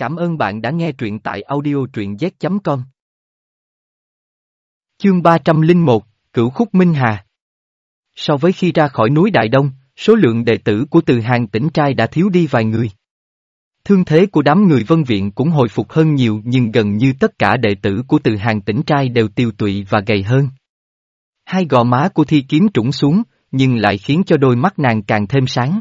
Cảm ơn bạn đã nghe truyện tại audio truyện z.com. Chương 301, Cửu Khúc Minh Hà So với khi ra khỏi núi Đại Đông, số lượng đệ tử của từ hàng tỉnh trai đã thiếu đi vài người. Thương thế của đám người vân viện cũng hồi phục hơn nhiều nhưng gần như tất cả đệ tử của từ hàng tỉnh trai đều tiêu tụy và gầy hơn. Hai gò má của thi kiếm trũng xuống, nhưng lại khiến cho đôi mắt nàng càng thêm sáng.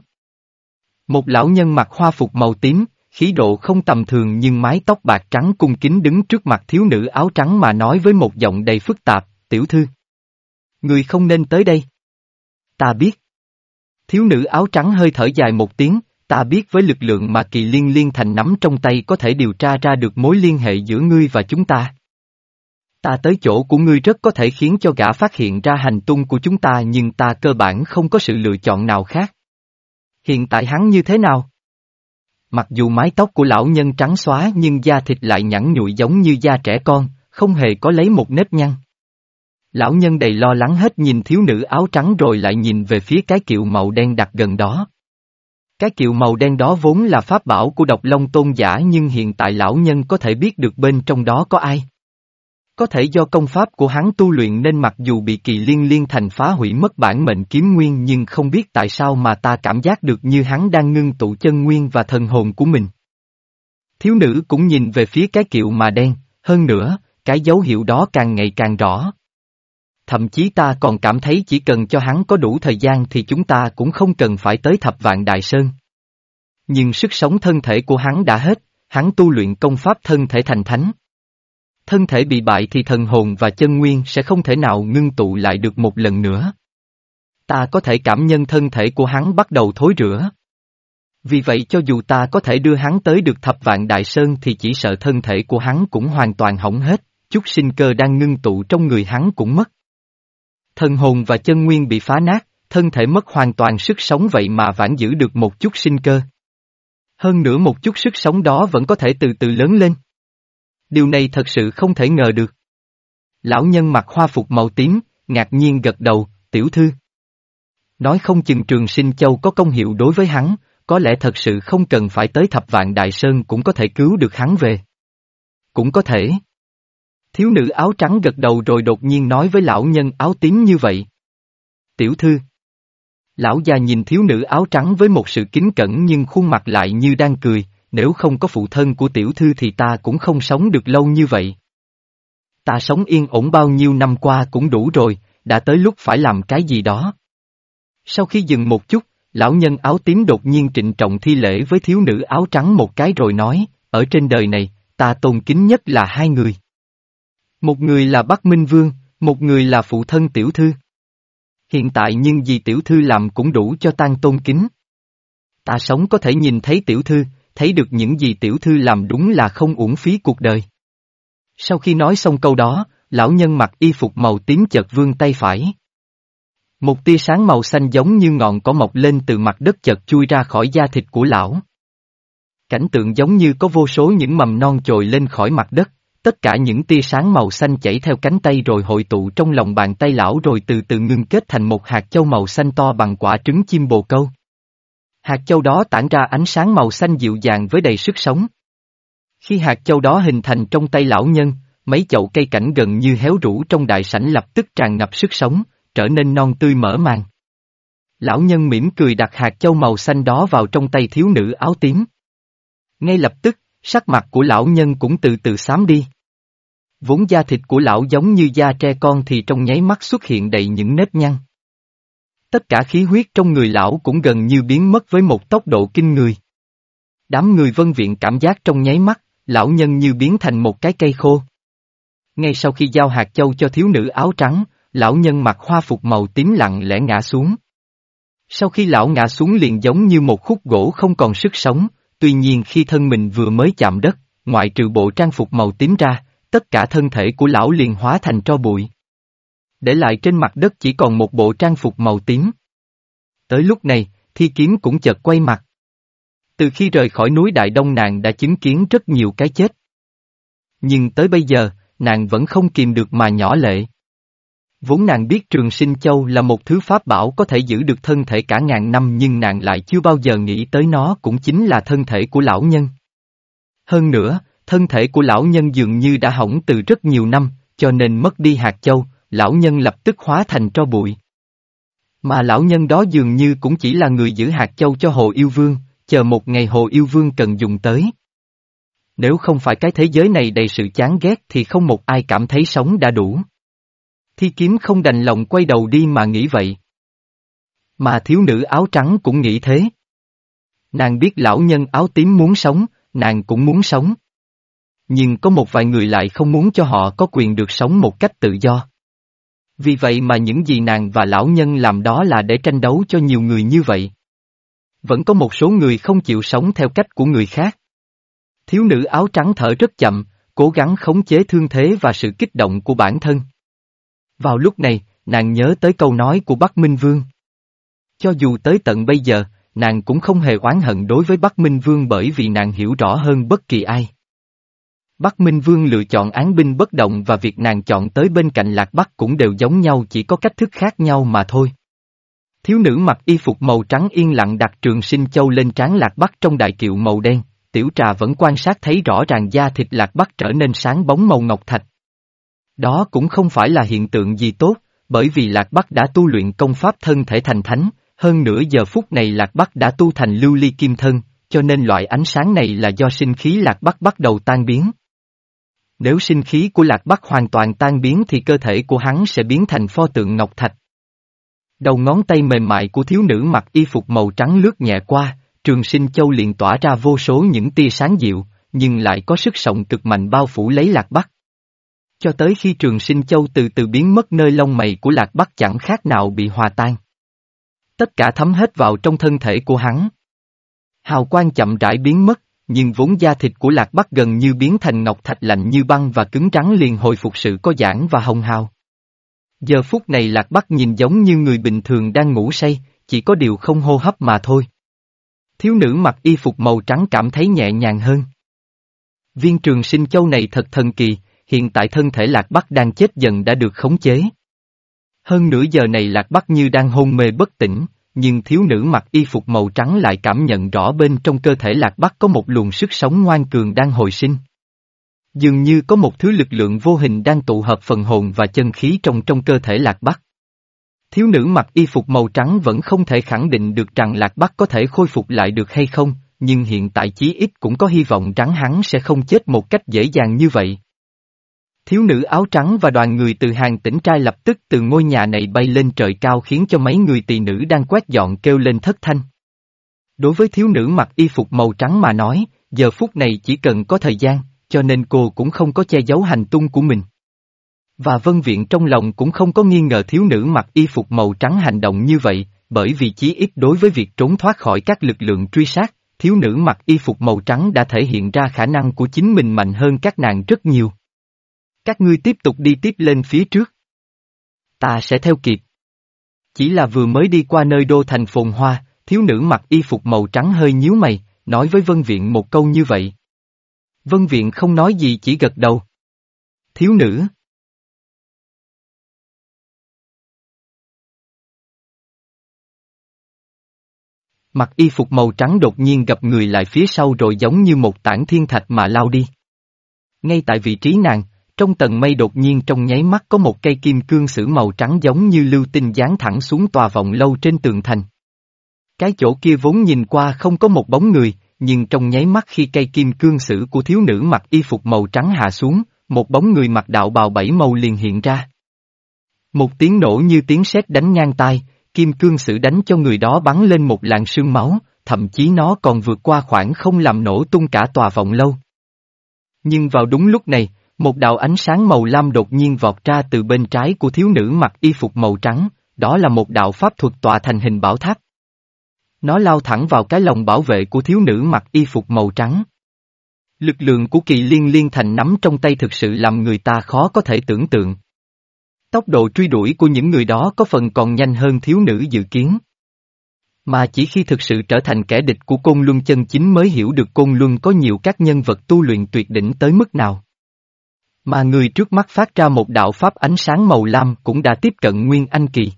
Một lão nhân mặc hoa phục màu tím, khí độ không tầm thường nhưng mái tóc bạc trắng cung kính đứng trước mặt thiếu nữ áo trắng mà nói với một giọng đầy phức tạp, tiểu thư. Người không nên tới đây. Ta biết. Thiếu nữ áo trắng hơi thở dài một tiếng, ta biết với lực lượng mà kỳ liên liên thành nắm trong tay có thể điều tra ra được mối liên hệ giữa ngươi và chúng ta. Ta tới chỗ của ngươi rất có thể khiến cho gã phát hiện ra hành tung của chúng ta nhưng ta cơ bản không có sự lựa chọn nào khác. Hiện tại hắn như thế nào? Mặc dù mái tóc của lão nhân trắng xóa nhưng da thịt lại nhẵn nhụi giống như da trẻ con, không hề có lấy một nếp nhăn. Lão nhân đầy lo lắng hết nhìn thiếu nữ áo trắng rồi lại nhìn về phía cái kiệu màu đen đặt gần đó. Cái kiệu màu đen đó vốn là pháp bảo của độc long tôn giả nhưng hiện tại lão nhân có thể biết được bên trong đó có ai. Có thể do công pháp của hắn tu luyện nên mặc dù bị kỳ liên liên thành phá hủy mất bản mệnh kiếm nguyên nhưng không biết tại sao mà ta cảm giác được như hắn đang ngưng tụ chân nguyên và thần hồn của mình. Thiếu nữ cũng nhìn về phía cái kiệu mà đen, hơn nữa, cái dấu hiệu đó càng ngày càng rõ. Thậm chí ta còn cảm thấy chỉ cần cho hắn có đủ thời gian thì chúng ta cũng không cần phải tới thập vạn đại sơn. Nhưng sức sống thân thể của hắn đã hết, hắn tu luyện công pháp thân thể thành thánh thân thể bị bại thì thần hồn và chân nguyên sẽ không thể nào ngưng tụ lại được một lần nữa. Ta có thể cảm nhận thân thể của hắn bắt đầu thối rữa. Vì vậy cho dù ta có thể đưa hắn tới được thập vạn đại sơn thì chỉ sợ thân thể của hắn cũng hoàn toàn hỏng hết, chút sinh cơ đang ngưng tụ trong người hắn cũng mất. Thần hồn và chân nguyên bị phá nát, thân thể mất hoàn toàn sức sống vậy mà vẫn giữ được một chút sinh cơ. Hơn nữa một chút sức sống đó vẫn có thể từ từ lớn lên. Điều này thật sự không thể ngờ được. Lão nhân mặc hoa phục màu tím, ngạc nhiên gật đầu, tiểu thư. Nói không chừng trường sinh châu có công hiệu đối với hắn, có lẽ thật sự không cần phải tới thập vạn đại sơn cũng có thể cứu được hắn về. Cũng có thể. Thiếu nữ áo trắng gật đầu rồi đột nhiên nói với lão nhân áo tím như vậy. Tiểu thư. Lão già nhìn thiếu nữ áo trắng với một sự kính cẩn nhưng khuôn mặt lại như đang cười, nếu không có phụ thân của tiểu thư thì ta cũng không sống được lâu như vậy. Ta sống yên ổn bao nhiêu năm qua cũng đủ rồi, đã tới lúc phải làm cái gì đó. Sau khi dừng một chút, lão nhân áo tím đột nhiên trịnh trọng thi lễ với thiếu nữ áo trắng một cái rồi nói, ở trên đời này, ta tôn kính nhất là hai người. Một người là Bắc Minh Vương, một người là phụ thân tiểu thư. Hiện tại nhưng gì tiểu thư làm cũng đủ cho tan tôn kính. Ta sống có thể nhìn thấy tiểu thư, thấy được những gì tiểu thư làm đúng là không uổng phí cuộc đời. Sau khi nói xong câu đó, lão nhân mặc y phục màu tím chợt vương tay phải. Một tia sáng màu xanh giống như ngọn cỏ mọc lên từ mặt đất chợt chui ra khỏi da thịt của lão. Cảnh tượng giống như có vô số những mầm non trồi lên khỏi mặt đất, tất cả những tia sáng màu xanh chảy theo cánh tay rồi hội tụ trong lòng bàn tay lão rồi từ từ ngưng kết thành một hạt châu màu xanh to bằng quả trứng chim bồ câu. Hạt châu đó tản ra ánh sáng màu xanh dịu dàng với đầy sức sống. Khi hạt châu đó hình thành trong tay lão nhân, mấy chậu cây cảnh gần như héo rũ trong đại sảnh lập tức tràn ngập sức sống, trở nên non tươi mở màng. Lão nhân mỉm cười đặt hạt châu màu xanh đó vào trong tay thiếu nữ áo tím. Ngay lập tức, sắc mặt của lão nhân cũng từ từ xám đi. Vốn da thịt của lão giống như da tre con thì trong nháy mắt xuất hiện đầy những nếp nhăn. Tất cả khí huyết trong người lão cũng gần như biến mất với một tốc độ kinh người. Đám người vân viện cảm giác trong nháy mắt, lão nhân như biến thành một cái cây khô. Ngay sau khi giao hạt châu cho thiếu nữ áo trắng, lão nhân mặc hoa phục màu tím lặng lẽ ngã xuống. Sau khi lão ngã xuống liền giống như một khúc gỗ không còn sức sống, tuy nhiên khi thân mình vừa mới chạm đất, ngoại trừ bộ trang phục màu tím ra, tất cả thân thể của lão liền hóa thành tro bụi để lại trên mặt đất chỉ còn một bộ trang phục màu tím. Tới lúc này, thi kiếm cũng chợt quay mặt. Từ khi rời khỏi núi Đại Đông nàng đã chứng kiến rất nhiều cái chết. Nhưng tới bây giờ, nàng vẫn không kìm được mà nhỏ lệ. Vốn nàng biết trường sinh châu là một thứ pháp bảo có thể giữ được thân thể cả ngàn năm nhưng nàng lại chưa bao giờ nghĩ tới nó cũng chính là thân thể của lão nhân. Hơn nữa, thân thể của lão nhân dường như đã hỏng từ rất nhiều năm, cho nên mất đi hạt châu, lão nhân lập tức hóa thành tro bụi. Mà lão nhân đó dường như cũng chỉ là người giữ hạt châu cho Hồ Yêu Vương, chờ một ngày Hồ Yêu Vương cần dùng tới. Nếu không phải cái thế giới này đầy sự chán ghét thì không một ai cảm thấy sống đã đủ. Thi kiếm không đành lòng quay đầu đi mà nghĩ vậy. Mà thiếu nữ áo trắng cũng nghĩ thế. Nàng biết lão nhân áo tím muốn sống, nàng cũng muốn sống. Nhưng có một vài người lại không muốn cho họ có quyền được sống một cách tự do. Vì vậy mà những gì nàng và lão nhân làm đó là để tranh đấu cho nhiều người như vậy. Vẫn có một số người không chịu sống theo cách của người khác. Thiếu nữ áo trắng thở rất chậm, cố gắng khống chế thương thế và sự kích động của bản thân. Vào lúc này, nàng nhớ tới câu nói của Bắc Minh Vương. Cho dù tới tận bây giờ, nàng cũng không hề oán hận đối với Bắc Minh Vương bởi vì nàng hiểu rõ hơn bất kỳ ai. Bắc Minh Vương lựa chọn án binh bất động và việc nàng chọn tới bên cạnh Lạc Bắc cũng đều giống nhau chỉ có cách thức khác nhau mà thôi. Thiếu nữ mặc y phục màu trắng yên lặng đặt trường sinh châu lên trán Lạc Bắc trong đại kiệu màu đen, tiểu trà vẫn quan sát thấy rõ ràng da thịt Lạc Bắc trở nên sáng bóng màu ngọc thạch. Đó cũng không phải là hiện tượng gì tốt, bởi vì Lạc Bắc đã tu luyện công pháp thân thể thành thánh, hơn nữa giờ phút này Lạc Bắc đã tu thành lưu ly kim thân, cho nên loại ánh sáng này là do sinh khí Lạc Bắc bắt đầu tan biến. Nếu sinh khí của Lạc Bắc hoàn toàn tan biến thì cơ thể của hắn sẽ biến thành pho tượng ngọc thạch. Đầu ngón tay mềm mại của thiếu nữ mặc y phục màu trắng lướt nhẹ qua, trường sinh châu liền tỏa ra vô số những tia sáng dịu, nhưng lại có sức sống cực mạnh bao phủ lấy Lạc Bắc. Cho tới khi trường sinh châu từ từ biến mất nơi lông mày của Lạc Bắc chẳng khác nào bị hòa tan. Tất cả thấm hết vào trong thân thể của hắn. Hào quang chậm rãi biến mất, nhưng vốn da thịt của Lạc Bắc gần như biến thành ngọc thạch lạnh như băng và cứng trắng liền hồi phục sự có giãn và hồng hào. Giờ phút này Lạc Bắc nhìn giống như người bình thường đang ngủ say, chỉ có điều không hô hấp mà thôi. Thiếu nữ mặc y phục màu trắng cảm thấy nhẹ nhàng hơn. Viên trường sinh châu này thật thần kỳ, hiện tại thân thể Lạc Bắc đang chết dần đã được khống chế. Hơn nửa giờ này Lạc Bắc như đang hôn mê bất tỉnh, nhưng thiếu nữ mặc y phục màu trắng lại cảm nhận rõ bên trong cơ thể Lạc Bắc có một luồng sức sống ngoan cường đang hồi sinh. Dường như có một thứ lực lượng vô hình đang tụ hợp phần hồn và chân khí trong trong cơ thể Lạc Bắc. Thiếu nữ mặc y phục màu trắng vẫn không thể khẳng định được rằng Lạc Bắc có thể khôi phục lại được hay không, nhưng hiện tại chí ít cũng có hy vọng rằng hắn sẽ không chết một cách dễ dàng như vậy. Thiếu nữ áo trắng và đoàn người từ hàng tỉnh trai lập tức từ ngôi nhà này bay lên trời cao khiến cho mấy người tỳ nữ đang quét dọn kêu lên thất thanh. Đối với thiếu nữ mặc y phục màu trắng mà nói, giờ phút này chỉ cần có thời gian, cho nên cô cũng không có che giấu hành tung của mình. Và vân viện trong lòng cũng không có nghi ngờ thiếu nữ mặc y phục màu trắng hành động như vậy, bởi vì chí ít đối với việc trốn thoát khỏi các lực lượng truy sát, thiếu nữ mặc y phục màu trắng đã thể hiện ra khả năng của chính mình mạnh hơn các nàng rất nhiều. Các ngươi tiếp tục đi tiếp lên phía trước. Ta sẽ theo kịp. Chỉ là vừa mới đi qua nơi đô thành phồn hoa, thiếu nữ mặc y phục màu trắng hơi nhíu mày, nói với Vân Viện một câu như vậy. Vân Viện không nói gì chỉ gật đầu. Thiếu nữ. Mặc y phục màu trắng đột nhiên gặp người lại phía sau rồi giống như một tảng thiên thạch mà lao đi. Ngay tại vị trí nàng, trong tầng mây đột nhiên trong nháy mắt có một cây kim cương sử màu trắng giống như lưu tinh dán thẳng xuống tòa vọng lâu trên tường thành. Cái chỗ kia vốn nhìn qua không có một bóng người, nhưng trong nháy mắt khi cây kim cương sử của thiếu nữ mặc y phục màu trắng hạ xuống, một bóng người mặc đạo bào bảy màu liền hiện ra. Một tiếng nổ như tiếng sét đánh ngang tai, kim cương sử đánh cho người đó bắn lên một làn sương máu, thậm chí nó còn vượt qua khoảng không làm nổ tung cả tòa vọng lâu. Nhưng vào đúng lúc này, một đạo ánh sáng màu lam đột nhiên vọt ra từ bên trái của thiếu nữ mặc y phục màu trắng, đó là một đạo pháp thuật tọa thành hình bảo tháp. Nó lao thẳng vào cái lòng bảo vệ của thiếu nữ mặc y phục màu trắng. Lực lượng của kỳ liên liên thành nắm trong tay thực sự làm người ta khó có thể tưởng tượng. Tốc độ truy đuổi của những người đó có phần còn nhanh hơn thiếu nữ dự kiến. Mà chỉ khi thực sự trở thành kẻ địch của Côn Luân chân chính mới hiểu được Côn Luân có nhiều các nhân vật tu luyện tuyệt đỉnh tới mức nào. Mà người trước mắt phát ra một đạo pháp ánh sáng màu lam cũng đã tiếp cận Nguyên Anh Kỳ.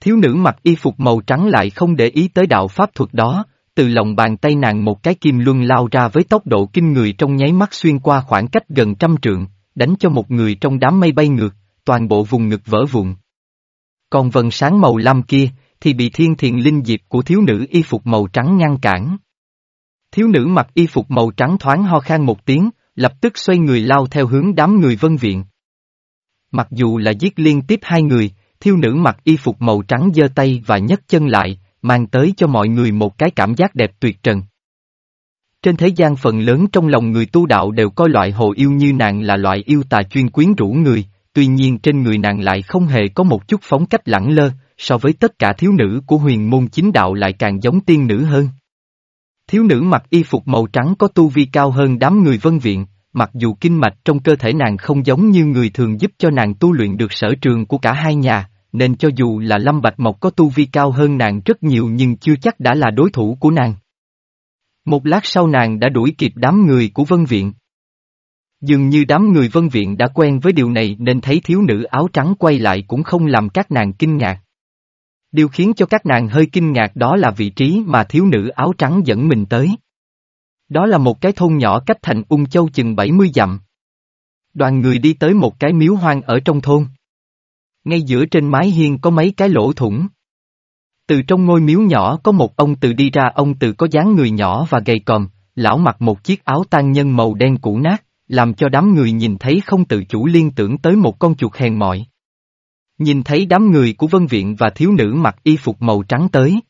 Thiếu nữ mặc y phục màu trắng lại không để ý tới đạo pháp thuật đó, từ lòng bàn tay nàng một cái kim luân lao ra với tốc độ kinh người trong nháy mắt xuyên qua khoảng cách gần trăm trượng, đánh cho một người trong đám mây bay ngược, toàn bộ vùng ngực vỡ vụn. Còn vần sáng màu lam kia, thì bị thiên thiền linh diệp của thiếu nữ y phục màu trắng ngăn cản. Thiếu nữ mặc y phục màu trắng thoáng ho khan một tiếng, lập tức xoay người lao theo hướng đám người vân viện. Mặc dù là giết liên tiếp hai người, thiếu nữ mặc y phục màu trắng giơ tay và nhấc chân lại, mang tới cho mọi người một cái cảm giác đẹp tuyệt trần. Trên thế gian phần lớn trong lòng người tu đạo đều coi loại hồ yêu như nàng là loại yêu tà chuyên quyến rũ người, tuy nhiên trên người nàng lại không hề có một chút phóng cách lẳng lơ, so với tất cả thiếu nữ của huyền môn chính đạo lại càng giống tiên nữ hơn. Thiếu nữ mặc y phục màu trắng có tu vi cao hơn đám người vân viện, mặc dù kinh mạch trong cơ thể nàng không giống như người thường giúp cho nàng tu luyện được sở trường của cả hai nhà, nên cho dù là Lâm Bạch Mộc có tu vi cao hơn nàng rất nhiều nhưng chưa chắc đã là đối thủ của nàng. Một lát sau nàng đã đuổi kịp đám người của Vân Viện. Dường như đám người Vân Viện đã quen với điều này nên thấy thiếu nữ áo trắng quay lại cũng không làm các nàng kinh ngạc. Điều khiến cho các nàng hơi kinh ngạc đó là vị trí mà thiếu nữ áo trắng dẫn mình tới. Đó là một cái thôn nhỏ cách thành ung châu chừng 70 dặm. Đoàn người đi tới một cái miếu hoang ở trong thôn. Ngay giữa trên mái hiên có mấy cái lỗ thủng. Từ trong ngôi miếu nhỏ có một ông từ đi ra ông từ có dáng người nhỏ và gầy còm, lão mặc một chiếc áo tan nhân màu đen cũ nát, làm cho đám người nhìn thấy không tự chủ liên tưởng tới một con chuột hèn mọi. Nhìn thấy đám người của vân viện và thiếu nữ mặc y phục màu trắng tới.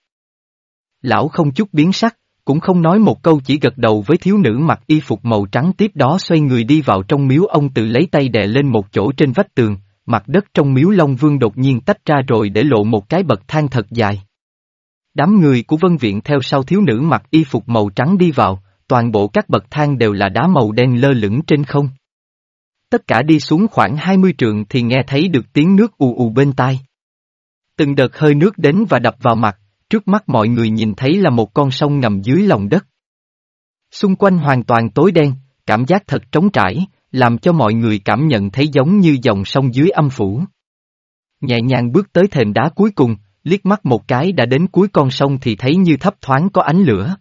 Lão không chút biến sắc, cũng không nói một câu chỉ gật đầu với thiếu nữ mặc y phục màu trắng tiếp đó xoay người đi vào trong miếu ông tự lấy tay đè lên một chỗ trên vách tường, mặt đất trong miếu Long Vương đột nhiên tách ra rồi để lộ một cái bậc thang thật dài. Đám người của vân viện theo sau thiếu nữ mặc y phục màu trắng đi vào, toàn bộ các bậc thang đều là đá màu đen lơ lửng trên không. Tất cả đi xuống khoảng 20 trượng thì nghe thấy được tiếng nước ù ù bên tai. Từng đợt hơi nước đến và đập vào mặt, trước mắt mọi người nhìn thấy là một con sông ngầm dưới lòng đất. Xung quanh hoàn toàn tối đen, cảm giác thật trống trải, làm cho mọi người cảm nhận thấy giống như dòng sông dưới âm phủ. Nhẹ nhàng bước tới thềm đá cuối cùng, liếc mắt một cái đã đến cuối con sông thì thấy như thấp thoáng có ánh lửa.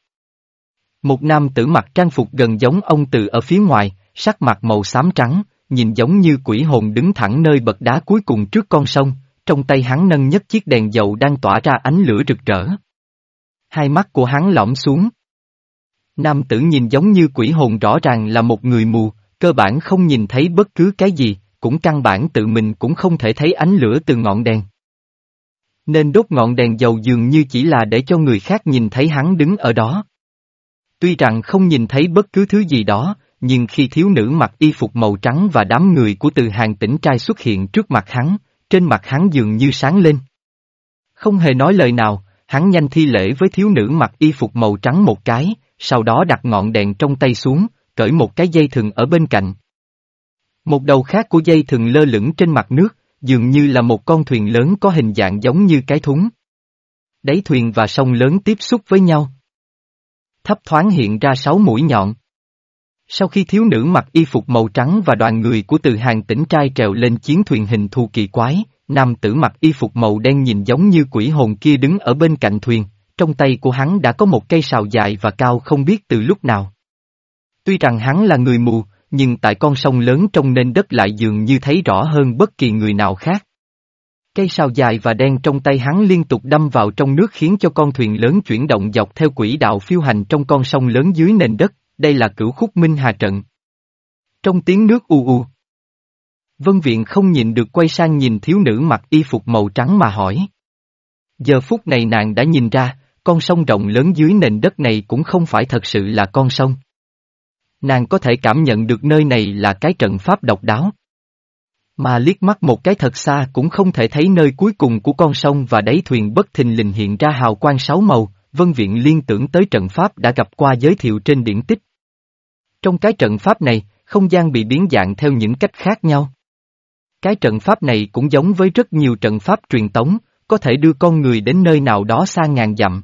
Một nam tử mặc trang phục gần giống ông từ ở phía ngoài, sắc mặt màu xám trắng, nhìn giống như quỷ hồn đứng thẳng nơi bậc đá cuối cùng trước con sông, trong tay hắn nâng nhất chiếc đèn dầu đang tỏa ra ánh lửa rực rỡ. Hai mắt của hắn lõm xuống. Nam tử nhìn giống như quỷ hồn rõ ràng là một người mù, cơ bản không nhìn thấy bất cứ cái gì, cũng căn bản tự mình cũng không thể thấy ánh lửa từ ngọn đèn. Nên đốt ngọn đèn dầu dường như chỉ là để cho người khác nhìn thấy hắn đứng ở đó. Tuy rằng không nhìn thấy bất cứ thứ gì đó, nhưng khi thiếu nữ mặc y phục màu trắng và đám người của từ hàng tỉnh trai xuất hiện trước mặt hắn, trên mặt hắn dường như sáng lên. Không hề nói lời nào, hắn nhanh thi lễ với thiếu nữ mặc y phục màu trắng một cái, sau đó đặt ngọn đèn trong tay xuống, cởi một cái dây thừng ở bên cạnh. Một đầu khác của dây thừng lơ lửng trên mặt nước, dường như là một con thuyền lớn có hình dạng giống như cái thúng. Đáy thuyền và sông lớn tiếp xúc với nhau. Thấp thoáng hiện ra sáu mũi nhọn. Sau khi thiếu nữ mặc y phục màu trắng và đoàn người của từ hàng tỉnh trai trèo lên chiến thuyền hình thù kỳ quái, nam tử mặc y phục màu đen nhìn giống như quỷ hồn kia đứng ở bên cạnh thuyền, trong tay của hắn đã có một cây sào dài và cao không biết từ lúc nào. Tuy rằng hắn là người mù, nhưng tại con sông lớn trong nên đất lại dường như thấy rõ hơn bất kỳ người nào khác. Cây sào dài và đen trong tay hắn liên tục đâm vào trong nước khiến cho con thuyền lớn chuyển động dọc theo quỹ đạo phiêu hành trong con sông lớn dưới nền đất, đây là cửu khúc minh hà trận. Trong tiếng nước u u. Vân Viện không nhìn được quay sang nhìn thiếu nữ mặc y phục màu trắng mà hỏi. Giờ phút này nàng đã nhìn ra, con sông rộng lớn dưới nền đất này cũng không phải thật sự là con sông. Nàng có thể cảm nhận được nơi này là cái trận pháp độc đáo. Mà liếc mắt một cái thật xa cũng không thể thấy nơi cuối cùng của con sông và đáy thuyền bất thình lình hiện ra hào quang sáu màu, Vân Viện liên tưởng tới trận pháp đã gặp qua giới thiệu trên điển tích. Trong cái trận pháp này, không gian bị biến dạng theo những cách khác nhau. Cái trận pháp này cũng giống với rất nhiều trận pháp truyền tống, có thể đưa con người đến nơi nào đó xa ngàn dặm.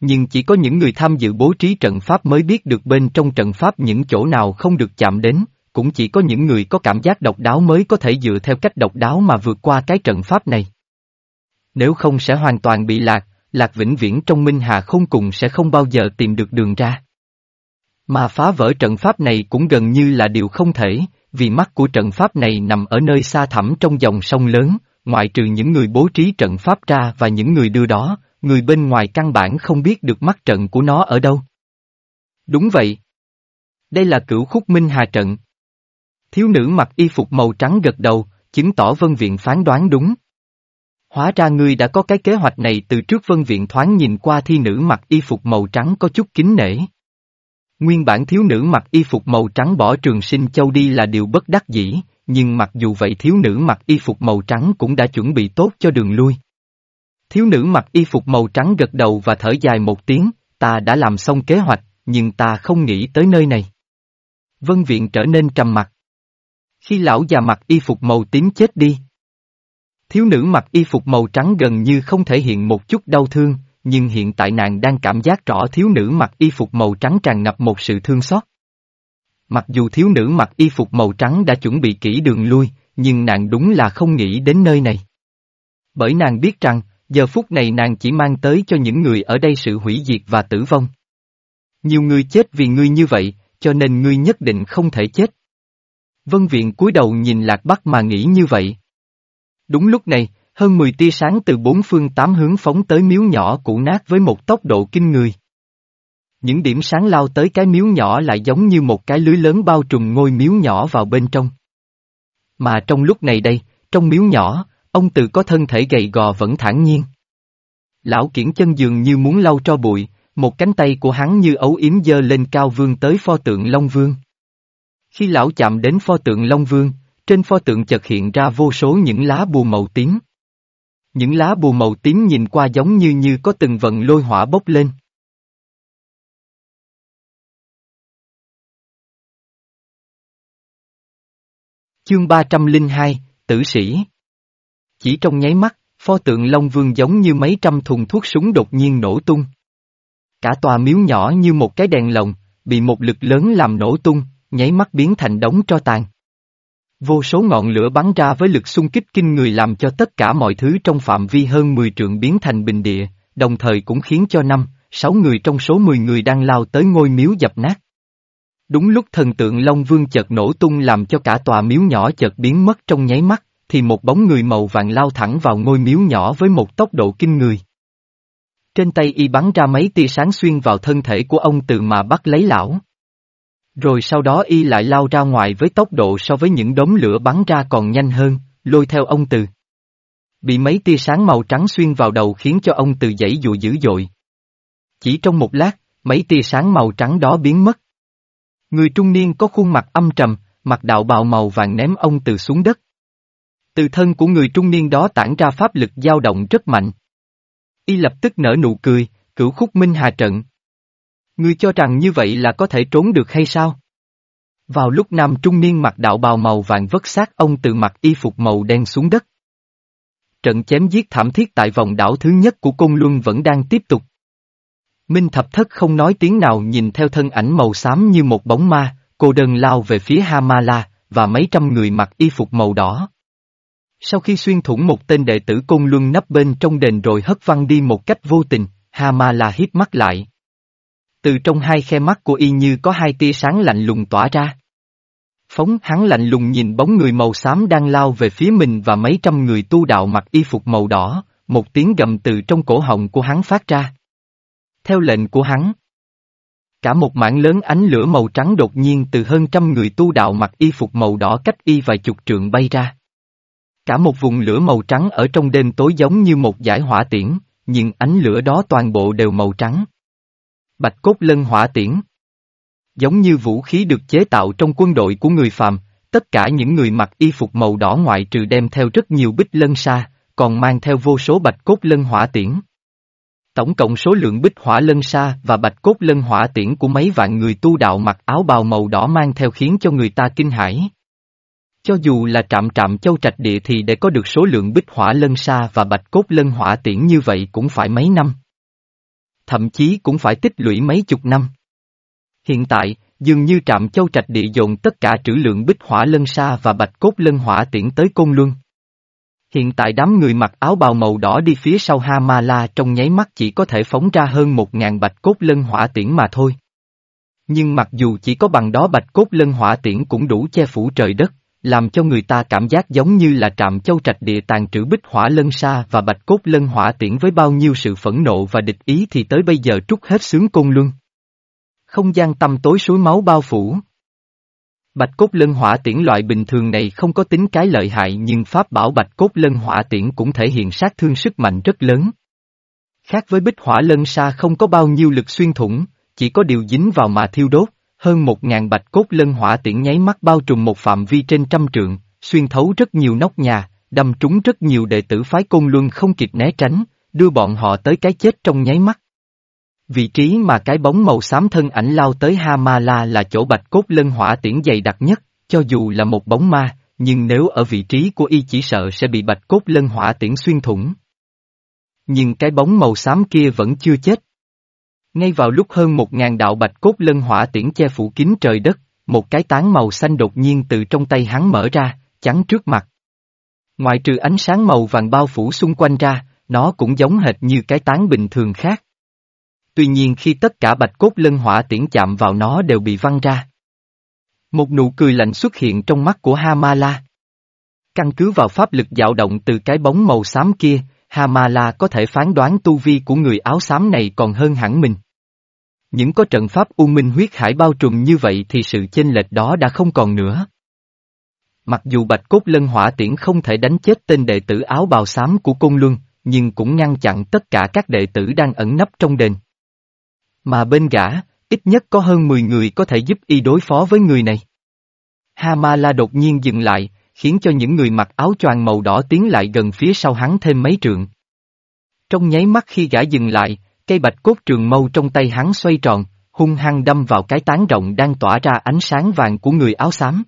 Nhưng chỉ có những người tham dự bố trí trận pháp mới biết được bên trong trận pháp những chỗ nào không được chạm đến, cũng chỉ có những người có cảm giác độc đáo mới có thể dựa theo cách độc đáo mà vượt qua cái trận pháp này. Nếu không sẽ hoàn toàn bị lạc, Lạc Vĩnh Viễn trong Minh Hà không cùng sẽ không bao giờ tìm được đường ra. Mà phá vỡ trận pháp này cũng gần như là điều không thể, vì mắt của trận pháp này nằm ở nơi xa thẳm trong dòng sông lớn, ngoại trừ những người bố trí trận pháp ra và những người đưa đó, người bên ngoài căn bản không biết được mắt trận của nó ở đâu. Đúng vậy. Đây là cửu khúc minh hà trận. Thiếu nữ mặc y phục màu trắng gật đầu, chứng tỏ vân viện phán đoán đúng. Hóa ra ngươi đã có cái kế hoạch này từ trước vân viện thoáng nhìn qua thi nữ mặc y phục màu trắng có chút kính nể. Nguyên bản thiếu nữ mặc y phục màu trắng bỏ trường sinh châu đi là điều bất đắc dĩ, nhưng mặc dù vậy thiếu nữ mặc y phục màu trắng cũng đã chuẩn bị tốt cho đường lui. Thiếu nữ mặc y phục màu trắng gật đầu và thở dài một tiếng, ta đã làm xong kế hoạch, nhưng ta không nghĩ tới nơi này. Vân viện trở nên trầm mặc. Khi lão già mặc y phục màu tím chết đi. Thiếu nữ mặc y phục màu trắng gần như không thể hiện một chút đau thương, nhưng hiện tại nàng đang cảm giác rõ thiếu nữ mặc y phục màu trắng tràn ngập một sự thương xót. Mặc dù thiếu nữ mặc y phục màu trắng đã chuẩn bị kỹ đường lui, nhưng nàng đúng là không nghĩ đến nơi này. Bởi nàng biết rằng, giờ phút này nàng chỉ mang tới cho những người ở đây sự hủy diệt và tử vong. Nhiều người chết vì ngươi như vậy, cho nên ngươi nhất định không thể chết. Vân Viện cúi đầu nhìn Lạc Bắc mà nghĩ như vậy. Đúng lúc này, hơn 10 tia sáng từ bốn phương tám hướng phóng tới miếu nhỏ cũ nát với một tốc độ kinh người. Những điểm sáng lao tới cái miếu nhỏ lại giống như một cái lưới lớn bao trùm ngôi miếu nhỏ vào bên trong. Mà trong lúc này đây, trong miếu nhỏ, ông tự có thân thể gầy gò vẫn thản nhiên. Lão kiển chân dường như muốn lau cho bụi, một cánh tay của hắn như ấu yếm dơ lên cao vương tới pho tượng Long Vương. Khi lão chạm đến pho tượng Long Vương, trên pho tượng chợt hiện ra vô số những lá bùa màu tím. Những lá bùa màu tím nhìn qua giống như như có từng vận lôi hỏa bốc lên. Chương 302, Tử sĩ Chỉ trong nháy mắt, pho tượng Long Vương giống như mấy trăm thùng thuốc súng đột nhiên nổ tung. Cả tòa miếu nhỏ như một cái đèn lồng, bị một lực lớn làm nổ tung, nháy mắt biến thành đống tro tàn. Vô số ngọn lửa bắn ra với lực xung kích kinh người làm cho tất cả mọi thứ trong phạm vi hơn 10 trượng biến thành bình địa, đồng thời cũng khiến cho năm, sáu người trong số 10 người đang lao tới ngôi miếu dập nát. Đúng lúc thần tượng Long Vương chợt nổ tung làm cho cả tòa miếu nhỏ chợt biến mất trong nháy mắt, thì một bóng người màu vàng lao thẳng vào ngôi miếu nhỏ với một tốc độ kinh người. Trên tay y bắn ra mấy tia sáng xuyên vào thân thể của ông từ mà bắt lấy lão. Rồi sau đó y lại lao ra ngoài với tốc độ so với những đốm lửa bắn ra còn nhanh hơn, lôi theo ông từ. Bị mấy tia sáng màu trắng xuyên vào đầu khiến cho ông từ dãy dụ dữ dội. Chỉ trong một lát, mấy tia sáng màu trắng đó biến mất. Người trung niên có khuôn mặt âm trầm, mặt đạo bào màu vàng ném ông từ xuống đất. Từ thân của người trung niên đó tản ra pháp lực dao động rất mạnh. Y lập tức nở nụ cười, cửu khúc minh hà trận. Ngươi cho rằng như vậy là có thể trốn được hay sao? Vào lúc nam trung niên mặc đạo bào màu vàng vất xác ông từ mặc y phục màu đen xuống đất. Trận chém giết thảm thiết tại vòng đảo thứ nhất của Côn Luân vẫn đang tiếp tục. Minh thập thất không nói tiếng nào nhìn theo thân ảnh màu xám như một bóng ma, cô đơn lao về phía Hamala, và mấy trăm người mặc y phục màu đỏ. Sau khi xuyên thủng một tên đệ tử Côn Luân nấp bên trong đền rồi hất văng đi một cách vô tình, Hamala hiếp mắt lại. Từ trong hai khe mắt của y như có hai tia sáng lạnh lùng tỏa ra. Phóng hắn lạnh lùng nhìn bóng người màu xám đang lao về phía mình và mấy trăm người tu đạo mặc y phục màu đỏ, một tiếng gầm từ trong cổ họng của hắn phát ra. Theo lệnh của hắn, cả một mảng lớn ánh lửa màu trắng đột nhiên từ hơn trăm người tu đạo mặc y phục màu đỏ cách y vài chục trượng bay ra. Cả một vùng lửa màu trắng ở trong đêm tối giống như một giải hỏa tiễn, nhưng ánh lửa đó toàn bộ đều màu trắng. Bạch cốt lân hỏa tiễn. Giống như vũ khí được chế tạo trong quân đội của người phàm, tất cả những người mặc y phục màu đỏ ngoại trừ đem theo rất nhiều bích lân sa, còn mang theo vô số bạch cốt lân hỏa tiễn. Tổng cộng số lượng bích hỏa lân sa và bạch cốt lân hỏa tiễn của mấy vạn người tu đạo mặc áo bào màu đỏ mang theo khiến cho người ta kinh hãi. Cho dù là trạm trạm châu trạch địa thì để có được số lượng bích hỏa lân sa và bạch cốt lân hỏa tiễn như vậy cũng phải mấy năm thậm chí cũng phải tích lũy mấy chục năm. Hiện tại, dường như trạm châu trạch địa dồn tất cả trữ lượng bích hỏa lân sa và bạch cốt lân hỏa tiễn tới côn luân. Hiện tại đám người mặc áo bào màu đỏ đi phía sau Hamala trong nháy mắt chỉ có thể phóng ra hơn một ngàn bạch cốt lân hỏa tiễn mà thôi. Nhưng mặc dù chỉ có bằng đó bạch cốt lân hỏa tiễn cũng đủ che phủ trời đất, làm cho người ta cảm giác giống như là trạm châu trạch địa tàn trữ bích hỏa lân sa và bạch cốt lân hỏa tiễn với bao nhiêu sự phẫn nộ và địch ý thì tới bây giờ trút hết sướng côn luân. Không gian tâm tối suối máu bao phủ. Bạch cốt lân hỏa tiễn loại bình thường này không có tính cái lợi hại nhưng pháp bảo bạch cốt lân hỏa tiễn cũng thể hiện sát thương sức mạnh rất lớn. Khác với bích hỏa lân sa không có bao nhiêu lực xuyên thủng, chỉ có điều dính vào mà thiêu đốt, hơn một ngàn bạch cốt lân hỏa tiễn nháy mắt bao trùm một phạm vi trên trăm trượng, xuyên thấu rất nhiều nóc nhà, đâm trúng rất nhiều đệ tử phái côn luân không kịp né tránh, đưa bọn họ tới cái chết trong nháy mắt. Vị trí mà cái bóng màu xám thân ảnh lao tới Hamala là chỗ bạch cốt lân hỏa tiễn dày đặc nhất, cho dù là một bóng ma, nhưng nếu ở vị trí của y chỉ sợ sẽ bị bạch cốt lân hỏa tiễn xuyên thủng. Nhưng cái bóng màu xám kia vẫn chưa chết. Ngay vào lúc hơn một ngàn đạo bạch cốt lân hỏa tiễn che phủ kín trời đất, một cái tán màu xanh đột nhiên từ trong tay hắn mở ra, chắn trước mặt. Ngoài trừ ánh sáng màu vàng bao phủ xung quanh ra, nó cũng giống hệt như cái tán bình thường khác. Tuy nhiên khi tất cả bạch cốt lân hỏa tiễn chạm vào nó đều bị văng ra. Một nụ cười lạnh xuất hiện trong mắt của Hamala. Căn cứ vào pháp lực dạo động từ cái bóng màu xám kia, Hamala có thể phán đoán tu vi của người áo xám này còn hơn hẳn mình. Những có trận pháp U Minh huyết hải bao trùm như vậy thì sự chênh lệch đó đã không còn nữa. Mặc dù Bạch Cốt Lân Hỏa Tiễn không thể đánh chết tên đệ tử áo bào xám của Côn Luân, nhưng cũng ngăn chặn tất cả các đệ tử đang ẩn nấp trong đền. Mà bên gã, ít nhất có hơn 10 người có thể giúp y đối phó với người này. Hamala đột nhiên dừng lại, khiến cho những người mặc áo choàng màu đỏ tiến lại gần phía sau hắn thêm mấy trượng. Trong nháy mắt khi gã dừng lại, cây bạch cốt trường mâu trong tay hắn xoay tròn, hung hăng đâm vào cái tán rộng đang tỏa ra ánh sáng vàng của người áo xám.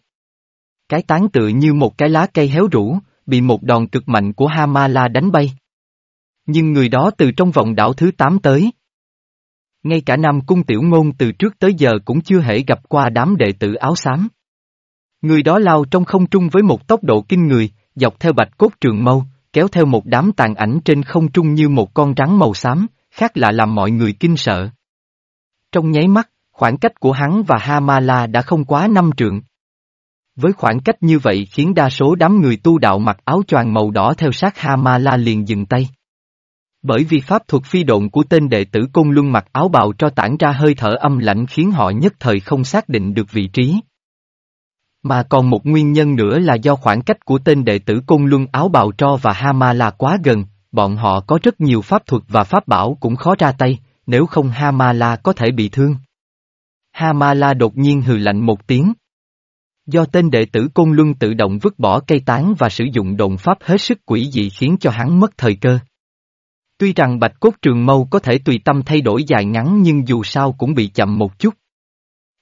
Cái tán tựa như một cái lá cây héo rũ, bị một đòn cực mạnh của Hamala đánh bay. Nhưng người đó từ trong vòng đảo thứ 8 tới. Ngay cả Nam Cung Tiểu Ngôn từ trước tới giờ cũng chưa hề gặp qua đám đệ tử áo xám. Người đó lao trong không trung với một tốc độ kinh người, dọc theo bạch cốt trường mâu, kéo theo một đám tàn ảnh trên không trung như một con rắn màu xám, khác lạ làm mọi người kinh sợ. Trong nháy mắt, khoảng cách của hắn và Hamala đã không quá năm trượng. Với khoảng cách như vậy khiến đa số đám người tu đạo mặc áo choàng màu đỏ theo sát Hamala liền dừng tay. Bởi vì pháp thuật phi độn của tên đệ tử Côn Luân mặc áo bào cho tản ra hơi thở âm lạnh khiến họ nhất thời không xác định được vị trí. Mà còn một nguyên nhân nữa là do khoảng cách của tên đệ tử Côn Luân áo bào tro và Hamala quá gần, bọn họ có rất nhiều pháp thuật và pháp bảo cũng khó ra tay, nếu không Hamala có thể bị thương. Hamala đột nhiên hừ lạnh một tiếng. Do tên đệ tử Côn Luân tự động vứt bỏ cây tán và sử dụng đồn pháp hết sức quỷ dị khiến cho hắn mất thời cơ. Tuy rằng bạch cốt trường mâu có thể tùy tâm thay đổi dài ngắn nhưng dù sao cũng bị chậm một chút.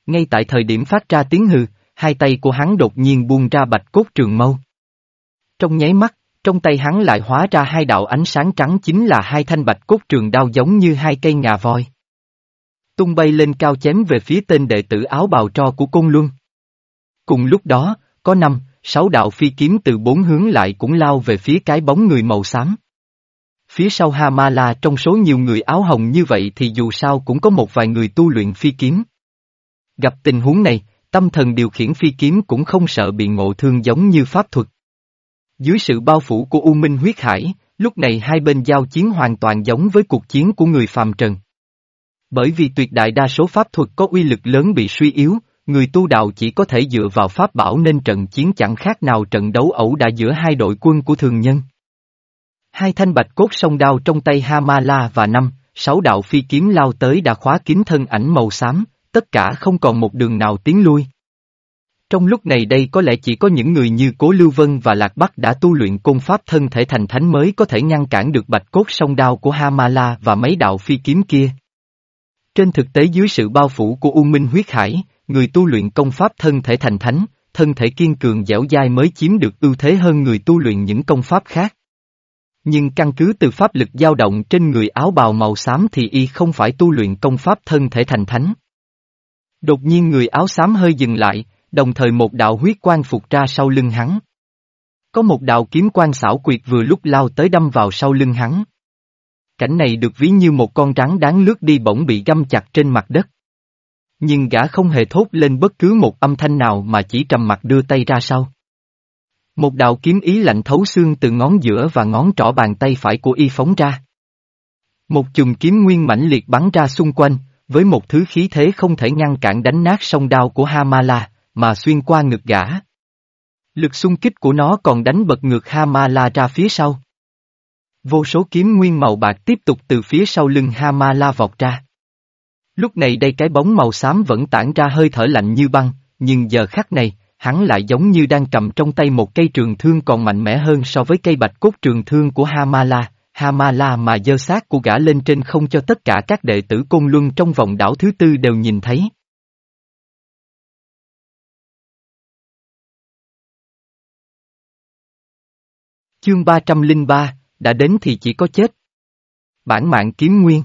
Ngay tại thời điểm phát ra tiếng hừ, hai tay của hắn đột nhiên buông ra bạch cốt trường mâu. Trong nháy mắt, trong tay hắn lại hóa ra hai đạo ánh sáng trắng chính là hai thanh bạch cốt trường đao giống như hai cây ngà voi. Tung bay lên cao chém về phía tên đệ tử áo bào tro của Côn Luân. Cùng lúc đó, có năm, sáu đạo phi kiếm từ bốn hướng lại cũng lao về phía cái bóng người màu xám. Phía sau Hamala trong số nhiều người áo hồng như vậy thì dù sao cũng có một vài người tu luyện phi kiếm. Gặp tình huống này, tâm thần điều khiển phi kiếm cũng không sợ bị ngộ thương giống như pháp thuật. Dưới sự bao phủ của U Minh huyết hải, lúc này hai bên giao chiến hoàn toàn giống với cuộc chiến của người phàm trần. Bởi vì tuyệt đại đa số pháp thuật có uy lực lớn bị suy yếu, người tu đạo chỉ có thể dựa vào pháp bảo nên trận chiến chẳng khác nào trận đấu ẩu đả giữa hai đội quân của thường nhân. Hai thanh bạch cốt song đao trong tay Hamala và năm, sáu đạo phi kiếm lao tới đã khóa kín thân ảnh màu xám, tất cả không còn một đường nào tiến lui. Trong lúc này đây có lẽ chỉ có những người như Cố Lưu Vân và Lạc Bắc đã tu luyện công pháp thân thể thành thánh mới có thể ngăn cản được bạch cốt song đao của Hamala và mấy đạo phi kiếm kia. Trên thực tế dưới sự bao phủ của U Minh huyết hải, người tu luyện công pháp thân thể thành thánh, thân thể kiên cường dẻo dai mới chiếm được ưu thế hơn người tu luyện những công pháp khác. Nhưng căn cứ từ pháp lực dao động trên người áo bào màu xám thì y không phải tu luyện công pháp thân thể thành thánh. Đột nhiên người áo xám hơi dừng lại, đồng thời một đạo huyết quang phục ra sau lưng hắn. Có một đạo kiếm quang xảo quyệt vừa lúc lao tới đâm vào sau lưng hắn. Cảnh này được ví như một con rắn đáng lướt đi bỗng bị găm chặt trên mặt đất. Nhưng gã không hề thốt lên bất cứ một âm thanh nào mà chỉ trầm mặt đưa tay ra sau. Một đạo kiếm ý lạnh thấu xương từ ngón giữa và ngón trỏ bàn tay phải của y phóng ra. Một chùm kiếm nguyên mãnh liệt bắn ra xung quanh, với một thứ khí thế không thể ngăn cản đánh nát sông đao của Hamala, mà xuyên qua ngực gã. Lực xung kích của nó còn đánh bật ngược Hamala ra phía sau. Vô số kiếm nguyên màu bạc tiếp tục từ phía sau lưng Hamala vọt ra. Lúc này đây cái bóng màu xám vẫn tản ra hơi thở lạnh như băng, nhưng giờ khắc này, hắn lại giống như đang cầm trong tay một cây trường thương còn mạnh mẽ hơn so với cây bạch cốt trường thương của Hamala, Hamala mà dơ xác của gã lên trên không cho tất cả các đệ tử Côn Luân trong vòng đảo thứ tư đều nhìn thấy. Chương 303, đã đến thì chỉ có chết. Bản mạng kiếm nguyên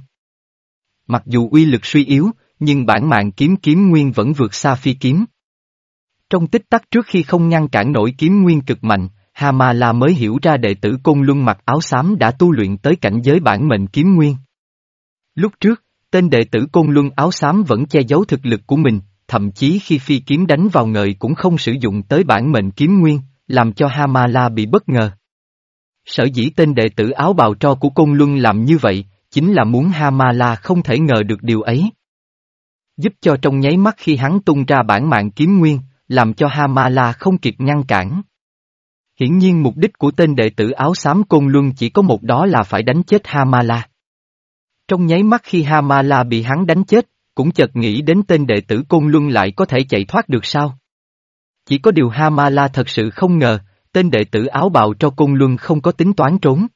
Mặc dù uy lực suy yếu, nhưng bản mạng kiếm kiếm nguyên vẫn vượt xa phi kiếm. Trong tích tắc trước khi không ngăn cản nổi kiếm nguyên cực mạnh, Hamala mới hiểu ra đệ tử Côn Luân mặc áo xám đã tu luyện tới cảnh giới bản mệnh kiếm nguyên. Lúc trước, tên đệ tử Côn Luân áo xám vẫn che giấu thực lực của mình, thậm chí khi phi kiếm đánh vào ngời cũng không sử dụng tới bản mệnh kiếm nguyên, làm cho Hamala bị bất ngờ. Sở dĩ tên đệ tử áo bào tro của Côn Luân làm như vậy, chính là muốn Hamala không thể ngờ được điều ấy. Giúp cho trong nháy mắt khi hắn tung ra bản mạng kiếm nguyên, làm cho Hamala không kịp ngăn cản. Hiển nhiên mục đích của tên đệ tử áo xám Côn Luân chỉ có một đó là phải đánh chết Hamala. Trong nháy mắt khi Hamala bị hắn đánh chết, cũng chợt nghĩ đến tên đệ tử Côn Luân lại có thể chạy thoát được sao. Chỉ có điều Hamala thật sự không ngờ, tên đệ tử áo bào cho Côn Luân không có tính toán trốn.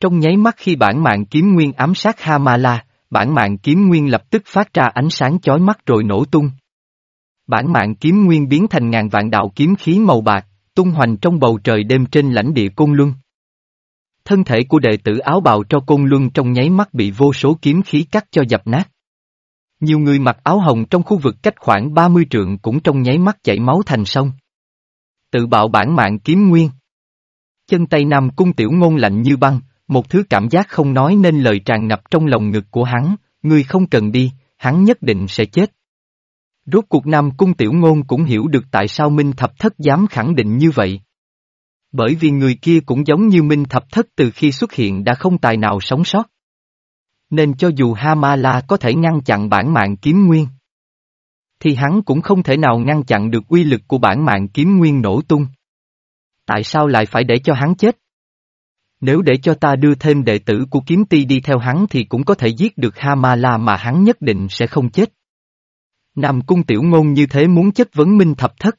Trong nháy mắt khi bản mạng kiếm nguyên ám sát Hamala, bản mạng kiếm nguyên lập tức phát ra ánh sáng chói mắt rồi nổ tung. Bản mạng kiếm nguyên biến thành ngàn vạn đạo kiếm khí màu bạc, tung hoành trong bầu trời đêm trên lãnh địa Côn Luân. Thân thể của đệ tử áo bào cho Côn Luân trong nháy mắt bị vô số kiếm khí cắt cho dập nát. Nhiều người mặc áo hồng trong khu vực cách khoảng 30 trượng cũng trong nháy mắt chảy máu thành sông. Tự bạo bản mạng kiếm nguyên. Chân tay Nam Cung Tiểu Ngôn lạnh như băng, một thứ cảm giác không nói nên lời tràn ngập trong lòng ngực của hắn, ngươi không cần đi, hắn nhất định sẽ chết. Rốt cuộc Nam Cung Tiểu Ngôn cũng hiểu được tại sao Minh Thập Thất dám khẳng định như vậy. Bởi vì người kia cũng giống như Minh Thập Thất từ khi xuất hiện đã không tài nào sống sót. Nên cho dù Hamala có thể ngăn chặn bản mạng kiếm nguyên, thì hắn cũng không thể nào ngăn chặn được uy lực của bản mạng kiếm nguyên nổ tung. Tại sao lại phải để cho hắn chết? Nếu để cho ta đưa thêm đệ tử của kiếm ti đi theo hắn thì cũng có thể giết được Hamala mà hắn nhất định sẽ không chết. Nam cung tiểu ngôn như thế muốn chất vấn minh thập thất.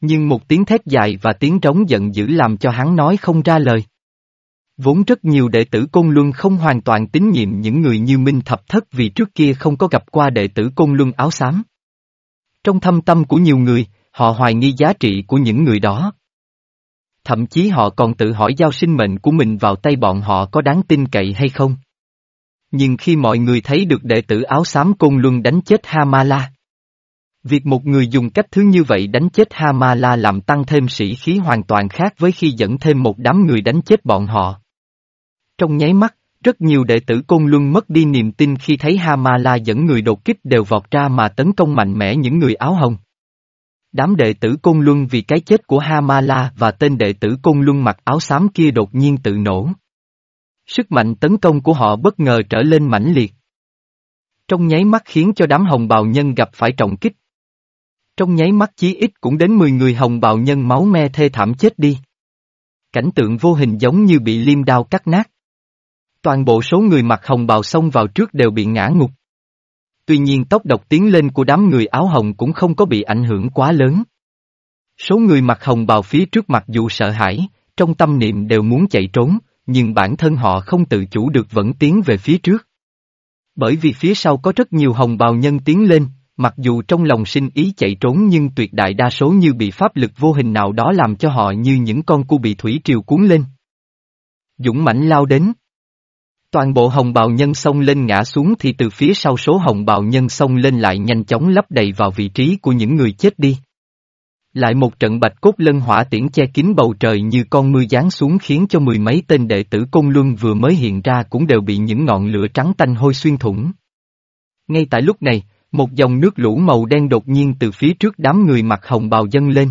Nhưng một tiếng thét dài và tiếng trống giận dữ làm cho hắn nói không ra lời. Vốn rất nhiều đệ tử Côn Luân không hoàn toàn tín nhiệm những người như Minh Thập Thất vì trước kia không có gặp qua đệ tử Côn Luân áo xám. Trong thâm tâm của nhiều người, họ hoài nghi giá trị của những người đó. Thậm chí họ còn tự hỏi giao sinh mệnh của mình vào tay bọn họ có đáng tin cậy hay không. Nhưng khi mọi người thấy được đệ tử áo xám Côn Luân đánh chết Hamala, Việc một người dùng cách thứ như vậy đánh chết Hamala làm tăng thêm sĩ khí hoàn toàn khác với khi dẫn thêm một đám người đánh chết bọn họ. Trong nháy mắt, rất nhiều đệ tử Côn Luân mất đi niềm tin khi thấy Hamala dẫn người đột kích đều vọt ra mà tấn công mạnh mẽ những người áo hồng. Đám đệ tử Côn Luân vì cái chết của Hamala và tên đệ tử Côn Luân mặc áo xám kia đột nhiên tự nổ. Sức mạnh tấn công của họ bất ngờ trở lên mãnh liệt. Trong nháy mắt khiến cho đám hồng bào nhân gặp phải trọng kích. Trong nháy mắt chí ít cũng đến 10 người hồng bào nhân máu me thê thảm chết đi. Cảnh tượng vô hình giống như bị liêm đao cắt nát. Toàn bộ số người mặc hồng bào xông vào trước đều bị ngã ngục. Tuy nhiên tốc độc tiến lên của đám người áo hồng cũng không có bị ảnh hưởng quá lớn. Số người mặc hồng bào phía trước mặc dù sợ hãi, trong tâm niệm đều muốn chạy trốn, nhưng bản thân họ không tự chủ được vẫn tiến về phía trước. Bởi vì phía sau có rất nhiều hồng bào nhân tiến lên, mặc dù trong lòng sinh ý chạy trốn nhưng tuyệt đại đa số như bị pháp lực vô hình nào đó làm cho họ như những con cu bị thủy triều cuốn lên. Dũng mãnh lao đến. Toàn bộ hồng bào nhân xông lên ngã xuống thì từ phía sau số hồng bào nhân xông lên lại nhanh chóng lấp đầy vào vị trí của những người chết đi. Lại một trận bạch cốt lân hỏa tiễn che kín bầu trời như con mưa giáng xuống khiến cho mười mấy tên đệ tử công Luân vừa mới hiện ra cũng đều bị những ngọn lửa trắng tanh hôi xuyên thủng. Ngay tại lúc này, một dòng nước lũ màu đen đột nhiên từ phía trước đám người mặc hồng bào dâng lên.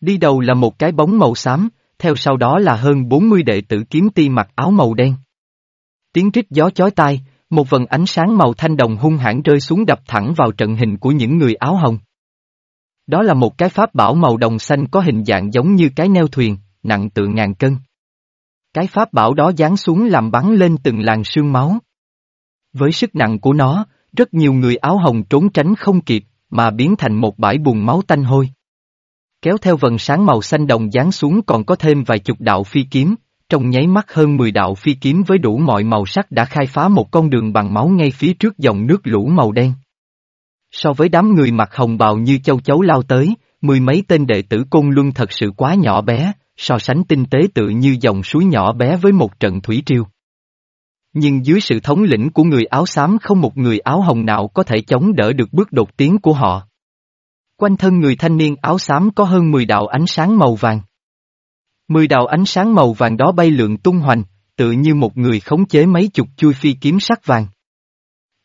Đi đầu là một cái bóng màu xám, theo sau đó là hơn 40 đệ tử kiếm ti mặc áo màu đen. Tiếng rít gió chói tai, một vần ánh sáng màu thanh đồng hung hãn rơi xuống đập thẳng vào trận hình của những người áo hồng. Đó là một cái pháp bảo màu đồng xanh có hình dạng giống như cái neo thuyền, nặng tự ngàn cân. Cái pháp bảo đó giáng xuống làm bắn lên từng làn sương máu. Với sức nặng của nó, rất nhiều người áo hồng trốn tránh không kịp, mà biến thành một bãi bùn máu tanh hôi. Kéo theo vần sáng màu xanh đồng giáng xuống còn có thêm vài chục đạo phi kiếm, trong nháy mắt hơn 10 đạo phi kiếm với đủ mọi màu sắc đã khai phá một con đường bằng máu ngay phía trước dòng nước lũ màu đen. So với đám người mặc hồng bào như châu chấu lao tới, mười mấy tên đệ tử Côn Luân thật sự quá nhỏ bé, so sánh tinh tế tự như dòng suối nhỏ bé với một trận thủy triều. Nhưng dưới sự thống lĩnh của người áo xám không một người áo hồng nào có thể chống đỡ được bước đột tiến của họ. Quanh thân người thanh niên áo xám có hơn 10 đạo ánh sáng màu vàng. Mười đạo ánh sáng màu vàng đó bay lượn tung hoành, tự như một người khống chế mấy chục chui phi kiếm sắc vàng.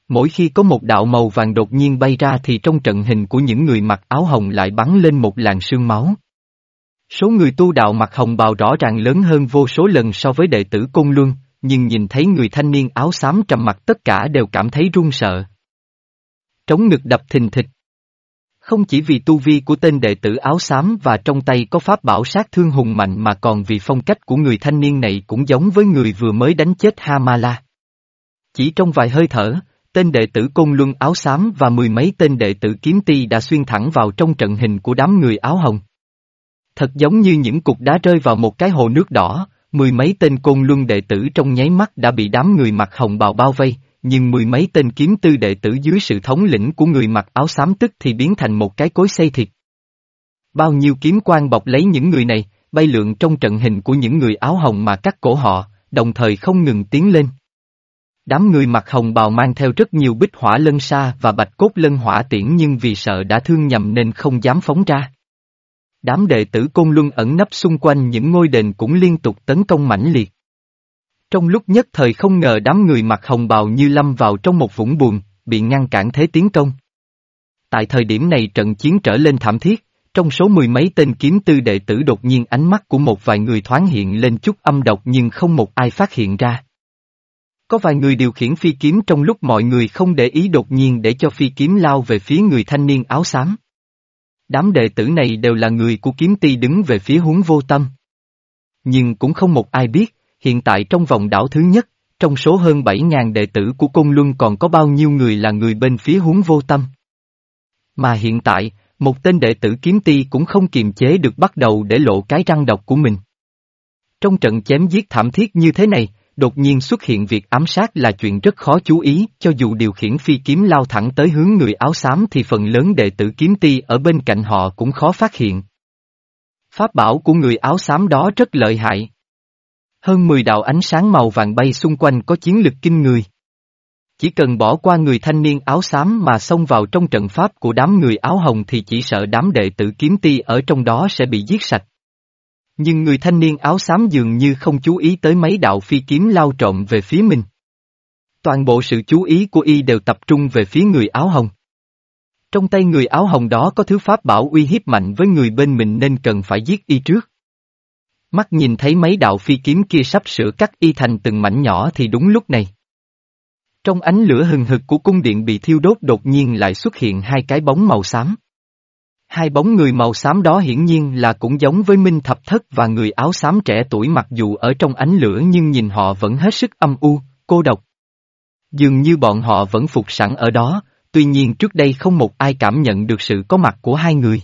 Mỗi khi có một đạo màu vàng đột nhiên bay ra thì trong trận hình của những người mặc áo hồng lại bắn lên một làn sương máu. Số người tu đạo mặc hồng bào rõ ràng lớn hơn vô số lần so với đệ tử Côn Luân, nhưng nhìn thấy người thanh niên áo xám trầm mặt tất cả đều cảm thấy run sợ. Trống ngực đập thình thịch. Không chỉ vì tu vi của tên đệ tử áo xám và trong tay có pháp bảo sát thương hùng mạnh mà còn vì phong cách của người thanh niên này cũng giống với người vừa mới đánh chết Hamala. Chỉ trong vài hơi thở, tên đệ tử Côn Luân áo xám và mười mấy tên đệ tử kiếm ti đã xuyên thẳng vào trong trận hình của đám người áo hồng. Thật giống như những cục đá rơi vào một cái hồ nước đỏ, mười mấy tên Côn Luân đệ tử trong nháy mắt đã bị đám người mặc hồng bào bao vây, nhưng mười mấy tên kiếm tư đệ tử dưới sự thống lĩnh của người mặc áo xám tức thì biến thành một cái cối xây thịt. Bao nhiêu kiếm quan bọc lấy những người này, bay lượn trong trận hình của những người áo hồng mà cắt cổ họ, đồng thời không ngừng tiến lên. Đám người mặc hồng bào mang theo rất nhiều bích hỏa lân sa và bạch cốt lân hỏa tiễn nhưng vì sợ đã thương nhầm nên không dám phóng ra. Đám đệ tử Côn Luân ẩn nấp xung quanh những ngôi đền cũng liên tục tấn công mãnh liệt. Trong lúc nhất thời không ngờ đám người mặc hồng bào như lâm vào trong một vũng buồn, bị ngăn cản thế tiến công. Tại thời điểm này trận chiến trở lên thảm thiết, trong số mười mấy tên kiếm tư đệ tử đột nhiên ánh mắt của một vài người thoáng hiện lên chút âm độc nhưng không một ai phát hiện ra. Có vài người điều khiển phi kiếm trong lúc mọi người không để ý đột nhiên để cho phi kiếm lao về phía người thanh niên áo xám. Đám đệ tử này đều là người của kiếm ti đứng về phía huống vô tâm. Nhưng cũng không một ai biết, hiện tại trong vòng đảo thứ nhất, trong số hơn 7.000 đệ tử của Côn Luân còn có bao nhiêu người là người bên phía huống vô tâm. Mà hiện tại, một tên đệ tử kiếm ti cũng không kiềm chế được bắt đầu để lộ cái răng độc của mình. Trong trận chém giết thảm thiết như thế này, đột nhiên xuất hiện việc ám sát là chuyện rất khó chú ý, cho dù điều khiển phi kiếm lao thẳng tới hướng người áo xám thì phần lớn đệ tử kiếm ti ở bên cạnh họ cũng khó phát hiện. Pháp bảo của người áo xám đó rất lợi hại. Hơn 10 đạo ánh sáng màu vàng bay xung quanh có chiến lực kinh người. Chỉ cần bỏ qua người thanh niên áo xám mà xông vào trong trận pháp của đám người áo hồng thì chỉ sợ đám đệ tử kiếm ti ở trong đó sẽ bị giết sạch. Nhưng người thanh niên áo xám dường như không chú ý tới mấy đạo phi kiếm lao trộm về phía mình. Toàn bộ sự chú ý của y đều tập trung về phía người áo hồng. Trong tay người áo hồng đó có thứ pháp bảo uy hiếp mạnh với người bên mình nên cần phải giết y trước. Mắt nhìn thấy mấy đạo phi kiếm kia sắp sửa cắt y thành từng mảnh nhỏ thì đúng lúc này. Trong ánh lửa hừng hực của cung điện bị thiêu đốt đột nhiên lại xuất hiện hai cái bóng màu xám. Hai bóng người màu xám đó hiển nhiên là cũng giống với Minh Thập Thất và người áo xám trẻ tuổi mặc dù ở trong ánh lửa nhưng nhìn họ vẫn hết sức âm u, cô độc. Dường như bọn họ vẫn phục sẵn ở đó, tuy nhiên trước đây không một ai cảm nhận được sự có mặt của hai người.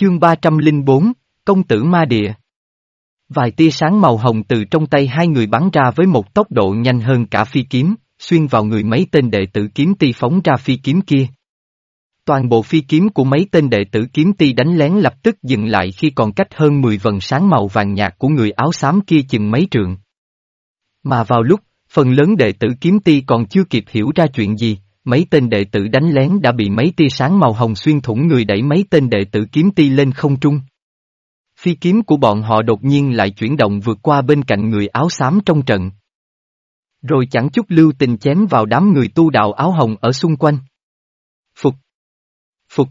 Chương 304, Công tử Ma Địa Vài tia sáng màu hồng từ trong tay hai người bắn ra với một tốc độ nhanh hơn cả phi kiếm, xuyên vào người mấy tên đệ tử kiếm ti phóng ra phi kiếm kia. Toàn bộ phi kiếm của mấy tên đệ tử kiếm ti đánh lén lập tức dừng lại khi còn cách hơn 10 vần sáng màu vàng nhạt của người áo xám kia chừng mấy trượng. Mà vào lúc, Phần lớn đệ tử kiếm ti còn chưa kịp hiểu ra chuyện gì, mấy tên đệ tử đánh lén đã bị mấy tia sáng màu hồng xuyên thủng người đẩy mấy tên đệ tử kiếm ti lên không trung. Phi kiếm của bọn họ đột nhiên lại chuyển động vượt qua bên cạnh người áo xám trong trận. Rồi chẳng chút lưu tình chém vào đám người tu đạo áo hồng ở xung quanh. Phục! Phục!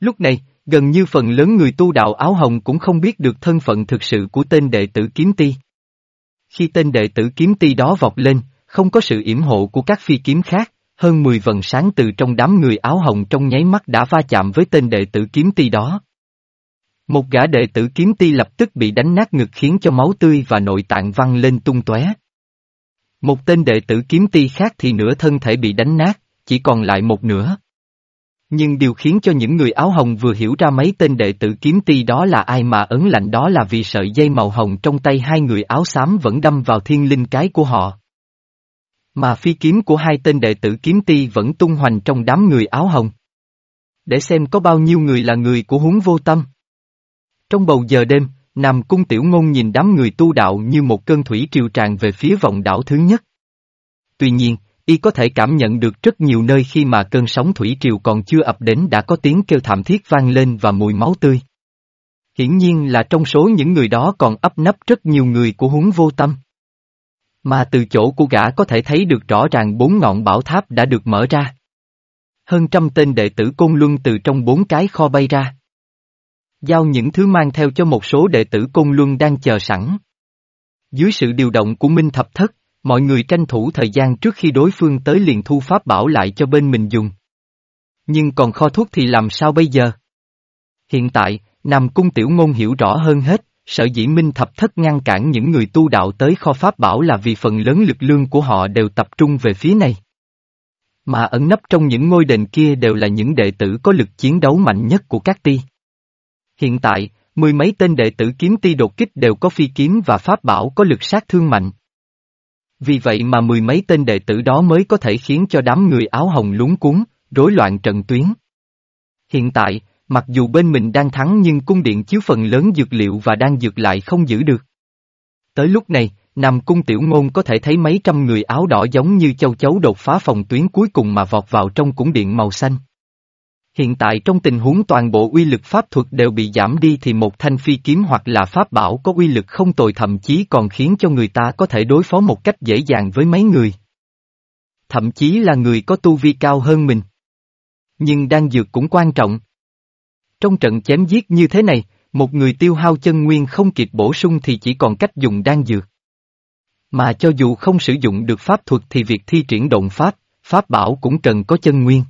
Lúc này, gần như phần lớn người tu đạo áo hồng cũng không biết được thân phận thực sự của tên đệ tử kiếm ti. Khi tên đệ tử kiếm ti đó vọt lên, không có sự yểm hộ của các phi kiếm khác, hơn 10 vần sáng từ trong đám người áo hồng trong nháy mắt đã va chạm với tên đệ tử kiếm ti đó. Một gã đệ tử kiếm ti lập tức bị đánh nát ngực khiến cho máu tươi và nội tạng văng lên tung tóe. Một tên đệ tử kiếm ti khác thì nửa thân thể bị đánh nát, chỉ còn lại một nửa. Nhưng điều khiến cho những người áo hồng vừa hiểu ra mấy tên đệ tử kiếm ti đó là ai mà ấn lạnh đó là vì sợi dây màu hồng trong tay hai người áo xám vẫn đâm vào thiên linh cái của họ. Mà phi kiếm của hai tên đệ tử kiếm ti vẫn tung hoành trong đám người áo hồng. Để xem có bao nhiêu người là người của huống vô tâm. Trong bầu giờ đêm, Nam Cung Tiểu Ngôn nhìn đám người tu đạo như một cơn thủy triều tràn về phía vòng đảo thứ nhất. Tuy nhiên, y có thể cảm nhận được rất nhiều nơi khi mà cơn sóng thủy triều còn chưa ập đến đã có tiếng kêu thảm thiết vang lên và mùi máu tươi. Hiển nhiên là trong số những người đó còn ấp nấp rất nhiều người của huống vô tâm. Mà từ chỗ của gã có thể thấy được rõ ràng bốn ngọn bảo tháp đã được mở ra. Hơn trăm tên đệ tử Côn Luân từ trong bốn cái kho bay ra. Giao những thứ mang theo cho một số đệ tử Côn Luân đang chờ sẵn. Dưới sự điều động của Minh Thập Thất, mọi người tranh thủ thời gian trước khi đối phương tới liền thu pháp bảo lại cho bên mình dùng. Nhưng còn kho thuốc thì làm sao bây giờ? Hiện tại, Nam Cung Tiểu Ngôn hiểu rõ hơn hết, sở dĩ Minh Thập Thất ngăn cản những người tu đạo tới kho pháp bảo là vì phần lớn lực lượng của họ đều tập trung về phía này. Mà ẩn nấp trong những ngôi đền kia đều là những đệ tử có lực chiến đấu mạnh nhất của các ti. Hiện tại, mười mấy tên đệ tử kiếm ti đột kích đều có phi kiếm và pháp bảo có lực sát thương mạnh. Vì vậy mà mười mấy tên đệ tử đó mới có thể khiến cho đám người áo hồng lúng cuốn, rối loạn trận tuyến. Hiện tại, mặc dù bên mình đang thắng nhưng cung điện chiếu phần lớn dược liệu và đang dược lại không giữ được. Tới lúc này, Nam Cung Tiểu Ngôn có thể thấy mấy trăm người áo đỏ giống như châu chấu đột phá phòng tuyến cuối cùng mà vọt vào trong cung điện màu xanh. Hiện tại trong tình huống toàn bộ uy lực pháp thuật đều bị giảm đi thì một thanh phi kiếm hoặc là pháp bảo có uy lực không tồi thậm chí còn khiến cho người ta có thể đối phó một cách dễ dàng với mấy người. Thậm chí là người có tu vi cao hơn mình. Nhưng đang dược cũng quan trọng. Trong trận chém giết như thế này, một người tiêu hao chân nguyên không kịp bổ sung thì chỉ còn cách dùng đan dược. Mà cho dù không sử dụng được pháp thuật thì việc thi triển động pháp, pháp bảo cũng cần có chân nguyên.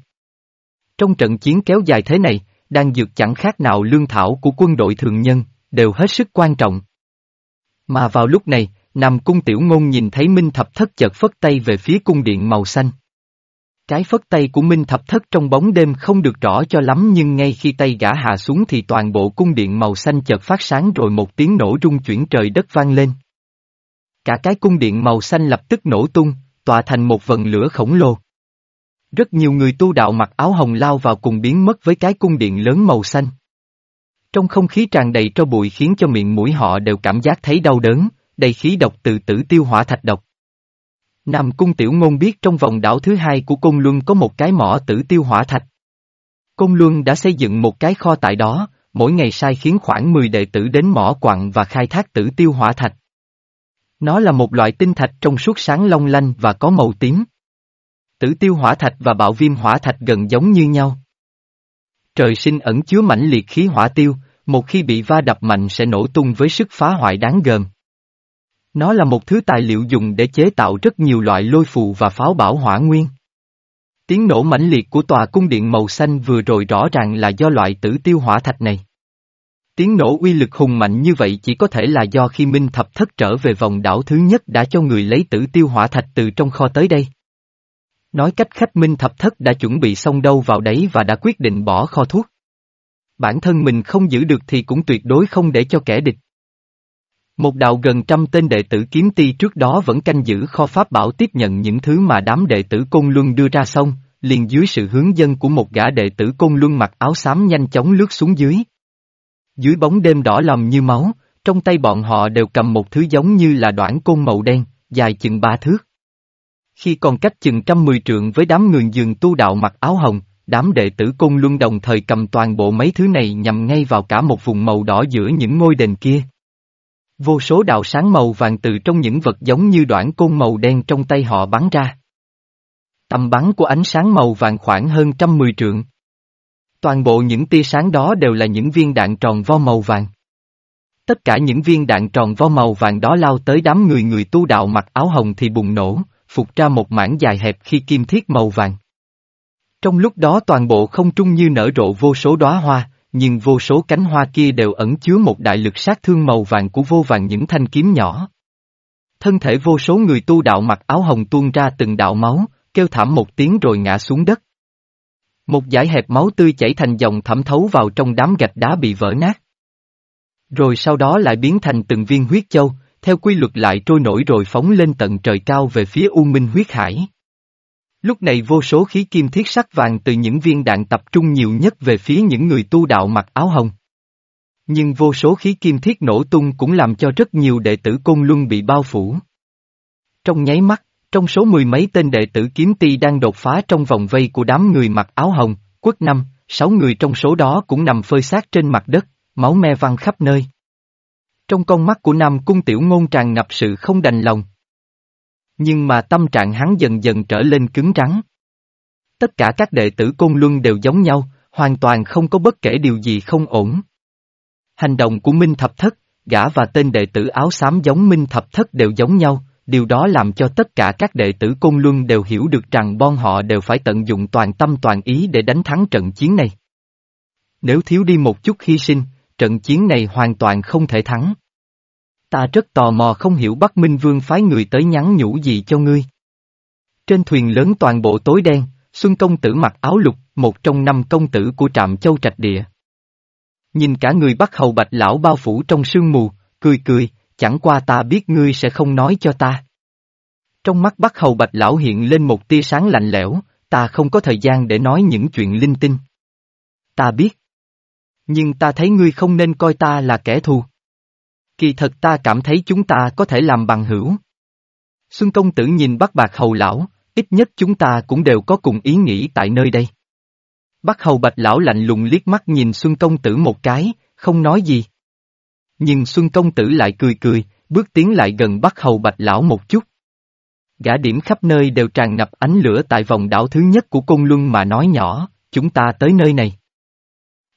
Trong trận chiến kéo dài thế này, đan dược chẳng khác nào lương thảo của quân đội thường nhân, đều hết sức quan trọng. Mà vào lúc này, Nam Cung Tiểu Ngôn nhìn thấy Minh Thập Thất chợt phất tay về phía cung điện màu xanh. Cái phất tay của Minh Thập Thất trong bóng đêm không được rõ cho lắm nhưng ngay khi tay gã hạ xuống thì toàn bộ cung điện màu xanh chợt phát sáng rồi một tiếng nổ rung chuyển trời đất vang lên. Cả cái cung điện màu xanh lập tức nổ tung, tỏa thành một vần lửa khổng lồ. Rất nhiều người tu đạo mặc áo hồng lao vào cùng biến mất với cái cung điện lớn màu xanh. Trong không khí tràn đầy tro bụi khiến cho miệng mũi họ đều cảm giác thấy đau đớn, đầy khí độc từ tử tiêu hỏa thạch độc. Nam Cung Tiểu Ngôn biết trong vòng đảo thứ hai của Côn Luân có một cái mỏ tử tiêu hỏa thạch. Côn Luân đã xây dựng một cái kho tại đó, mỗi ngày sai khiến khoảng 10 đệ tử đến mỏ quặng và khai thác tử tiêu hỏa thạch. Nó là một loại tinh thạch trong suốt sáng long lanh và có màu tím. Tử tiêu hỏa thạch và bạo viêm hỏa thạch gần giống như nhau. Trời sinh ẩn chứa mãnh liệt khí hỏa tiêu, một khi bị va đập mạnh sẽ nổ tung với sức phá hoại đáng gờm. Nó là một thứ tài liệu dùng để chế tạo rất nhiều loại lôi phù và pháo bảo hỏa nguyên. Tiếng nổ mãnh liệt của tòa cung điện màu xanh vừa rồi rõ ràng là do loại tử tiêu hỏa thạch này. Tiếng nổ uy lực hùng mạnh như vậy chỉ có thể là do khi Minh Thập Thất trở về vòng đảo thứ nhất đã cho người lấy tử tiêu hỏa thạch từ trong kho tới đây. Nói cách khách Minh Thập Thất đã chuẩn bị xong đâu vào đấy và đã quyết định bỏ kho thuốc. Bản thân mình không giữ được thì cũng tuyệt đối không để cho kẻ địch. Một đạo gần trăm tên đệ tử kiếm ti trước đó vẫn canh giữ kho pháp bảo tiếp nhận những thứ mà đám đệ tử Côn Luân đưa ra xong, liền dưới sự hướng dân của một gã đệ tử Côn Luân mặc áo xám nhanh chóng lướt xuống dưới. Dưới bóng đêm đỏ lòm như máu, trong tay bọn họ đều cầm một thứ giống như là đoạn côn màu đen, dài chừng ba thước. Khi còn cách chừng trăm mười trượng với đám người dường tu đạo mặc áo hồng, đám đệ tử côn luân đồng thời cầm toàn bộ mấy thứ này nhằm ngay vào cả một vùng màu đỏ giữa những ngôi đền kia. Vô số đạo sáng màu vàng từ trong những vật giống như đoạn côn màu đen trong tay họ bắn ra. Tầm bắn của ánh sáng màu vàng khoảng hơn trăm mười trượng. Toàn bộ những tia sáng đó đều là những viên đạn tròn vo màu vàng. Tất cả những viên đạn tròn vo màu vàng đó lao tới đám người người tu đạo mặc áo hồng thì bùng nổ, phục ra một mảng dài hẹp khi kim thiết màu vàng. Trong lúc đó toàn bộ không trung như nở rộ vô số đóa hoa, nhưng vô số cánh hoa kia đều ẩn chứa một đại lực sát thương màu vàng của vô vàng những thanh kiếm nhỏ. Thân thể vô số người tu đạo mặc áo hồng tuôn ra từng đạo máu, kêu thảm một tiếng rồi ngã xuống đất. Một dải hẹp máu tươi chảy thành dòng thẩm thấu vào trong đám gạch đá bị vỡ nát. Rồi sau đó lại biến thành từng viên huyết châu, theo quy luật lại trôi nổi rồi phóng lên tận trời cao về phía U Minh huyết hải. Lúc này vô số khí kim thiết sắc vàng từ những viên đạn tập trung nhiều nhất về phía những người tu đạo mặc áo hồng. Nhưng vô số khí kim thiết nổ tung cũng làm cho rất nhiều đệ tử Côn Luân bị bao phủ. Trong nháy mắt, trong số mười mấy tên đệ tử kiếm ti đang đột phá trong vòng vây của đám người mặc áo hồng, quất năm, sáu người trong số đó cũng nằm phơi xác trên mặt đất, máu me văng khắp nơi. Trong con mắt của Nam Cung Tiểu Ngôn tràn ngập sự không đành lòng. Nhưng mà tâm trạng hắn dần dần trở lên cứng rắn. Tất cả các đệ tử Côn Luân đều giống nhau, hoàn toàn không có bất kể điều gì không ổn. Hành động của Minh Thập Thất, gã và tên đệ tử áo xám giống Minh Thập Thất đều giống nhau, điều đó làm cho tất cả các đệ tử Côn Luân đều hiểu được rằng bọn họ đều phải tận dụng toàn tâm toàn ý để đánh thắng trận chiến này. Nếu thiếu đi một chút hy sinh, trận chiến này hoàn toàn không thể thắng. Ta rất tò mò không hiểu Bắc Minh Vương phái người tới nhắn nhủ gì cho ngươi. Trên thuyền lớn toàn bộ tối đen, Xuân Công Tử mặc áo lục, một trong năm công tử của trạm châu trạch địa. Nhìn cả người Bắc Hầu Bạch Lão bao phủ trong sương mù, cười cười, chẳng qua ta biết ngươi sẽ không nói cho ta. Trong mắt Bắc Hầu Bạch Lão hiện lên một tia sáng lạnh lẽo, ta không có thời gian để nói những chuyện linh tinh. Ta biết. Nhưng ta thấy ngươi không nên coi ta là kẻ thù. Kỳ thật ta cảm thấy chúng ta có thể làm bằng hữu. Xuân công tử nhìn Bắc Bạc Hầu Lão, ít nhất chúng ta cũng đều có cùng ý nghĩ tại nơi đây. Bắc Hầu Bạch Lão lạnh lùng liếc mắt nhìn Xuân công tử một cái, không nói gì. Nhưng Xuân công tử lại cười cười, bước tiến lại gần Bắc Hầu Bạch Lão một chút. Gã điểm khắp nơi đều tràn ngập ánh lửa tại vòng đảo thứ nhất của Côn Luân mà nói nhỏ, chúng ta tới nơi này.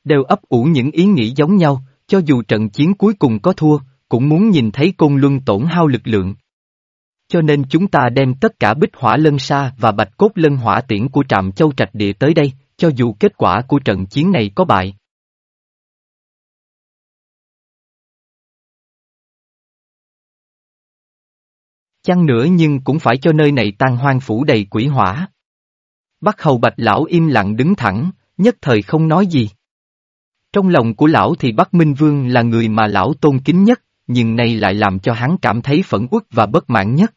Đều ấp ủ những ý nghĩ giống nhau, cho dù trận chiến cuối cùng có thua, cũng muốn nhìn thấy Côn Luân tổn hao lực lượng. Cho nên chúng ta đem tất cả bích hỏa lân sa và bạch cốt lân hỏa tiễn của trạm châu trạch địa tới đây, cho dù kết quả của trận chiến này có bại. Chăng nữa nhưng cũng phải cho nơi này tan hoang phủ đầy quỷ hỏa. Bắc hầu bạch lão im lặng đứng thẳng, nhất thời không nói gì. Trong lòng của lão thì Bắc Minh Vương là người mà lão tôn kính nhất, nhưng nay lại làm cho hắn cảm thấy phẫn uất và bất mãn nhất.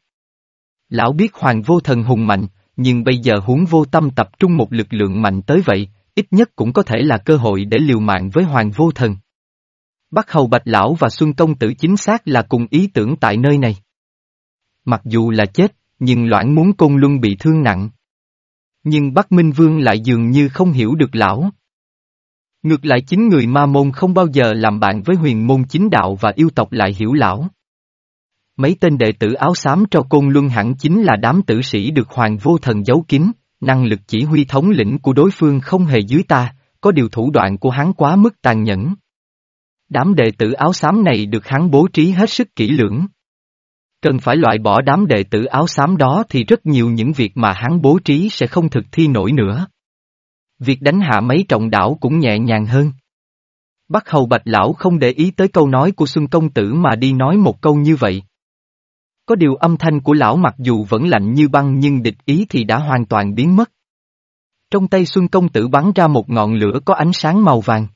Lão biết Hoàng vô thần hùng mạnh, nhưng bây giờ huống vô tâm tập trung một lực lượng mạnh tới vậy, ít nhất cũng có thể là cơ hội để liều mạng với Hoàng vô thần. Bắc Hầu Bạch Lão và Xuân Công Tử chính xác là cùng ý tưởng tại nơi này. Mặc dù là chết, nhưng Loạn muốn Côn Luân bị thương nặng. Nhưng Bắc Minh Vương lại dường như không hiểu được lão. Ngược lại chính người ma môn không bao giờ làm bạn với huyền môn chính đạo và yêu tộc lại hiểu lão. Mấy tên đệ tử áo xám cho côn luân hẳn chính là đám tử sĩ được hoàng vô thần giấu kín, năng lực chỉ huy thống lĩnh của đối phương không hề dưới ta, có điều thủ đoạn của hắn quá mức tàn nhẫn. Đám đệ tử áo xám này được hắn bố trí hết sức kỹ lưỡng. Cần phải loại bỏ đám đệ tử áo xám đó thì rất nhiều những việc mà hắn bố trí sẽ không thực thi nổi nữa. Việc đánh hạ mấy trọng đảo cũng nhẹ nhàng hơn. Bắc Hầu Bạch Lão không để ý tới câu nói của Xuân Công Tử mà đi nói một câu như vậy. Có điều âm thanh của lão mặc dù vẫn lạnh như băng nhưng địch ý thì đã hoàn toàn biến mất. Trong tay Xuân Công Tử bắn ra một ngọn lửa có ánh sáng màu vàng.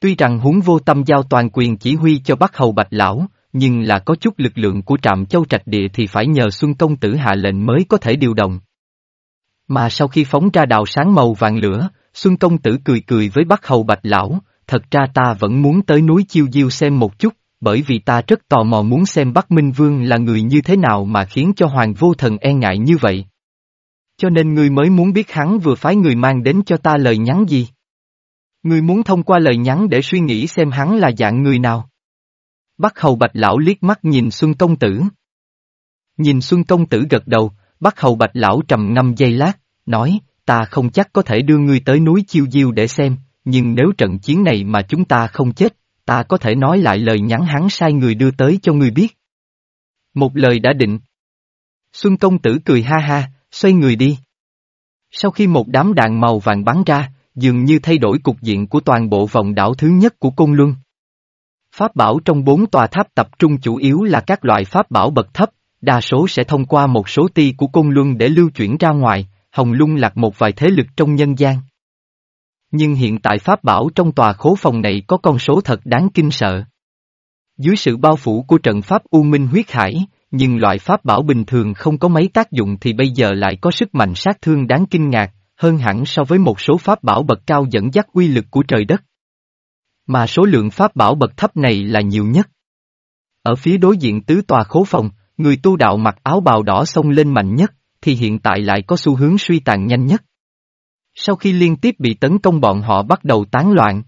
Tuy rằng huống vô tâm giao toàn quyền chỉ huy cho Bắc Hầu Bạch Lão, nhưng là có chút lực lượng của trạm châu trạch địa thì phải nhờ Xuân Công Tử hạ lệnh mới có thể điều động. Mà sau khi phóng ra đào sáng màu vàng lửa, Xuân Công Tử cười cười với Bắc Hầu Bạch Lão, thật ra ta vẫn muốn tới núi Chiêu Diêu xem một chút, bởi vì ta rất tò mò muốn xem Bắc Minh Vương là người như thế nào mà khiến cho Hoàng Vô Thần e ngại như vậy. Cho nên ngươi mới muốn biết hắn vừa phái người mang đến cho ta lời nhắn gì. Ngươi muốn thông qua lời nhắn để suy nghĩ xem hắn là dạng người nào. Bắc Hầu Bạch Lão liếc mắt nhìn Xuân Công Tử. Nhìn Xuân Công Tử gật đầu, Bắc Hầu Bạch Lão trầm ngâm giây lát, nói, ta không chắc có thể đưa ngươi tới núi Chiêu Diêu để xem, nhưng nếu trận chiến này mà chúng ta không chết, ta có thể nói lại lời nhắn hắn sai người đưa tới cho ngươi biết. Một lời đã định. Xuân Công Tử cười ha ha, xoay người đi. Sau khi một đám đạn màu vàng bắn ra, dường như thay đổi cục diện của toàn bộ vòng đảo thứ nhất của Côn Luân. Pháp bảo trong bốn tòa tháp tập trung chủ yếu là các loại pháp bảo bậc thấp, đa số sẽ thông qua một số ti của Côn Luân để lưu chuyển ra ngoài, Hồng Lung lạc một vài thế lực trong nhân gian. Nhưng hiện tại pháp bảo trong tòa khố phòng này có con số thật đáng kinh sợ. Dưới sự bao phủ của trận pháp U Minh huyết hải, nhưng loại pháp bảo bình thường không có mấy tác dụng thì bây giờ lại có sức mạnh sát thương đáng kinh ngạc, hơn hẳn so với một số pháp bảo bậc cao dẫn dắt uy lực của trời đất. Mà số lượng pháp bảo bậc thấp này là nhiều nhất. Ở phía đối diện tứ tòa khố phòng, người tu đạo mặc áo bào đỏ xông lên mạnh nhất, thì hiện tại lại có xu hướng suy tàn nhanh nhất. Sau khi liên tiếp bị tấn công bọn họ bắt đầu tán loạn.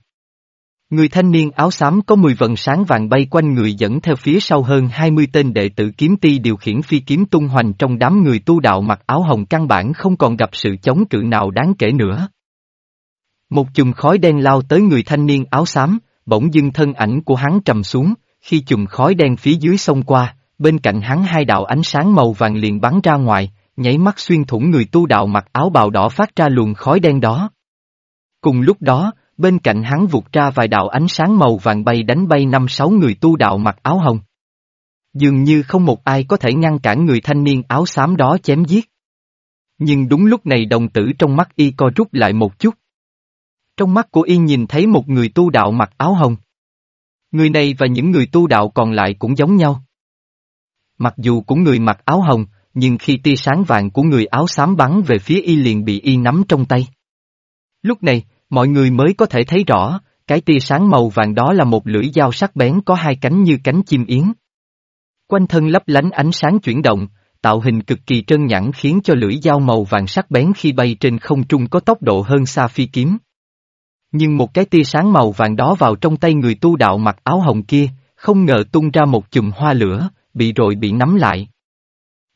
Người thanh niên áo xám có 10 vần sáng vàng bay quanh người dẫn theo phía sau hơn 20 tên đệ tử kiếm ti điều khiển phi kiếm tung hoành trong đám người tu đạo mặc áo hồng căn bản không còn gặp sự chống cự nào đáng kể nữa. Một chùm khói đen lao tới người thanh niên áo xám, bỗng dưng thân ảnh của hắn trầm xuống, khi chùm khói đen phía dưới xông qua, bên cạnh hắn hai đạo ánh sáng màu vàng liền bắn ra ngoài, nháy mắt xuyên thủng người tu đạo mặc áo bào đỏ phát ra luồng khói đen đó. Cùng lúc đó, bên cạnh hắn vụt ra vài đạo ánh sáng màu vàng bay đánh bay năm sáu người tu đạo mặc áo hồng. Dường như không một ai có thể ngăn cản người thanh niên áo xám đó chém giết. Nhưng đúng lúc này đồng tử trong mắt y co rút lại một chút. Trong mắt của y nhìn thấy một người tu đạo mặc áo hồng. Người này và những người tu đạo còn lại cũng giống nhau. Mặc dù cũng người mặc áo hồng, nhưng khi tia sáng vàng của người áo xám bắn về phía y liền bị y nắm trong tay. Lúc này, mọi người mới có thể thấy rõ, cái tia sáng màu vàng đó là một lưỡi dao sắc bén có hai cánh như cánh chim yến. Quanh thân lấp lánh ánh sáng chuyển động, tạo hình cực kỳ trơn nhẵn khiến cho lưỡi dao màu vàng sắc bén khi bay trên không trung có tốc độ hơn xa phi kiếm. Nhưng một cái tia sáng màu vàng đó vào trong tay người tu đạo mặc áo hồng kia, không ngờ tung ra một chùm hoa lửa, bị rồi bị nắm lại.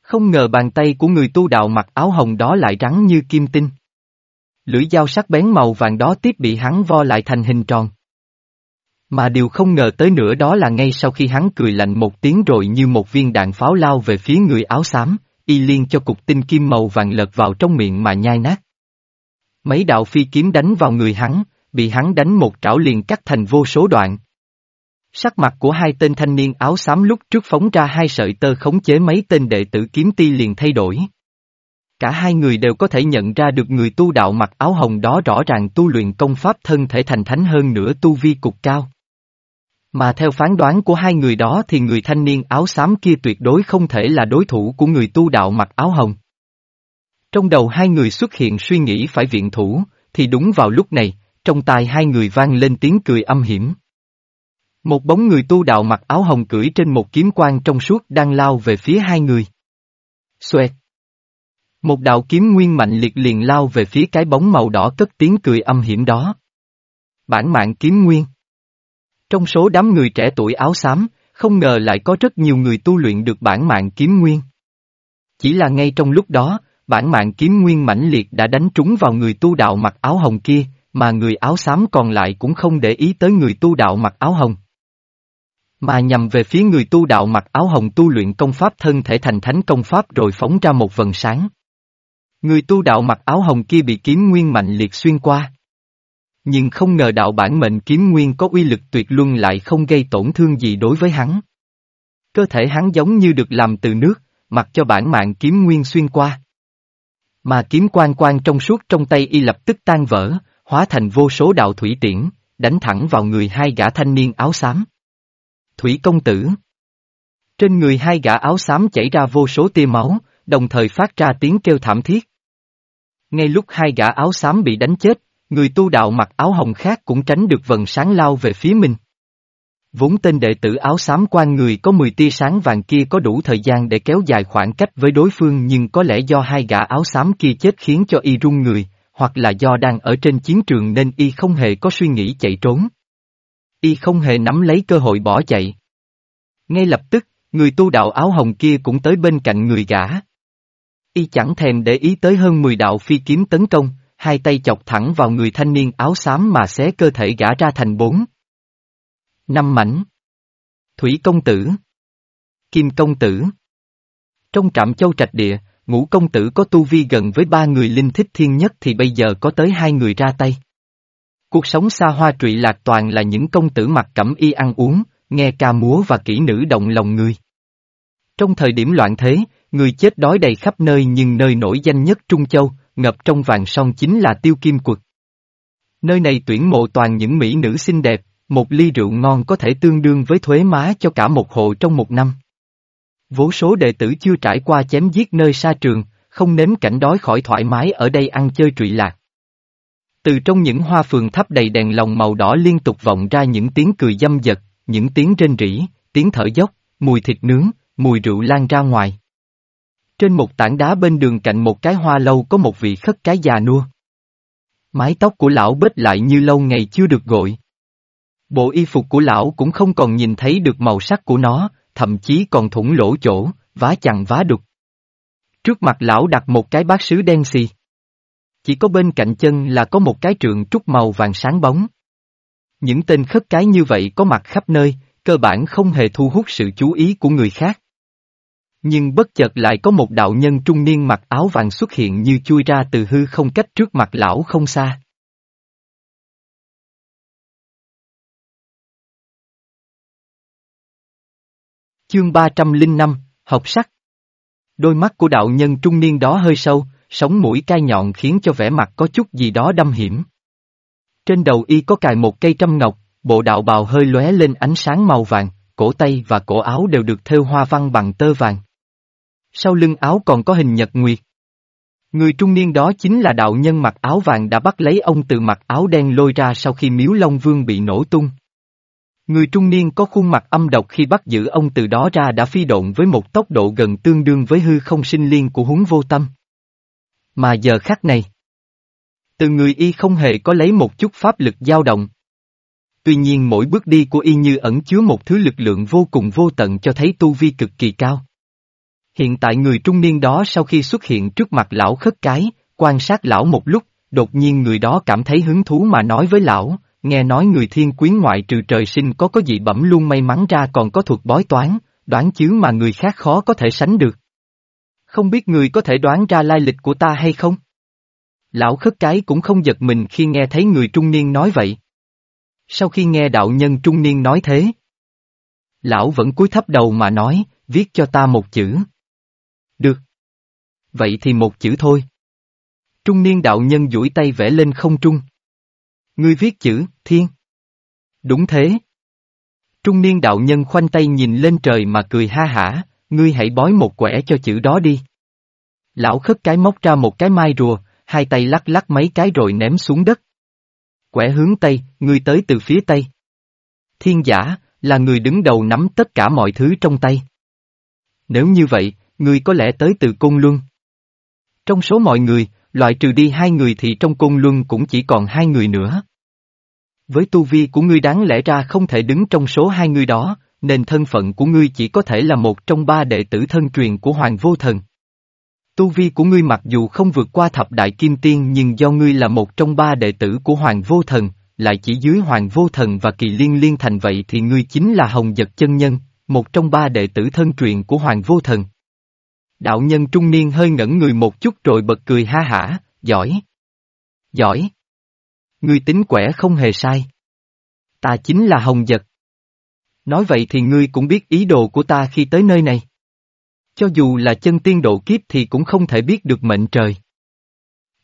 Không ngờ bàn tay của người tu đạo mặc áo hồng đó lại rắn như kim tinh. Lưỡi dao sắc bén màu vàng đó tiếp bị hắn vo lại thành hình tròn. Mà điều không ngờ tới nữa đó là ngay sau khi hắn cười lạnh một tiếng rồi như một viên đạn pháo lao về phía người áo xám, y liên cho cục tinh kim màu vàng lật vào trong miệng mà nhai nát. Mấy đạo phi kiếm đánh vào người hắn, bị hắn đánh một trảo liền cắt thành vô số đoạn. Sắc mặt của hai tên thanh niên áo xám lúc trước phóng ra hai sợi tơ khống chế mấy tên đệ tử kiếm ti liền thay đổi. Cả hai người đều có thể nhận ra được người tu đạo mặc áo hồng đó rõ ràng tu luyện công pháp thân thể thành thánh hơn nữa tu vi cục cao. Mà theo phán đoán của hai người đó thì người thanh niên áo xám kia tuyệt đối không thể là đối thủ của người tu đạo mặc áo hồng. Trong đầu hai người xuất hiện suy nghĩ phải viện thủ, thì đúng vào lúc này, trong tai hai người vang lên tiếng cười âm hiểm. Một bóng người tu đạo mặc áo hồng cưỡi trên một kiếm quan trong suốt đang lao về phía hai người. Xoẹt. Một đạo kiếm nguyên mạnh liệt liền lao về phía cái bóng màu đỏ cất tiếng cười âm hiểm đó. Bản mạng kiếm nguyên. Trong số đám người trẻ tuổi áo xám, không ngờ lại có rất nhiều người tu luyện được bản mạng kiếm nguyên. Chỉ là ngay trong lúc đó, bản mạng kiếm nguyên mãnh liệt đã đánh trúng vào người tu đạo mặc áo hồng kia, mà người áo xám còn lại cũng không để ý tới người tu đạo mặc áo hồng. Mà nhằm về phía người tu đạo mặc áo hồng tu luyện công pháp thân thể thành thánh công pháp rồi phóng ra một vần sáng. Người tu đạo mặc áo hồng kia bị kiếm nguyên mạnh liệt xuyên qua. Nhưng không ngờ đạo bản mệnh kiếm nguyên có uy lực tuyệt luân lại không gây tổn thương gì đối với hắn. Cơ thể hắn giống như được làm từ nước, mặc cho bản mạng kiếm nguyên xuyên qua. Mà kiếm quan quan trong suốt trong tay y lập tức tan vỡ, hóa thành vô số đạo thủy tiễn, đánh thẳng vào người hai gã thanh niên áo xám. Thủy công tử Trên người hai gã áo xám chảy ra vô số tia máu, đồng thời phát ra tiếng kêu thảm thiết. Ngay lúc hai gã áo xám bị đánh chết, người tu đạo mặc áo hồng khác cũng tránh được vần sáng lao về phía mình. Vốn tên đệ tử áo xám quan người có 10 tia sáng vàng kia có đủ thời gian để kéo dài khoảng cách với đối phương nhưng có lẽ do hai gã áo xám kia chết khiến cho y run người, hoặc là do đang ở trên chiến trường nên y không hề có suy nghĩ chạy trốn. Y không hề nắm lấy cơ hội bỏ chạy. Ngay lập tức, người tu đạo áo hồng kia cũng tới bên cạnh người gã. Y chẳng thèm để ý tới hơn 10 đạo phi kiếm tấn công, hai tay chọc thẳng vào người thanh niên áo xám mà xé cơ thể gã ra thành bốn. Năm mảnh. Thủy công tử. Kim công tử. Trong trạm châu trạch địa, ngũ công tử có tu vi gần với ba người linh thích thiên nhất thì bây giờ có tới hai người ra tay. Cuộc sống xa hoa trụy lạc toàn là những công tử mặc cẩm y ăn uống, nghe ca múa và kỹ nữ động lòng người. Trong thời điểm loạn thế, người chết đói đầy khắp nơi nhưng nơi nổi danh nhất Trung Châu, ngập trong vàng son chính là tiêu kim quật. Nơi này tuyển mộ toàn những mỹ nữ xinh đẹp, một ly rượu ngon có thể tương đương với thuế má cho cả một hộ trong một năm. Vô số đệ tử chưa trải qua chém giết nơi xa trường, không nếm cảnh đói khỏi thoải mái ở đây ăn chơi trụy lạc. Từ trong những hoa phường thắp đầy đèn lồng màu đỏ liên tục vọng ra những tiếng cười dâm dật, những tiếng rên rỉ, tiếng thở dốc, mùi thịt nướng, mùi rượu lan ra ngoài. Trên một tảng đá bên đường cạnh một cái hoa lâu có một vị khất cái già nua. Mái tóc của lão bết lại như lâu ngày chưa được gội. Bộ y phục của lão cũng không còn nhìn thấy được màu sắc của nó, thậm chí còn thủng lỗ chỗ, vá chằng vá đục. Trước mặt lão đặt một cái bát sứ đen xì. Chỉ có bên cạnh chân là có một cái trượng trúc màu vàng sáng bóng. Những tên khất cái như vậy có mặt khắp nơi, cơ bản không hề thu hút sự chú ý của người khác. Nhưng bất chợt lại có một đạo nhân trung niên mặc áo vàng xuất hiện như chui ra từ hư không cách trước mặt lão không xa. Chương 305, Học sắc Đôi mắt của đạo nhân trung niên đó hơi sâu, sống mũi cai nhọn khiến cho vẻ mặt có chút gì đó đâm hiểm. Trên đầu y có cài một cây trăm ngọc, bộ đạo bào hơi lóe lên ánh sáng màu vàng, cổ tay và cổ áo đều được thêu hoa văn bằng tơ vàng. Sau lưng áo còn có hình nhật nguyệt. Người trung niên đó chính là đạo nhân mặc áo vàng đã bắt lấy ông từ mặc áo đen lôi ra sau khi miếu Long Vương bị nổ tung. Người trung niên có khuôn mặt âm độc khi bắt giữ ông từ đó ra đã phi độn với một tốc độ gần tương đương với hư không sinh liên của huống vô tâm. Mà giờ khắc này, từ người y không hề có lấy một chút pháp lực dao động. Tuy nhiên mỗi bước đi của y như ẩn chứa một thứ lực lượng vô cùng vô tận cho thấy tu vi cực kỳ cao. Hiện tại người trung niên đó sau khi xuất hiện trước mặt lão khất cái, quan sát lão một lúc, đột nhiên người đó cảm thấy hứng thú mà nói với lão, nghe nói người thiên quyến ngoại trừ trời sinh có có dị bẩm luôn may mắn ra còn có thuật bói toán, đoán chứ mà người khác khó có thể sánh được. Không biết người có thể đoán ra lai lịch của ta hay không? Lão khất cái cũng không giật mình khi nghe thấy người trung niên nói vậy. Sau khi nghe đạo nhân trung niên nói thế, lão vẫn cúi thấp đầu mà nói, viết cho ta một chữ. Được. Vậy thì một chữ thôi. Trung niên đạo nhân duỗi tay vẽ lên không trung. Ngươi viết chữ, thiên. Đúng thế. Trung niên đạo nhân khoanh tay nhìn lên trời mà cười ha hả, ngươi hãy bói một quẻ cho chữ đó đi. Lão khất cái móc ra một cái mai rùa, hai tay lắc lắc mấy cái rồi ném xuống đất. Quẻ hướng Tây, ngươi tới từ phía Tây. Thiên giả, là người đứng đầu nắm tất cả mọi thứ trong tay. Nếu như vậy, ngươi có lẽ tới từ Côn Luân. Trong số mọi người, loại trừ đi hai người thì trong Côn Luân cũng chỉ còn hai người nữa. Với tu vi của ngươi đáng lẽ ra không thể đứng trong số hai người đó, nên thân phận của ngươi chỉ có thể là một trong ba đệ tử thân truyền của Hoàng Vô Thần. Tu vi của ngươi mặc dù không vượt qua thập đại kim tiên nhưng do ngươi là một trong ba đệ tử của Hoàng Vô Thần, lại chỉ dưới Hoàng Vô Thần và Kỳ Liên Liên Thành vậy thì ngươi chính là Hồng Giật Chân Nhân, một trong ba đệ tử thân truyền của Hoàng Vô Thần. Đạo nhân trung niên hơi ngẩn người một chút rồi bật cười ha hả, giỏi. Giỏi. Ngươi tính quẻ không hề sai. Ta chính là Hồng Giật. Nói vậy thì ngươi cũng biết ý đồ của ta khi tới nơi này. Cho dù là chân tiên độ kiếp thì cũng không thể biết được mệnh trời.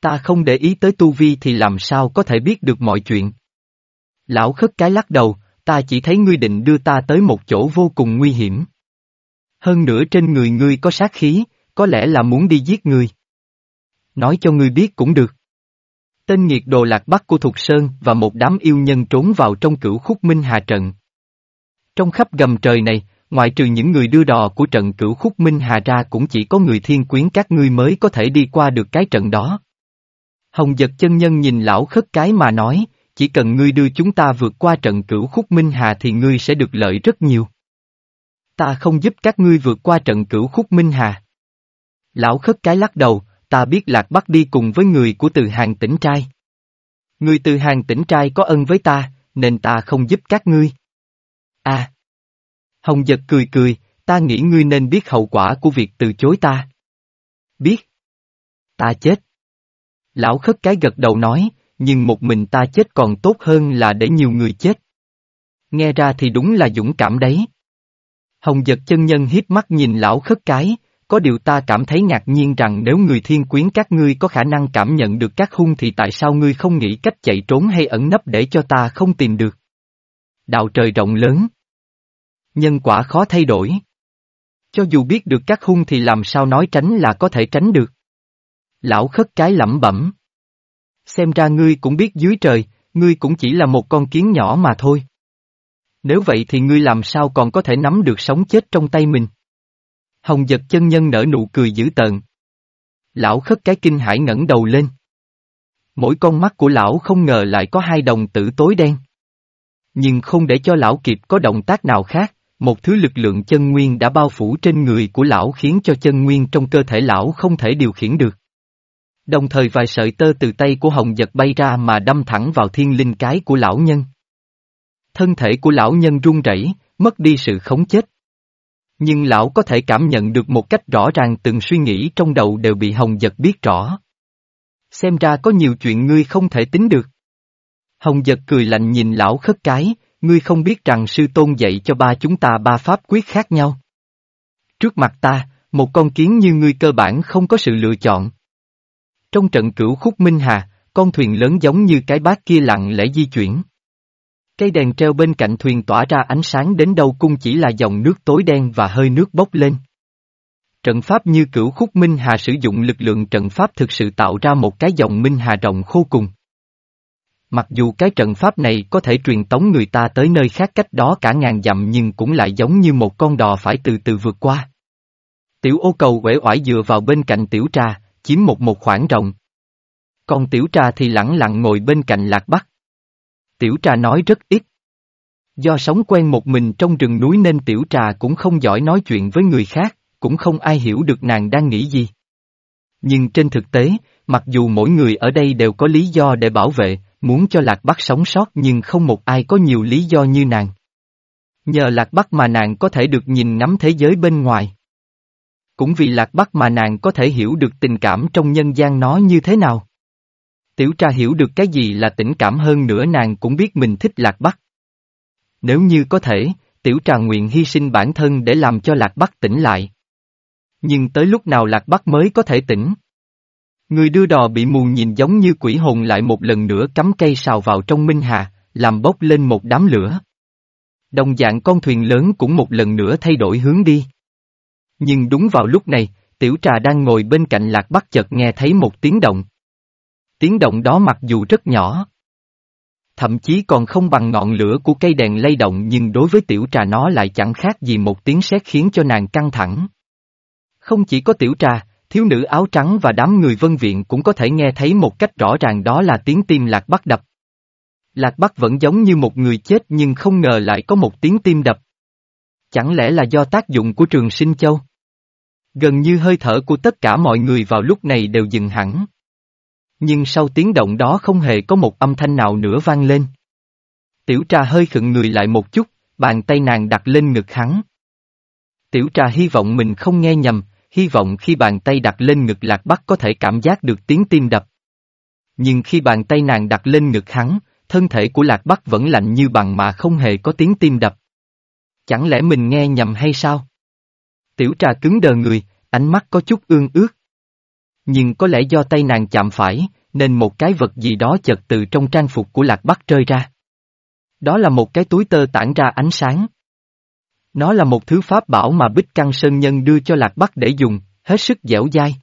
Ta không để ý tới tu vi thì làm sao có thể biết được mọi chuyện. Lão khất cái lắc đầu, ta chỉ thấy ngươi định đưa ta tới một chỗ vô cùng nguy hiểm. Hơn nữa trên người ngươi có sát khí, có lẽ là muốn đi giết ngươi. Nói cho ngươi biết cũng được. Tên nghiệt đồ lạc bắc của Thục Sơn và một đám yêu nhân trốn vào trong cửu khúc minh hà trận. Trong khắp gầm trời này, ngoại trừ những người đưa đò của trận cửu khúc Minh Hà ra cũng chỉ có người thiên quyến các ngươi mới có thể đi qua được cái trận đó. Hồng giật chân nhân nhìn lão khất cái mà nói, chỉ cần ngươi đưa chúng ta vượt qua trận cửu khúc Minh Hà thì ngươi sẽ được lợi rất nhiều. Ta không giúp các ngươi vượt qua trận cửu khúc Minh Hà. Lão khất cái lắc đầu, ta biết Lạc Bắc đi cùng với người của từ hàng tỉnh trai. Người từ hàng tỉnh trai có ân với ta, nên ta không giúp các ngươi. À! Hồng giật cười cười, ta nghĩ ngươi nên biết hậu quả của việc từ chối ta. Biết. Ta chết. Lão khất cái gật đầu nói, nhưng một mình ta chết còn tốt hơn là để nhiều người chết. Nghe ra thì đúng là dũng cảm đấy. Hồng giật chân nhân hiếp mắt nhìn lão khất cái, có điều ta cảm thấy ngạc nhiên rằng nếu người thiên quyến các ngươi có khả năng cảm nhận được các hung thì tại sao ngươi không nghĩ cách chạy trốn hay ẩn nấp để cho ta không tìm được. Đạo trời rộng lớn. Nhân quả khó thay đổi. Cho dù biết được các hung thì làm sao nói tránh là có thể tránh được. Lão khất cái lẩm bẩm. Xem ra ngươi cũng biết dưới trời, ngươi cũng chỉ là một con kiến nhỏ mà thôi. Nếu vậy thì ngươi làm sao còn có thể nắm được sống chết trong tay mình? Hồng giật chân nhân nở nụ cười dữ tợn. Lão khất cái kinh hãi ngẩng đầu lên. Mỗi con mắt của lão không ngờ lại có hai đồng tử tối đen. Nhưng không để cho lão kịp có động tác nào khác, một thứ lực lượng chân nguyên đã bao phủ trên người của lão khiến cho chân nguyên trong cơ thể lão không thể điều khiển được. Đồng thời vài sợi tơ từ tay của hồng giật bay ra mà đâm thẳng vào thiên linh cái của lão nhân. Thân thể của lão nhân run rẩy, mất đi sự khống chết. Nhưng lão có thể cảm nhận được một cách rõ ràng từng suy nghĩ trong đầu đều bị Hồng Giật biết rõ. Xem ra có nhiều chuyện ngươi không thể tính được. Hồng Giật cười lạnh nhìn lão khất cái, ngươi không biết rằng sư tôn dạy cho ba chúng ta ba pháp quyết khác nhau. Trước mặt ta, một con kiến như ngươi cơ bản không có sự lựa chọn. Trong trận cửu khúc Minh Hà, con thuyền lớn giống như cái bát kia lặng lẽ di chuyển. Cây đèn treo bên cạnh thuyền tỏa ra ánh sáng đến đâu cung chỉ là dòng nước tối đen và hơi nước bốc lên. Trận pháp như cửu khúc Minh Hà sử dụng lực lượng trận pháp thực sự tạo ra một cái dòng Minh Hà rộng khô cùng. Mặc dù cái trận pháp này có thể truyền tống người ta tới nơi khác cách đó cả ngàn dặm nhưng cũng lại giống như một con đò phải từ từ vượt qua. Tiểu ô cầu uể oải dựa vào bên cạnh tiểu trà, chiếm một một khoảng rộng. Còn tiểu trà thì lẳng lặng ngồi bên cạnh lạc bắc. Tiểu trà nói rất ít. Do sống quen một mình trong rừng núi nên tiểu trà cũng không giỏi nói chuyện với người khác, cũng không ai hiểu được nàng đang nghĩ gì. Nhưng trên thực tế, mặc dù mỗi người ở đây đều có lý do để bảo vệ, muốn cho Lạc Bắc sống sót nhưng không một ai có nhiều lý do như nàng. Nhờ Lạc Bắc mà nàng có thể được nhìn ngắm thế giới bên ngoài. Cũng vì Lạc Bắc mà nàng có thể hiểu được tình cảm trong nhân gian nó như thế nào. Tiểu tra hiểu được cái gì là tình cảm hơn nữa nàng cũng biết mình thích Lạc Bắc. Nếu như có thể, tiểu trà nguyện hy sinh bản thân để làm cho Lạc Bắc tỉnh lại. Nhưng tới lúc nào Lạc Bắc mới có thể tỉnh? Người đưa đò bị mù nhìn giống như quỷ hồn lại một lần nữa cắm cây sào vào trong minh hà, làm bốc lên một đám lửa. Đồng dạng con thuyền lớn cũng một lần nữa thay đổi hướng đi. Nhưng đúng vào lúc này, tiểu trà đang ngồi bên cạnh lạc bắc chợt nghe thấy một tiếng động. Tiếng động đó mặc dù rất nhỏ. Thậm chí còn không bằng ngọn lửa của cây đèn lay động nhưng đối với tiểu trà nó lại chẳng khác gì một tiếng sét khiến cho nàng căng thẳng. Không chỉ có tiểu trà, thiếu nữ áo trắng và đám người vân viện cũng có thể nghe thấy một cách rõ ràng đó là tiếng tim lạc bắc đập. Lạc bắc vẫn giống như một người chết nhưng không ngờ lại có một tiếng tim đập. Chẳng lẽ là do tác dụng của trường sinh châu? Gần như hơi thở của tất cả mọi người vào lúc này đều dừng hẳn. Nhưng sau tiếng động đó không hề có một âm thanh nào nữa vang lên. Tiểu trà hơi khựng người lại một chút, bàn tay nàng đặt lên ngực hắn. Tiểu trà hy vọng mình không nghe nhầm, hy vọng khi bàn tay đặt lên ngực lạc bắc có thể cảm giác được tiếng tim đập. Nhưng khi bàn tay nàng đặt lên ngực hắn, thân thể của lạc bắc vẫn lạnh như bằng mà không hề có tiếng tim đập. Chẳng lẽ mình nghe nhầm hay sao? Tiểu trà cứng đờ người, ánh mắt có chút ương ướt. Nhưng có lẽ do tay nàng chạm phải, nên một cái vật gì đó chợt từ trong trang phục của lạc bắc rơi ra. Đó là một cái túi tơ tản ra ánh sáng. Nó là một thứ pháp bảo mà Bích Căng Sơn Nhân đưa cho Lạc Bắc để dùng, hết sức dẻo dai.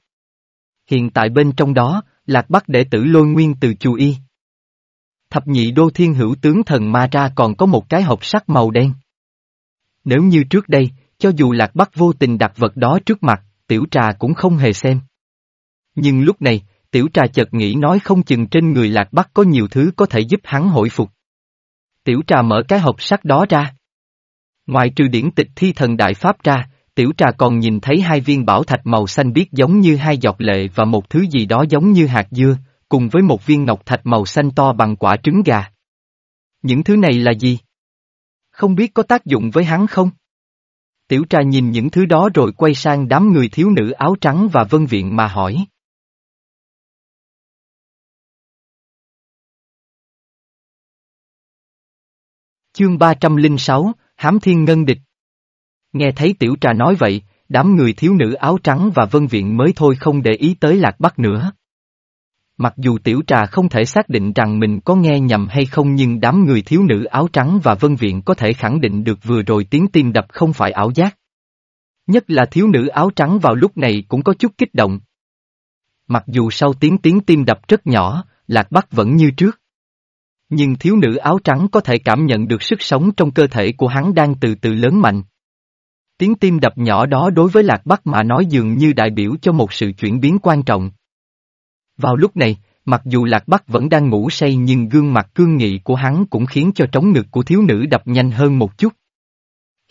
Hiện tại bên trong đó, Lạc Bắc đệ tử lôi nguyên từ chù y. Thập nhị đô thiên hữu tướng thần ma ra còn có một cái hộp sắt màu đen. Nếu như trước đây, cho dù Lạc Bắc vô tình đặt vật đó trước mặt, tiểu trà cũng không hề xem. Nhưng lúc này, tiểu trà chợt nghĩ nói không chừng trên người Lạc Bắc có nhiều thứ có thể giúp hắn hồi phục. Tiểu trà mở cái hộp sắt đó ra. Ngoài trừ điển tịch thi thần đại pháp ra, tiểu trà còn nhìn thấy hai viên bảo thạch màu xanh biếc giống như hai giọt lệ và một thứ gì đó giống như hạt dưa, cùng với một viên ngọc thạch màu xanh to bằng quả trứng gà. Những thứ này là gì? Không biết có tác dụng với hắn không? Tiểu trà nhìn những thứ đó rồi quay sang đám người thiếu nữ áo trắng và vân viện mà hỏi. Chương 306, Hám Thiên Ngân Địch Nghe thấy tiểu trà nói vậy, đám người thiếu nữ áo trắng và vân viện mới thôi không để ý tới lạc bắc nữa. Mặc dù tiểu trà không thể xác định rằng mình có nghe nhầm hay không nhưng đám người thiếu nữ áo trắng và vân viện có thể khẳng định được vừa rồi tiếng tim đập không phải ảo giác. Nhất là thiếu nữ áo trắng vào lúc này cũng có chút kích động. Mặc dù sau tiếng tiếng tim đập rất nhỏ, lạc bắc vẫn như trước. Nhưng thiếu nữ áo trắng có thể cảm nhận được sức sống trong cơ thể của hắn đang từ từ lớn mạnh. Tiếng tim đập nhỏ đó đối với Lạc Bắc mà nói dường như đại biểu cho một sự chuyển biến quan trọng. Vào lúc này, mặc dù Lạc Bắc vẫn đang ngủ say nhưng gương mặt cương nghị của hắn cũng khiến cho trống ngực của thiếu nữ đập nhanh hơn một chút.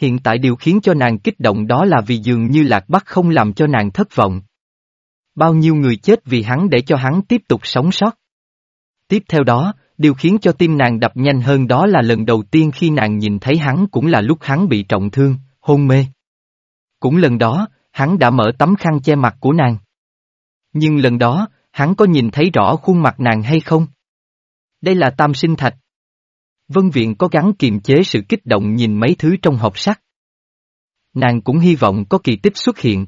Hiện tại điều khiến cho nàng kích động đó là vì dường như Lạc Bắc không làm cho nàng thất vọng. Bao nhiêu người chết vì hắn để cho hắn tiếp tục sống sót. Tiếp theo đó, điều khiến cho tim nàng đập nhanh hơn đó là lần đầu tiên khi nàng nhìn thấy hắn cũng là lúc hắn bị trọng thương, hôn mê. Cũng lần đó, hắn đã mở tấm khăn che mặt của nàng. Nhưng lần đó, hắn có nhìn thấy rõ khuôn mặt nàng hay không? Đây là tam sinh thạch. Vân Viện có gắng kiềm chế sự kích động nhìn mấy thứ trong hộp sắt. Nàng cũng hy vọng có kỳ tích xuất hiện.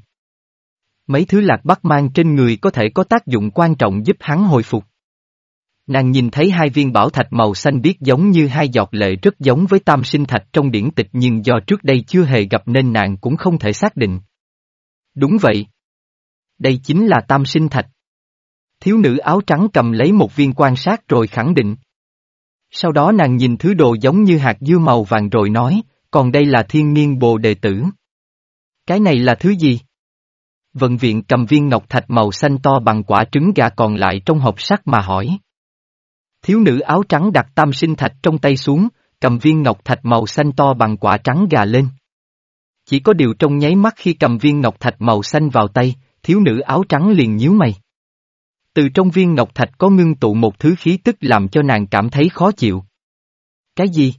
Mấy thứ lạc bắc mang trên người có thể có tác dụng quan trọng giúp hắn hồi phục. Nàng nhìn thấy hai viên bảo thạch màu xanh biếc giống như hai giọt lệ rất giống với tam sinh thạch trong điển tịch nhưng do trước đây chưa hề gặp nên nàng cũng không thể xác định. Đúng vậy. Đây chính là tam sinh thạch. Thiếu nữ áo trắng cầm lấy một viên quan sát rồi khẳng định. Sau đó nàng nhìn thứ đồ giống như hạt dưa màu vàng rồi nói, còn đây là thiên niên bồ đề tử. Cái này là thứ gì? Vận viện cầm viên ngọc thạch màu xanh to bằng quả trứng gà còn lại trong hộp sắt mà hỏi. Thiếu nữ áo trắng đặt tam sinh thạch trong tay xuống, cầm viên ngọc thạch màu xanh to bằng quả trắng gà lên. Chỉ có điều trong nháy mắt khi cầm viên ngọc thạch màu xanh vào tay, thiếu nữ áo trắng liền nhíu mày. Từ trong viên ngọc thạch có ngưng tụ một thứ khí tức làm cho nàng cảm thấy khó chịu. Cái gì?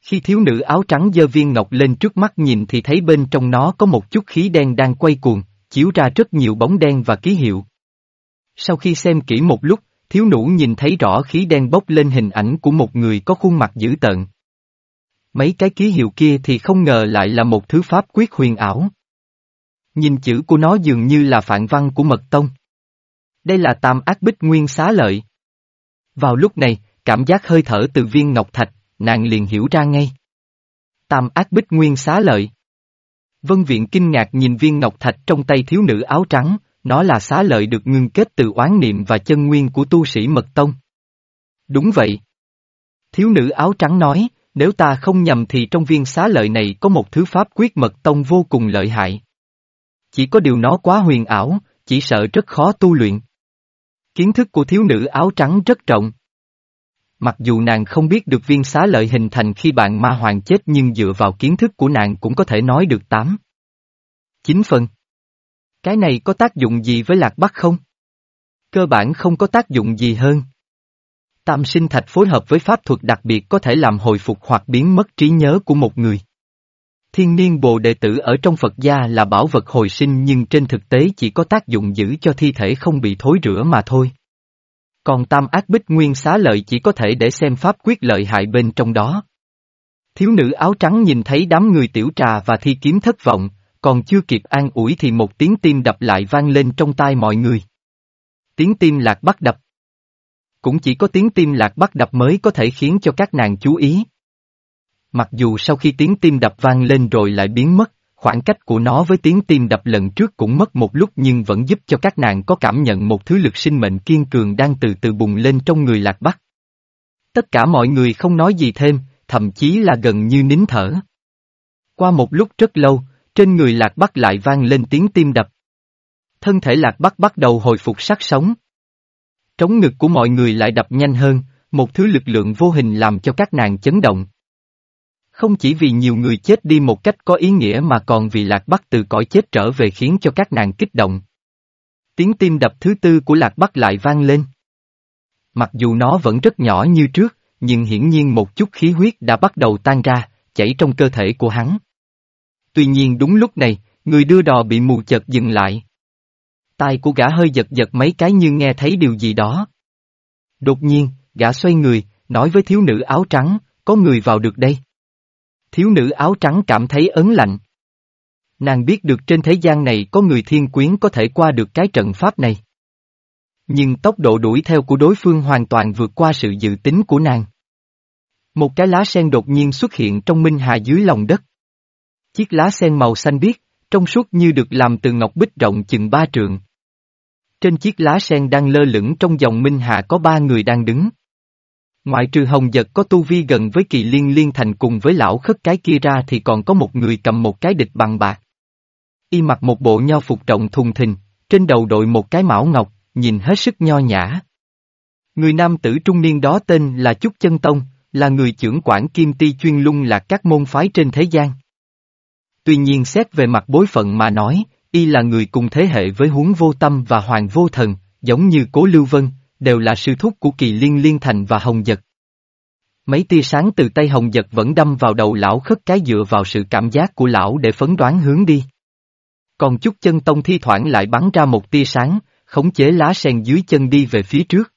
Khi thiếu nữ áo trắng giơ viên ngọc lên trước mắt nhìn thì thấy bên trong nó có một chút khí đen đang quay cuồng, chiếu ra rất nhiều bóng đen và ký hiệu. Sau khi xem kỹ một lúc, thiếu nữ nhìn thấy rõ khí đen bốc lên hình ảnh của một người có khuôn mặt dữ tợn. Mấy cái ký hiệu kia thì không ngờ lại là một thứ pháp quyết huyền ảo. Nhìn chữ của nó dường như là phản văn của mật tông. Đây là tam ác bích nguyên xá lợi. Vào lúc này, cảm giác hơi thở từ viên ngọc thạch, nàng liền hiểu ra ngay. Tam ác bích nguyên xá lợi. Vân viện kinh ngạc nhìn viên ngọc thạch trong tay thiếu nữ áo trắng, nó là xá lợi được ngưng kết từ oán niệm và chân nguyên của tu sĩ mật tông. Đúng vậy. Thiếu nữ áo trắng nói, nếu ta không nhầm thì trong viên xá lợi này có một thứ pháp quyết mật tông vô cùng lợi hại. Chỉ có điều nó quá huyền ảo, chỉ sợ rất khó tu luyện. Kiến thức của thiếu nữ áo trắng rất rộng. Mặc dù nàng không biết được viên xá lợi hình thành khi bạn ma hoàng chết nhưng dựa vào kiến thức của nàng cũng có thể nói được tám. Chín phần. Cái này có tác dụng gì với lạc bắc không? Cơ bản không có tác dụng gì hơn. Tam sinh thạch phối hợp với pháp thuật đặc biệt có thể làm hồi phục hoặc biến mất trí nhớ của một người. Thiên niên bồ đệ tử ở trong Phật gia là bảo vật hồi sinh nhưng trên thực tế chỉ có tác dụng giữ cho thi thể không bị thối rữa mà thôi. Còn tam ác bích nguyên xá lợi chỉ có thể để xem pháp quyết lợi hại bên trong đó. Thiếu nữ áo trắng nhìn thấy đám người tiểu trà và thi kiếm thất vọng, còn chưa kịp an ủi thì một tiếng tim đập lại vang lên trong tai mọi người. Tiếng tim lạc bắt đập. Cũng chỉ có tiếng tim lạc bắt đập mới có thể khiến cho các nàng chú ý. Mặc dù sau khi tiếng tim đập vang lên rồi lại biến mất, khoảng cách của nó với tiếng tim đập lần trước cũng mất một lúc nhưng vẫn giúp cho các nàng có cảm nhận một thứ lực sinh mệnh kiên cường đang từ từ bùng lên trong người lạc bắc. Tất cả mọi người không nói gì thêm, thậm chí là gần như nín thở. Qua một lúc rất lâu, trên người Lạc Bắc lại vang lên tiếng tim đập. Thân thể Lạc Bắc bắt đầu hồi phục sắc sống. Trống ngực của mọi người lại đập nhanh hơn, một thứ lực lượng vô hình làm cho các nàng chấn động. Không chỉ vì nhiều người chết đi một cách có ý nghĩa mà còn vì Lạc Bắc từ cõi chết trở về khiến cho các nàng kích động. Tiếng tim đập thứ tư của Lạc Bắc lại vang lên. Mặc dù nó vẫn rất nhỏ như trước, nhưng hiển nhiên một chút khí huyết đã bắt đầu tan ra, chảy trong cơ thể của hắn. Tuy nhiên đúng lúc này, người đưa đò bị mù chợt dừng lại. Tai của gã hơi giật giật mấy cái như nghe thấy điều gì đó. Đột nhiên, gã xoay người, nói với thiếu nữ áo trắng, có người vào được đây. Thiếu nữ áo trắng cảm thấy ấn lạnh. Nàng biết được trên thế gian này có người thiên quyến có thể qua được cái trận pháp này. Nhưng tốc độ đuổi theo của đối phương hoàn toàn vượt qua sự dự tính của nàng. Một cái lá sen đột nhiên xuất hiện trong minh hà dưới lòng đất. Chiếc lá sen màu xanh biếc, trong suốt như được làm từ ngọc bích rộng chừng ba trượng. Trên chiếc lá sen đang lơ lửng trong dòng minh hà có ba người đang đứng. Ngoại trừ hồng giật có tu vi gần với kỳ liên liên thành cùng với lão khất cái kia ra thì còn có một người cầm một cái địch bằng bạc. Y mặc một bộ nho phục trọng thùng thình, trên đầu đội một cái mão ngọc, nhìn hết sức nho nhã. Người nam tử trung niên đó tên là Trúc Chân Tông, là người trưởng quản kim ti chuyên lung lạc các môn phái trên thế gian. Tuy nhiên xét về mặt bối phận mà nói, y là người cùng thế hệ với huống vô tâm và hoàng vô thần, giống như cố lưu vân, đều là sư thúc của kỳ liên liên thành và hồng giật. Mấy tia sáng từ tay hồng giật vẫn đâm vào đầu lão khất cái dựa vào sự cảm giác của lão để phấn đoán hướng đi. Còn chút chân tông thi thoảng lại bắn ra một tia sáng, khống chế lá sen dưới chân đi về phía trước.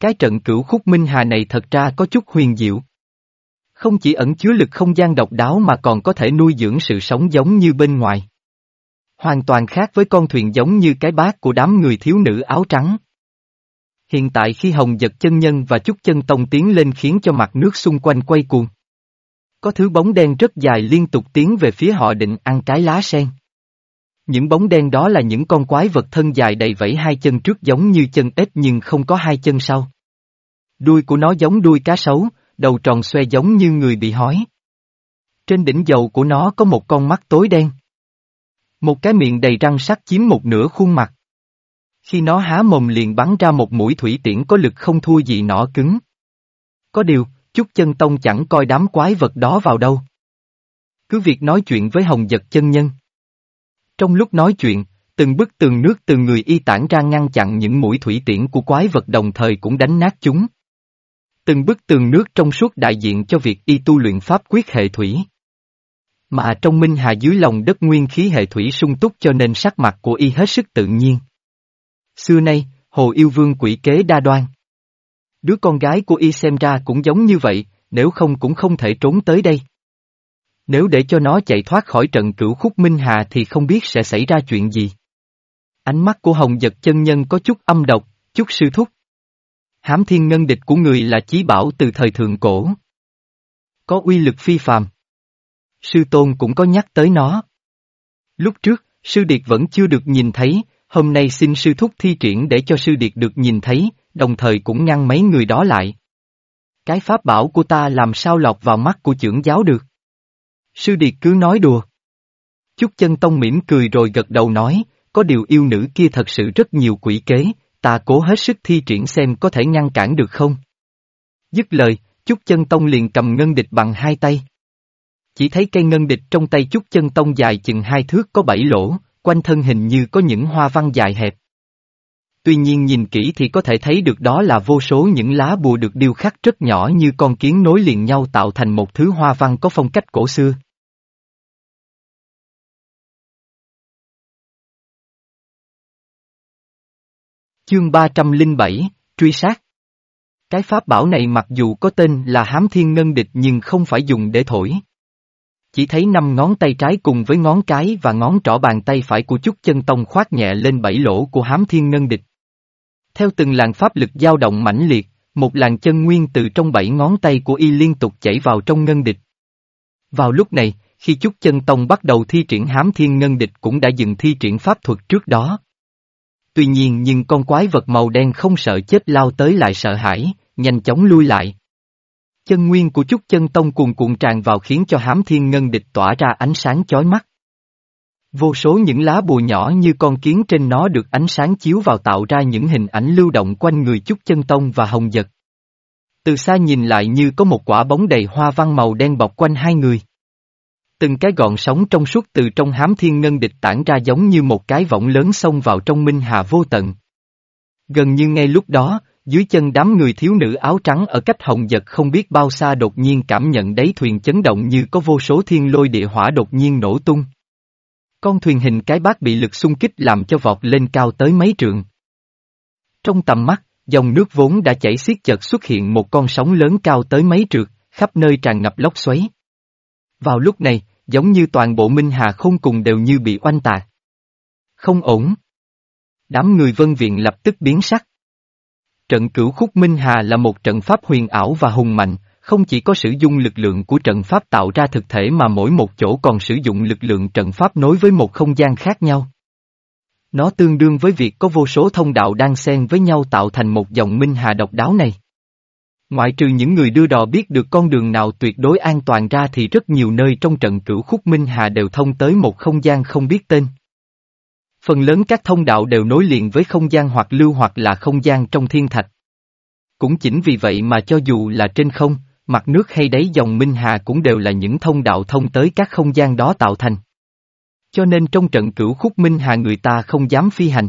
Cái trận cửu khúc minh hà này thật ra có chút huyền diệu. Không chỉ ẩn chứa lực không gian độc đáo mà còn có thể nuôi dưỡng sự sống giống như bên ngoài. Hoàn toàn khác với con thuyền giống như cái bát của đám người thiếu nữ áo trắng. Hiện tại khi Hồng giật chân nhân và chút chân tông tiến lên khiến cho mặt nước xung quanh quay cuồng. Có thứ bóng đen rất dài liên tục tiến về phía họ định ăn cái lá sen. Những bóng đen đó là những con quái vật thân dài đầy vẫy hai chân trước giống như chân ếch nhưng không có hai chân sau. Đuôi của nó giống đuôi cá sấu, đầu tròn xoe giống như người bị hói. Trên đỉnh dầu của nó có một con mắt tối đen. Một cái miệng đầy răng sắc chiếm một nửa khuôn mặt. Khi nó há mồm liền bắn ra một mũi thủy tiễn có lực không thua gì nỏ cứng. Có điều, chút chân tông chẳng coi đám quái vật đó vào đâu. Cứ việc nói chuyện với hồng giật chân nhân. Trong lúc nói chuyện, từng bức tường nước từ người y tản ra ngăn chặn những mũi thủy tiễn của quái vật đồng thời cũng đánh nát chúng. Từng bức tường nước trong suốt đại diện cho việc y tu luyện pháp quyết hệ thủy. Mà trong minh hà dưới lòng đất nguyên khí hệ thủy sung túc cho nên sắc mặt của y hết sức tự nhiên. Xưa nay, Hồ Yêu Vương quỷ kế đa đoan. Đứa con gái của y xem ra cũng giống như vậy, nếu không cũng không thể trốn tới đây. Nếu để cho nó chạy thoát khỏi trận cửu khúc Minh Hà thì không biết sẽ xảy ra chuyện gì. Ánh mắt của Hồng Giật chân nhân có chút âm độc, chút sư thúc. Hám thiên ngân địch của người là chí bảo từ thời thượng cổ. Có uy lực phi phàm. Sư tôn cũng có nhắc tới nó. Lúc trước, sư điệt vẫn chưa được nhìn thấy, hôm nay xin sư thúc thi triển để cho sư điệt được nhìn thấy, đồng thời cũng ngăn mấy người đó lại. Cái pháp bảo của ta làm sao lọt vào mắt của trưởng giáo được. Sư điệt cứ nói đùa. Chúc chân tông mỉm cười rồi gật đầu nói, có điều yêu nữ kia thật sự rất nhiều quỷ kế, ta cố hết sức thi triển xem có thể ngăn cản được không. Dứt lời, Chúc chân tông liền cầm ngân địch bằng hai tay. Chỉ thấy cây ngân địch trong tay Chúc chân tông dài chừng hai thước có bảy lỗ, quanh thân hình như có những hoa văn dài hẹp. Tuy nhiên nhìn kỹ thì có thể thấy được đó là vô số những lá bùa được điêu khắc rất nhỏ như con kiến nối liền nhau tạo thành một thứ hoa văn có phong cách cổ xưa. Chương 307, Truy sát Cái pháp bảo này mặc dù có tên là hám thiên ngân địch nhưng không phải dùng để thổi. Chỉ thấy năm ngón tay trái cùng với ngón cái và ngón trỏ bàn tay phải của chút chân tông khoát nhẹ lên bảy lỗ của hám thiên ngân địch. Theo từng làn pháp lực dao động mãnh liệt, một làn chân nguyên từ trong bảy ngón tay của y liên tục chảy vào trong ngân địch. Vào lúc này, khi chút chân tông bắt đầu thi triển hám thiên ngân địch cũng đã dừng thi triển pháp thuật trước đó. Tuy nhiên nhưng con quái vật màu đen không sợ chết lao tới lại sợ hãi, nhanh chóng lui lại. Chân nguyên của chút Chân Tông cuồn cuộn tràn vào khiến cho hám thiên ngân địch tỏa ra ánh sáng chói mắt. Vô số những lá bùa nhỏ như con kiến trên nó được ánh sáng chiếu vào tạo ra những hình ảnh lưu động quanh người chút Chân Tông và Hồng Giật. Từ xa nhìn lại như có một quả bóng đầy hoa văn màu đen bọc quanh hai người. Từng cái gọn sóng trong suốt từ trong hám thiên ngân địch tản ra giống như một cái võng lớn xông vào trong minh hà vô tận. Gần như ngay lúc đó, dưới chân đám người thiếu nữ áo trắng ở cách hồng giật không biết bao xa đột nhiên cảm nhận đáy thuyền chấn động như có vô số thiên lôi địa hỏa đột nhiên nổ tung. Con thuyền hình cái bát bị lực xung kích làm cho vọt lên cao tới mấy trượng. Trong tầm mắt, dòng nước vốn đã chảy xiết chợt xuất hiện một con sóng lớn cao tới mấy trượt, khắp nơi tràn ngập lốc xoáy. Vào lúc này, giống như toàn bộ Minh Hà không cùng đều như bị oanh tạc. Không ổn. Đám người vân viện lập tức biến sắc. Trận cửu khúc Minh Hà là một trận pháp huyền ảo và hùng mạnh, không chỉ có sử dụng lực lượng của trận pháp tạo ra thực thể mà mỗi một chỗ còn sử dụng lực lượng trận pháp nối với một không gian khác nhau. Nó tương đương với việc có vô số thông đạo đang xen với nhau tạo thành một dòng Minh Hà độc đáo này. Ngoại trừ những người đưa đò biết được con đường nào tuyệt đối an toàn ra thì rất nhiều nơi trong trận cửu khúc Minh Hà đều thông tới một không gian không biết tên. Phần lớn các thông đạo đều nối liền với không gian hoặc lưu hoặc là không gian trong thiên thạch. Cũng chính vì vậy mà cho dù là trên không, mặt nước hay đáy dòng Minh Hà cũng đều là những thông đạo thông tới các không gian đó tạo thành. Cho nên trong trận cửu khúc Minh Hà người ta không dám phi hành.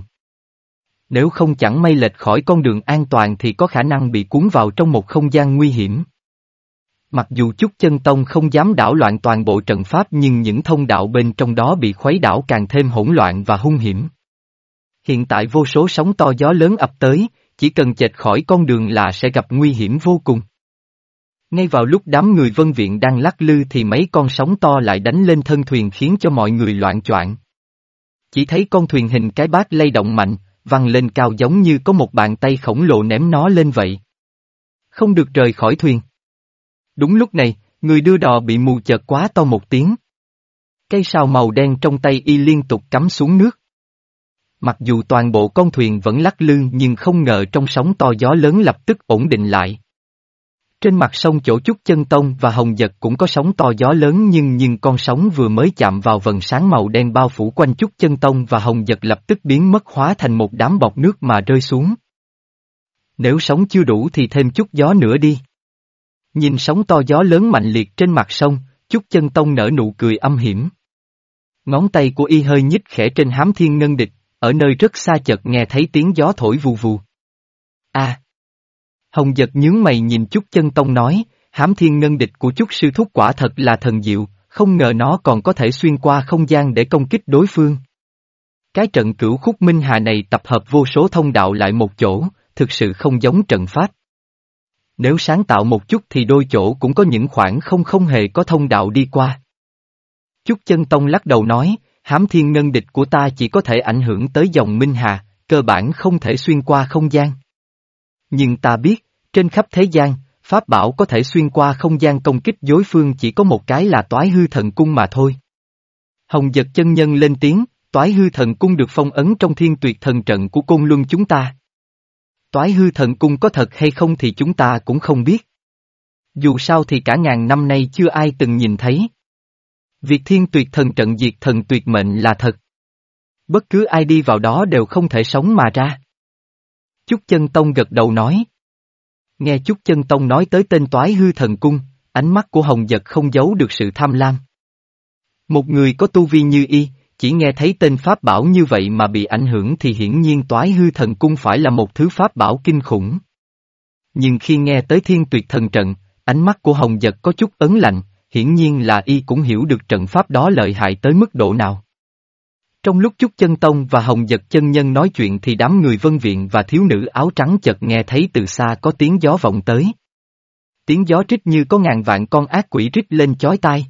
Nếu không chẳng may lệch khỏi con đường an toàn thì có khả năng bị cuốn vào trong một không gian nguy hiểm. Mặc dù chút chân tông không dám đảo loạn toàn bộ trận pháp nhưng những thông đạo bên trong đó bị khuấy đảo càng thêm hỗn loạn và hung hiểm. Hiện tại vô số sóng to gió lớn ập tới, chỉ cần chệch khỏi con đường là sẽ gặp nguy hiểm vô cùng. Ngay vào lúc đám người vân viện đang lắc lư thì mấy con sóng to lại đánh lên thân thuyền khiến cho mọi người loạn choạng. Chỉ thấy con thuyền hình cái bát lay động mạnh, văng lên cao giống như có một bàn tay khổng lồ ném nó lên vậy. Không được rời khỏi thuyền. Đúng lúc này, người đưa đò bị mù chợt quá to một tiếng. Cây sào màu đen trong tay y liên tục cắm xuống nước. Mặc dù toàn bộ con thuyền vẫn lắc lư nhưng không ngờ trong sóng to gió lớn lập tức ổn định lại. Trên mặt sông chỗ chút chân tông và hồng giật cũng có sóng to gió lớn nhưng nhưng con sóng vừa mới chạm vào vần sáng màu đen bao phủ quanh chút chân tông và hồng giật lập tức biến mất hóa thành một đám bọt nước mà rơi xuống. Nếu sóng chưa đủ thì thêm chút gió nữa đi. Nhìn sóng to gió lớn mạnh liệt trên mặt sông, chút chân tông nở nụ cười âm hiểm. Ngón tay của y hơi nhích khẽ trên hám thiên ngân địch, ở nơi rất xa chợt nghe thấy tiếng gió thổi vù vù. A. Hồng giật nhướng mày nhìn chút chân tông nói, hám thiên ngân địch của chút sư thúc quả thật là thần diệu, không ngờ nó còn có thể xuyên qua không gian để công kích đối phương. Cái trận cửu khúc minh hà này tập hợp vô số thông đạo lại một chỗ, thực sự không giống trận pháp. Nếu sáng tạo một chút thì đôi chỗ cũng có những khoảng không không hề có thông đạo đi qua. Chút chân tông lắc đầu nói, hám thiên ngân địch của ta chỉ có thể ảnh hưởng tới dòng Minh Hà, cơ bản không thể xuyên qua không gian. Nhưng ta biết, trên khắp thế gian, Pháp bảo có thể xuyên qua không gian công kích đối phương chỉ có một cái là toái hư thần cung mà thôi. Hồng giật chân nhân lên tiếng, toái hư thần cung được phong ấn trong thiên tuyệt thần trận của côn luân chúng ta. Toái hư thần cung có thật hay không thì chúng ta cũng không biết. Dù sao thì cả ngàn năm nay chưa ai từng nhìn thấy. Việc thiên tuyệt thần trận diệt thần tuyệt mệnh là thật. Bất cứ ai đi vào đó đều không thể sống mà ra. Chúc chân tông gật đầu nói. Nghe chút chân tông nói tới tên toái hư thần cung, ánh mắt của Hồng Giật không giấu được sự tham lam. Một người có tu vi như y, chỉ nghe thấy tên pháp bảo như vậy mà bị ảnh hưởng thì hiển nhiên toái hư thần cung phải là một thứ pháp bảo kinh khủng. Nhưng khi nghe tới thiên tuyệt thần trận, ánh mắt của Hồng Giật có chút ấn lạnh, hiển nhiên là y cũng hiểu được trận pháp đó lợi hại tới mức độ nào. Trong lúc Trúc Chân Tông và Hồng Giật Chân Nhân nói chuyện thì đám người vân viện và thiếu nữ áo trắng chợt nghe thấy từ xa có tiếng gió vọng tới. Tiếng gió trích như có ngàn vạn con ác quỷ trích lên chói tai.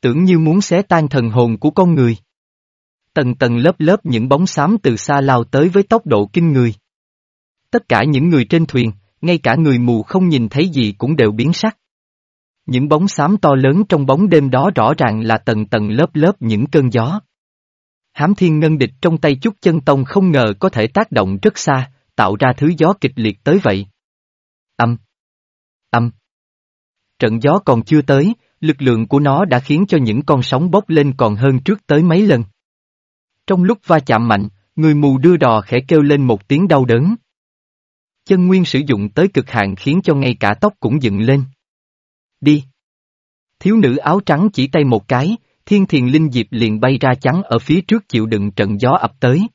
Tưởng như muốn xé tan thần hồn của con người. Tầng tầng lớp lớp những bóng xám từ xa lao tới với tốc độ kinh người. Tất cả những người trên thuyền, ngay cả người mù không nhìn thấy gì cũng đều biến sắc. Những bóng xám to lớn trong bóng đêm đó rõ ràng là tầng tầng lớp lớp những cơn gió. Hám thiên ngân địch trong tay chút chân tông không ngờ có thể tác động rất xa, tạo ra thứ gió kịch liệt tới vậy. Âm. Âm. trận gió còn chưa tới, lực lượng của nó đã khiến cho những con sóng bốc lên còn hơn trước tới mấy lần. Trong lúc va chạm mạnh, người mù đưa đò khẽ kêu lên một tiếng đau đớn. Chân nguyên sử dụng tới cực hạn khiến cho ngay cả tóc cũng dựng lên. Đi! Thiếu nữ áo trắng chỉ tay một cái, thiên thiền linh diệp liền bay ra chắn ở phía trước chịu đựng trận gió ập tới.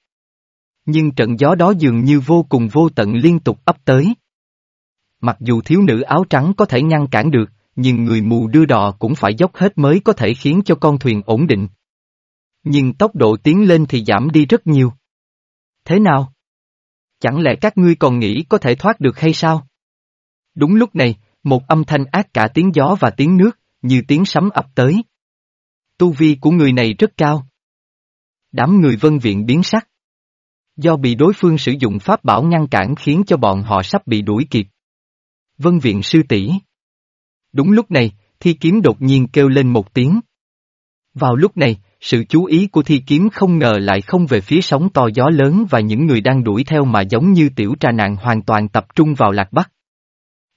Nhưng trận gió đó dường như vô cùng vô tận liên tục ấp tới. Mặc dù thiếu nữ áo trắng có thể ngăn cản được, nhưng người mù đưa đò cũng phải dốc hết mới có thể khiến cho con thuyền ổn định. Nhưng tốc độ tiến lên thì giảm đi rất nhiều. Thế nào? Chẳng lẽ các ngươi còn nghĩ có thể thoát được hay sao? Đúng lúc này, một âm thanh ác cả tiếng gió và tiếng nước, như tiếng sấm ập tới. Tu vi của người này rất cao. Đám người vân viện biến sắc. Do bị đối phương sử dụng pháp bảo ngăn cản khiến cho bọn họ sắp bị đuổi kịp. Vân viện sư tỷ. Đúng lúc này, thi kiếm đột nhiên kêu lên một tiếng. Vào lúc này, sự chú ý của thi kiếm không ngờ lại không về phía sóng to gió lớn và những người đang đuổi theo mà giống như tiểu trà nàng hoàn toàn tập trung vào lạc bắc.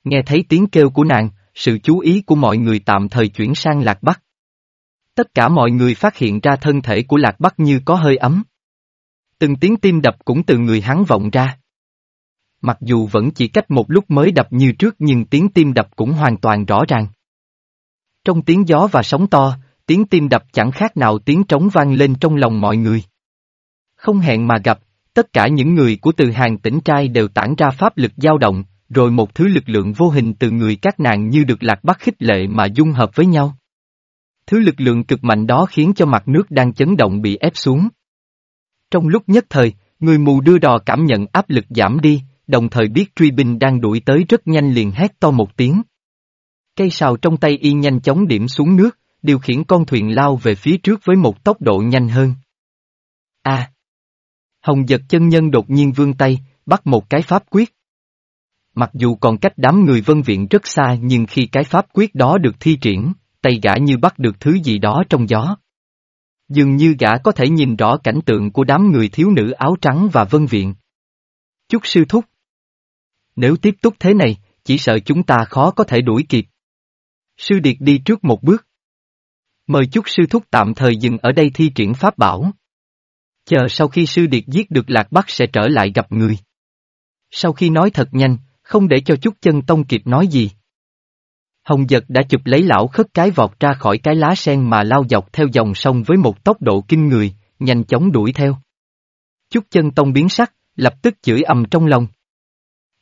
Nghe thấy tiếng kêu của nàng, sự chú ý của mọi người tạm thời chuyển sang lạc bắc. Tất cả mọi người phát hiện ra thân thể của lạc bắc như có hơi ấm. Từng tiếng tim đập cũng từ người hắn vọng ra. Mặc dù vẫn chỉ cách một lúc mới đập như trước nhưng tiếng tim đập cũng hoàn toàn rõ ràng. Trong tiếng gió và sóng to, tiếng tim đập chẳng khác nào tiếng trống vang lên trong lòng mọi người. Không hẹn mà gặp, tất cả những người của từ hàng tỉnh trai đều tản ra pháp lực dao động, rồi một thứ lực lượng vô hình từ người các nàng như được lạc bắt khích lệ mà dung hợp với nhau. Thứ lực lượng cực mạnh đó khiến cho mặt nước đang chấn động bị ép xuống. Trong lúc nhất thời, người mù đưa đò cảm nhận áp lực giảm đi, đồng thời biết truy binh đang đuổi tới rất nhanh liền hét to một tiếng. Cây sào trong tay y nhanh chóng điểm xuống nước, điều khiển con thuyền lao về phía trước với một tốc độ nhanh hơn. A. Hồng giật chân nhân đột nhiên vươn tay, bắt một cái pháp quyết. Mặc dù còn cách đám người vân viện rất xa nhưng khi cái pháp quyết đó được thi triển, tay gã như bắt được thứ gì đó trong gió. Dường như gã có thể nhìn rõ cảnh tượng của đám người thiếu nữ áo trắng và vân viện. Chúc sư thúc. Nếu tiếp tục thế này, chỉ sợ chúng ta khó có thể đuổi kịp. Sư Điệt đi trước một bước. Mời chúc sư thúc tạm thời dừng ở đây thi triển pháp bảo. Chờ sau khi sư Điệt giết được Lạc Bắc sẽ trở lại gặp người. Sau khi nói thật nhanh, không để cho chút chân tông kịp nói gì. Hồng giật đã chụp lấy lão khất cái vọt ra khỏi cái lá sen mà lao dọc theo dòng sông với một tốc độ kinh người, nhanh chóng đuổi theo. Chút chân tông biến sắc, lập tức chửi ầm trong lòng.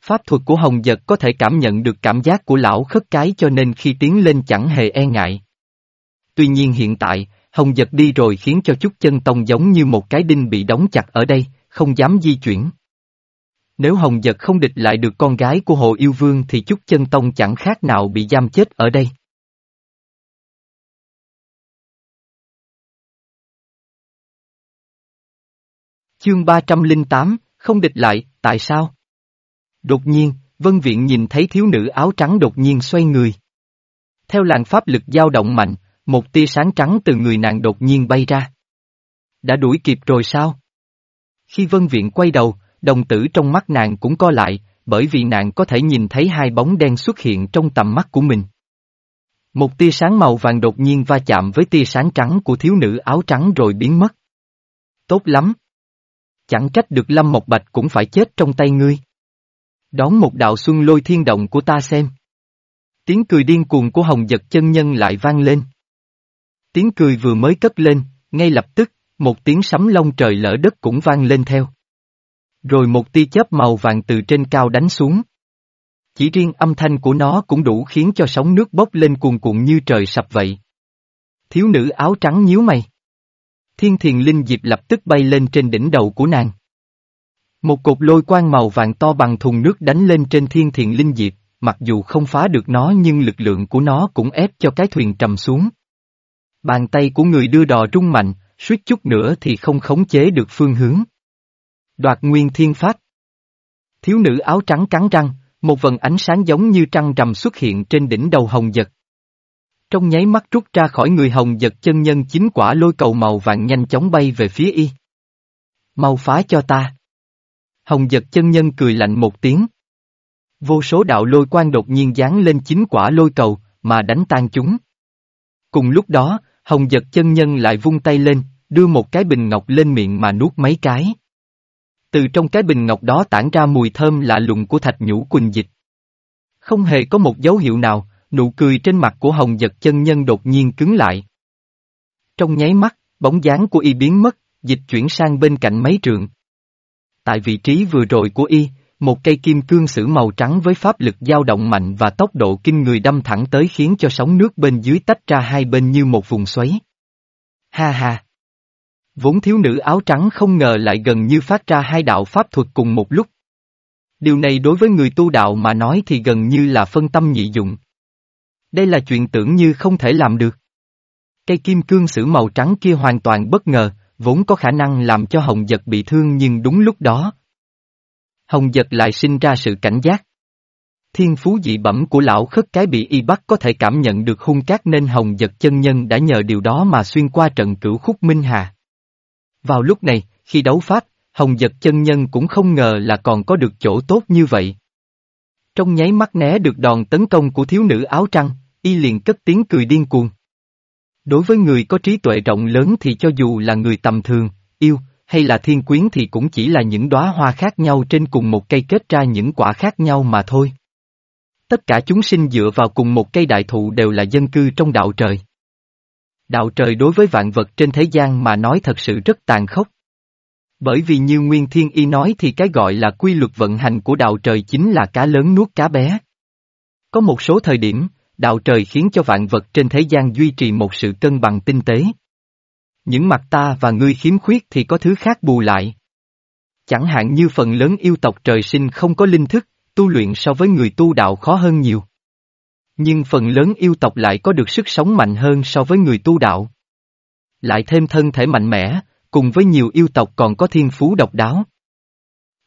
Pháp thuật của Hồng giật có thể cảm nhận được cảm giác của lão khất cái cho nên khi tiến lên chẳng hề e ngại. Tuy nhiên hiện tại, Hồng giật đi rồi khiến cho chút chân tông giống như một cái đinh bị đóng chặt ở đây, không dám di chuyển. Nếu Hồng Giật không địch lại được con gái của Hồ Yêu Vương thì chút chân tông chẳng khác nào bị giam chết ở đây. Chương 308, không địch lại, tại sao? Đột nhiên, Vân Viện nhìn thấy thiếu nữ áo trắng đột nhiên xoay người. Theo làn pháp lực dao động mạnh, một tia sáng trắng từ người nàng đột nhiên bay ra. Đã đuổi kịp rồi sao? Khi Vân Viện quay đầu, đồng tử trong mắt nàng cũng co lại, bởi vì nàng có thể nhìn thấy hai bóng đen xuất hiện trong tầm mắt của mình. Một tia sáng màu vàng đột nhiên va chạm với tia sáng trắng của thiếu nữ áo trắng rồi biến mất. Tốt lắm. Chẳng trách được Lâm Mộc Bạch cũng phải chết trong tay ngươi. Đón một đạo xuân lôi thiên động của ta xem. Tiếng cười điên cuồng của Hồng Giật chân nhân lại vang lên. Tiếng cười vừa mới cất lên, ngay lập tức, một tiếng sấm lông trời lỡ đất cũng vang lên theo. Rồi một tia chớp màu vàng từ trên cao đánh xuống. Chỉ riêng âm thanh của nó cũng đủ khiến cho sóng nước bốc lên cuồn cuộn như trời sập vậy. Thiếu nữ áo trắng nhíu mày. Thiên thiền linh diệp lập tức bay lên trên đỉnh đầu của nàng. Một cột lôi quang màu vàng to bằng thùng nước đánh lên trên thiên thiền linh diệp, mặc dù không phá được nó nhưng lực lượng của nó cũng ép cho cái thuyền trầm xuống. Bàn tay của người đưa đò rung mạnh, suýt chút nữa thì không khống chế được phương hướng. Đoạt nguyên thiên pháp. Thiếu nữ áo trắng cắn răng, một vần ánh sáng giống như trăng rằm xuất hiện trên đỉnh đầu hồng giật. Trong nháy mắt rút ra khỏi người hồng giật chân nhân chính quả lôi cầu màu vàng nhanh chóng bay về phía y. Mau phá cho ta. Hồng giật chân nhân cười lạnh một tiếng. Vô số đạo lôi quang đột nhiên dán lên chính quả lôi cầu, mà đánh tan chúng. Cùng lúc đó, Hồng giật chân nhân lại vung tay lên, đưa một cái bình ngọc lên miệng mà nuốt mấy cái. Từ trong cái bình ngọc đó tản ra mùi thơm lạ lùng của thạch nhũ quỳnh dịch. Không hề có một dấu hiệu nào, nụ cười trên mặt của Hồng giật chân nhân đột nhiên cứng lại. Trong nháy mắt, bóng dáng của y biến mất, dịch chuyển sang bên cạnh mấy trường. Tại vị trí vừa rồi của y, một cây kim cương sử màu trắng với pháp lực dao động mạnh và tốc độ kinh người đâm thẳng tới khiến cho sóng nước bên dưới tách ra hai bên như một vùng xoáy. Ha ha! Vốn thiếu nữ áo trắng không ngờ lại gần như phát ra hai đạo pháp thuật cùng một lúc. Điều này đối với người tu đạo mà nói thì gần như là phân tâm nhị dụng. Đây là chuyện tưởng như không thể làm được. Cây kim cương sử màu trắng kia hoàn toàn bất ngờ, vốn có khả năng làm cho Hồng Giật bị thương nhưng đúng lúc đó. Hồng Giật lại sinh ra sự cảnh giác. Thiên phú dị bẩm của lão khất cái bị y bắt có thể cảm nhận được hung cát nên Hồng Giật chân nhân đã nhờ điều đó mà xuyên qua trận cửu khúc Minh Hà. Vào lúc này, khi đấu pháp, Hồng Giật chân nhân cũng không ngờ là còn có được chỗ tốt như vậy. Trong nháy mắt né được đòn tấn công của thiếu nữ áo trăng, y liền cất tiếng cười điên cuồng. Đối với người có trí tuệ rộng lớn thì cho dù là người tầm thường, yêu, hay là thiên quyến thì cũng chỉ là những đóa hoa khác nhau trên cùng một cây kết ra những quả khác nhau mà thôi. Tất cả chúng sinh dựa vào cùng một cây đại thụ đều là dân cư trong đạo trời. Đạo trời đối với vạn vật trên thế gian mà nói thật sự rất tàn khốc. Bởi vì như Nguyên Thiên Y nói thì cái gọi là quy luật vận hành của đạo trời chính là cá lớn nuốt cá bé. Có một số thời điểm, đạo trời khiến cho vạn vật trên thế gian duy trì một sự cân bằng tinh tế. Những mặt ta và ngươi khiếm khuyết thì có thứ khác bù lại. Chẳng hạn như phần lớn yêu tộc trời sinh không có linh thức, tu luyện so với người tu đạo khó hơn nhiều. Nhưng phần lớn yêu tộc lại có được sức sống mạnh hơn so với người tu đạo. Lại thêm thân thể mạnh mẽ, cùng với nhiều yêu tộc còn có thiên phú độc đáo.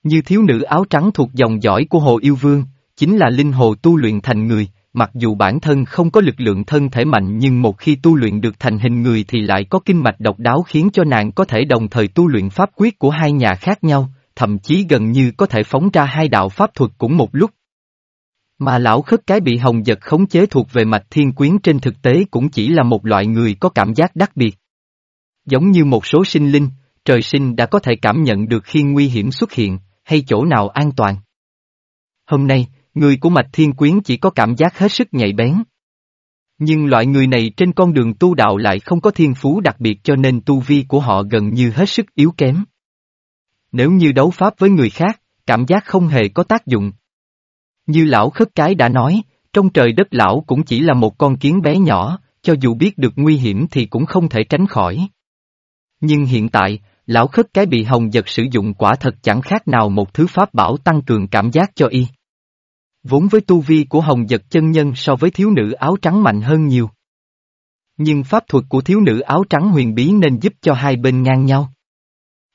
Như thiếu nữ áo trắng thuộc dòng dõi của Hồ Yêu Vương, chính là linh hồ tu luyện thành người, mặc dù bản thân không có lực lượng thân thể mạnh nhưng một khi tu luyện được thành hình người thì lại có kinh mạch độc đáo khiến cho nàng có thể đồng thời tu luyện pháp quyết của hai nhà khác nhau, thậm chí gần như có thể phóng ra hai đạo pháp thuật cũng một lúc. Mà lão khất cái bị hồng giật khống chế thuộc về mạch thiên quyến trên thực tế cũng chỉ là một loại người có cảm giác đặc biệt. Giống như một số sinh linh, trời sinh đã có thể cảm nhận được khi nguy hiểm xuất hiện, hay chỗ nào an toàn. Hôm nay, người của mạch thiên quyến chỉ có cảm giác hết sức nhạy bén. Nhưng loại người này trên con đường tu đạo lại không có thiên phú đặc biệt cho nên tu vi của họ gần như hết sức yếu kém. Nếu như đấu pháp với người khác, cảm giác không hề có tác dụng. Như lão khất cái đã nói, trong trời đất lão cũng chỉ là một con kiến bé nhỏ, cho dù biết được nguy hiểm thì cũng không thể tránh khỏi. Nhưng hiện tại, lão khất cái bị hồng giật sử dụng quả thật chẳng khác nào một thứ pháp bảo tăng cường cảm giác cho y. Vốn với tu vi của hồng giật chân nhân so với thiếu nữ áo trắng mạnh hơn nhiều. Nhưng pháp thuật của thiếu nữ áo trắng huyền bí nên giúp cho hai bên ngang nhau.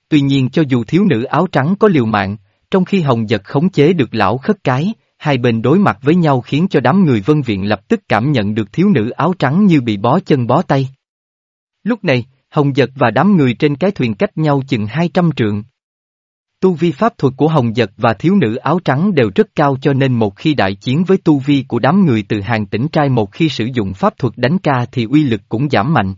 Tuy nhiên cho dù thiếu nữ áo trắng có liều mạng, trong khi hồng giật khống chế được lão khất cái, hai bên đối mặt với nhau khiến cho đám người vân viện lập tức cảm nhận được thiếu nữ áo trắng như bị bó chân bó tay. Lúc này, Hồng Giật và đám người trên cái thuyền cách nhau chừng 200 trượng. Tu vi pháp thuật của Hồng Giật và thiếu nữ áo trắng đều rất cao cho nên một khi đại chiến với tu vi của đám người từ hàng tỉnh trai một khi sử dụng pháp thuật đánh ca thì uy lực cũng giảm mạnh.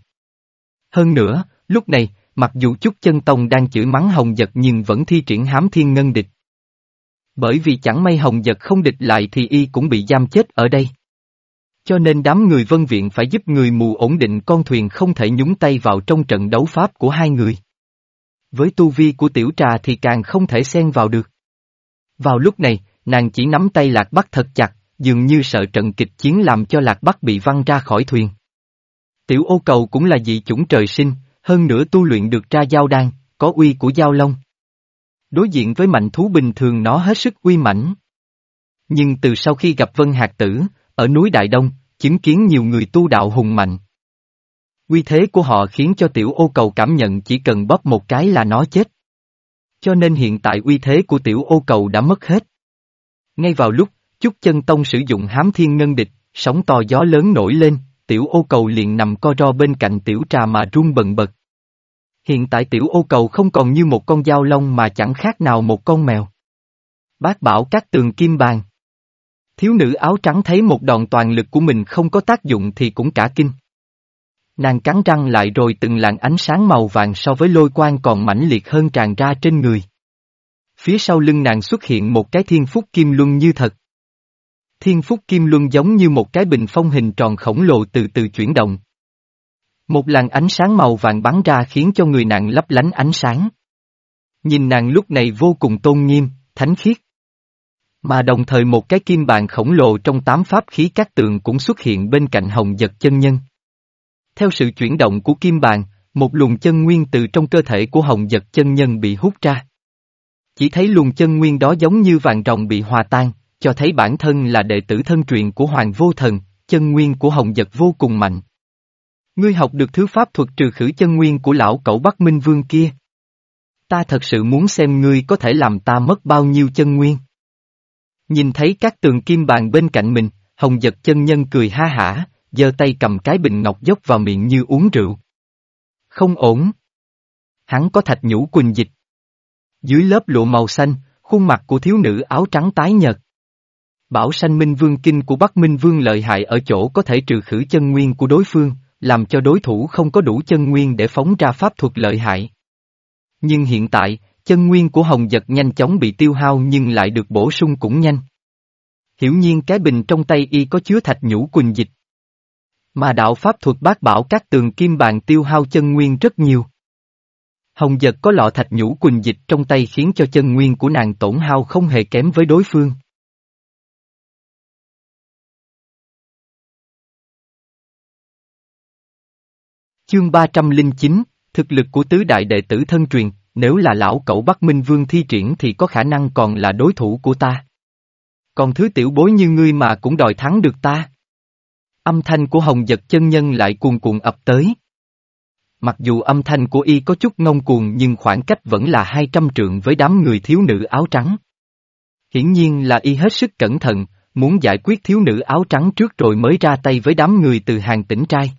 Hơn nữa, lúc này, mặc dù chút Chân Tông đang chửi mắng Hồng Giật nhưng vẫn thi triển hám thiên ngân địch. Bởi vì chẳng may Hồng Giật không địch lại thì y cũng bị giam chết ở đây. Cho nên đám người vân viện phải giúp người mù ổn định con thuyền không thể nhúng tay vào trong trận đấu pháp của hai người. Với tu vi của tiểu trà thì càng không thể xen vào được. Vào lúc này, nàng chỉ nắm tay Lạc Bắc thật chặt, dường như sợ trận kịch chiến làm cho Lạc Bắc bị văng ra khỏi thuyền. Tiểu ô cầu cũng là dị chủng trời sinh, hơn nữa tu luyện được tra giao đan, có uy của giao long. Đối diện với mạnh thú bình thường nó hết sức uy mãnh. Nhưng từ sau khi gặp Vân Hạc Tử, ở núi Đại Đông, chứng kiến nhiều người tu đạo hùng mạnh. Uy thế của họ khiến cho tiểu ô cầu cảm nhận chỉ cần bóp một cái là nó chết. Cho nên hiện tại uy thế của tiểu ô cầu đã mất hết. Ngay vào lúc, Chúc chân tông sử dụng hám thiên ngân địch, sóng to gió lớn nổi lên, tiểu ô cầu liền nằm co ro bên cạnh tiểu trà mà run bần bật. Hiện tại tiểu ô cầu không còn như một con dao lông mà chẳng khác nào một con mèo. Bác bảo các tường kim bàn. Thiếu nữ áo trắng thấy một đòn toàn lực của mình không có tác dụng thì cũng cả kinh. Nàng cắn răng lại rồi từng làn ánh sáng màu vàng so với lôi quang còn mãnh liệt hơn tràn ra trên người. Phía sau lưng nàng xuất hiện một cái thiên phúc kim luân như thật. Thiên phúc kim luân giống như một cái bình phong hình tròn khổng lồ từ từ chuyển động. Một làn ánh sáng màu vàng bắn ra khiến cho người nàng lấp lánh ánh sáng. Nhìn nàng lúc này vô cùng tôn nghiêm, thánh khiết. Mà đồng thời một cái kim bàn khổng lồ trong tám pháp khí các tượng cũng xuất hiện bên cạnh hồng giật chân nhân. Theo sự chuyển động của kim bàn, một luồng chân nguyên từ trong cơ thể của hồng giật chân nhân bị hút ra. Chỉ thấy luồng chân nguyên đó giống như vàng rồng bị hòa tan, cho thấy bản thân là đệ tử thân truyền của Hoàng Vô Thần, chân nguyên của hồng giật vô cùng mạnh. Ngươi học được thứ pháp thuật trừ khử chân nguyên của lão cẩu Bắc Minh Vương kia. Ta thật sự muốn xem ngươi có thể làm ta mất bao nhiêu chân nguyên. Nhìn thấy các tường kim bàn bên cạnh mình, hồng giật chân nhân cười ha hả, giơ tay cầm cái bình ngọc dốc vào miệng như uống rượu. Không ổn. Hắn có thạch nhũ quỳnh dịch. Dưới lớp lụa màu xanh, khuôn mặt của thiếu nữ áo trắng tái nhợt. Bảo sanh minh vương kinh của Bắc Minh Vương lợi hại ở chỗ có thể trừ khử chân nguyên của đối phương, làm cho đối thủ không có đủ chân nguyên để phóng ra pháp thuật lợi hại. Nhưng hiện tại, chân nguyên của Hồng Giật nhanh chóng bị tiêu hao nhưng lại được bổ sung cũng nhanh. Hiểu nhiên cái bình trong tay y có chứa thạch nhũ quỳnh dịch. Mà đạo pháp thuật bác bảo các tường kim bàn tiêu hao chân nguyên rất nhiều. Hồng Giật có lọ thạch nhũ quỳnh dịch trong tay khiến cho chân nguyên của nàng tổn hao không hề kém với đối phương. Chương 309, thực lực của tứ đại đệ tử thân truyền, nếu là lão cậu Bắc Minh Vương thi triển thì có khả năng còn là đối thủ của ta. Còn thứ tiểu bối như ngươi mà cũng đòi thắng được ta. Âm thanh của Hồng Giật chân nhân lại cuồn cuộn ập tới. Mặc dù âm thanh của y có chút ngông cuồng nhưng khoảng cách vẫn là 200 trượng với đám người thiếu nữ áo trắng. Hiển nhiên là y hết sức cẩn thận, muốn giải quyết thiếu nữ áo trắng trước rồi mới ra tay với đám người từ hàng tỉnh trai.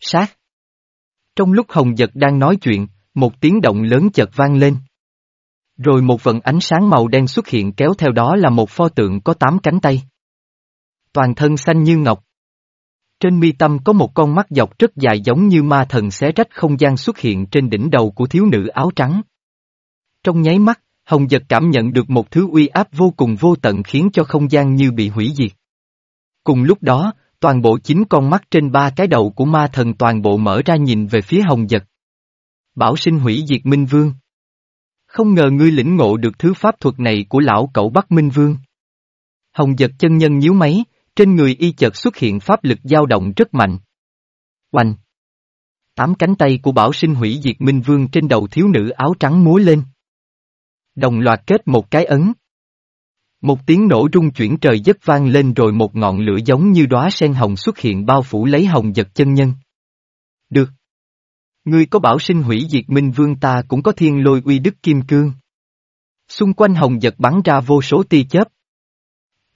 Sát. Trong lúc Hồng Giật đang nói chuyện, một tiếng động lớn chợt vang lên. Rồi một vận ánh sáng màu đen xuất hiện kéo theo đó là một pho tượng có tám cánh tay. Toàn thân xanh như ngọc. Trên mi tâm có một con mắt dọc rất dài giống như ma thần xé rách không gian xuất hiện trên đỉnh đầu của thiếu nữ áo trắng. Trong nháy mắt, Hồng Giật cảm nhận được một thứ uy áp vô cùng vô tận khiến cho không gian như bị hủy diệt. Cùng lúc đó, toàn bộ chín con mắt trên ba cái đầu của ma thần toàn bộ mở ra nhìn về phía Hồng Giật. Bảo sinh hủy diệt Minh Vương. Không ngờ ngươi lĩnh ngộ được thứ pháp thuật này của lão cậu Bắc Minh Vương. Hồng Giật chân nhân nhíu máy, trên người y chợt xuất hiện pháp lực dao động rất mạnh. Oanh! Tám cánh tay của bảo sinh hủy diệt Minh Vương trên đầu thiếu nữ áo trắng múa lên. Đồng loạt kết một cái ấn. Một tiếng nổ rung chuyển trời giấc vang lên rồi một ngọn lửa giống như đóa sen hồng xuất hiện bao phủ lấy hồng giật chân nhân. Được. Ngươi có bảo sinh hủy diệt minh vương ta cũng có thiên lôi uy đức kim cương. Xung quanh hồng giật bắn ra vô số tia chớp.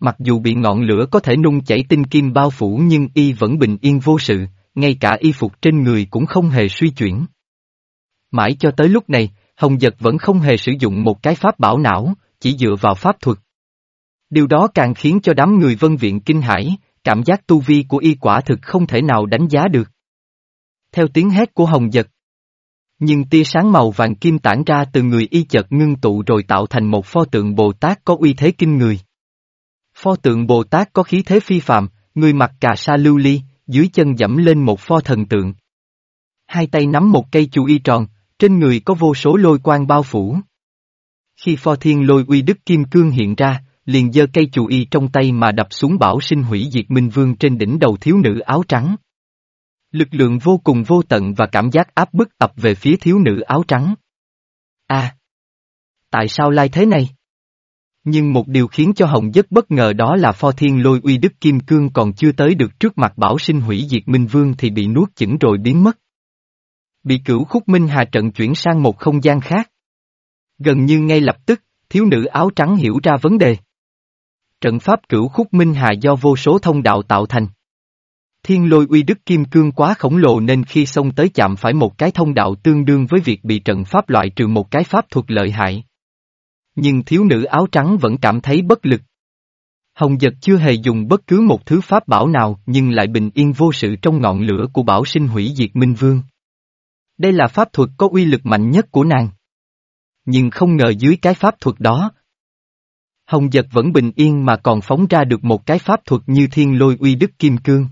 Mặc dù bị ngọn lửa có thể nung chảy tinh kim bao phủ nhưng y vẫn bình yên vô sự, ngay cả y phục trên người cũng không hề suy chuyển. Mãi cho tới lúc này, Hồng Giật vẫn không hề sử dụng một cái pháp bảo não, chỉ dựa vào pháp thuật. Điều đó càng khiến cho đám người vân viện kinh hãi, cảm giác tu vi của y quả thực không thể nào đánh giá được. Theo tiếng hét của Hồng Giật. Nhưng tia sáng màu vàng kim tản ra từ người y chợt ngưng tụ rồi tạo thành một pho tượng Bồ Tát có uy thế kinh người. Pho tượng Bồ Tát có khí thế phi phạm, người mặc cà sa lưu ly, dưới chân dẫm lên một pho thần tượng. Hai tay nắm một cây chu y tròn, trên người có vô số lôi quang bao phủ. Khi pho thiên lôi uy đức kim cương hiện ra, liền giơ cây chù y trong tay mà đập xuống bảo sinh hủy diệt minh vương trên đỉnh đầu thiếu nữ áo trắng. Lực lượng vô cùng vô tận và cảm giác áp bức ập về phía thiếu nữ áo trắng. a à! Tại sao lai thế này? Nhưng một điều khiến cho Hồng rất bất ngờ đó là pho thiên lôi uy đức kim cương còn chưa tới được trước mặt bảo sinh hủy diệt minh vương thì bị nuốt chửng rồi biến mất. Bị cửu khúc minh hà trận chuyển sang một không gian khác. Gần như ngay lập tức, thiếu nữ áo trắng hiểu ra vấn đề. Trận pháp cửu khúc minh hà do vô số thông đạo tạo thành. Thiên lôi uy đức kim cương quá khổng lồ nên khi xông tới chạm phải một cái thông đạo tương đương với việc bị trận pháp loại trừ một cái pháp thuật lợi hại. Nhưng thiếu nữ áo trắng vẫn cảm thấy bất lực. Hồng Dật chưa hề dùng bất cứ một thứ pháp bảo nào, nhưng lại bình yên vô sự trong ngọn lửa của bảo sinh hủy diệt minh vương. Đây là pháp thuật có uy lực mạnh nhất của nàng. Nhưng không ngờ dưới cái pháp thuật đó. Hồng giật vẫn bình yên mà còn phóng ra được một cái pháp thuật như thiên lôi uy đức kim cương.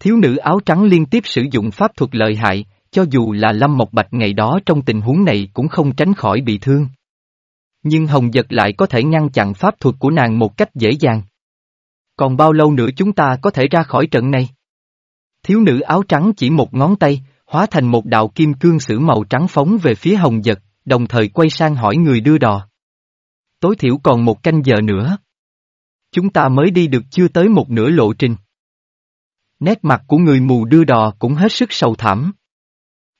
Thiếu nữ áo trắng liên tiếp sử dụng pháp thuật lợi hại, cho dù là Lâm Mộc Bạch ngày đó trong tình huống này cũng không tránh khỏi bị thương. Nhưng Hồng Giật lại có thể ngăn chặn pháp thuật của nàng một cách dễ dàng. Còn bao lâu nữa chúng ta có thể ra khỏi trận này? Thiếu nữ áo trắng chỉ một ngón tay, hóa thành một đạo kim cương sử màu trắng phóng về phía Hồng Giật, đồng thời quay sang hỏi người đưa đò. Tối thiểu còn một canh giờ nữa. Chúng ta mới đi được chưa tới một nửa lộ trình. Nét mặt của người mù đưa đò cũng hết sức sầu thảm.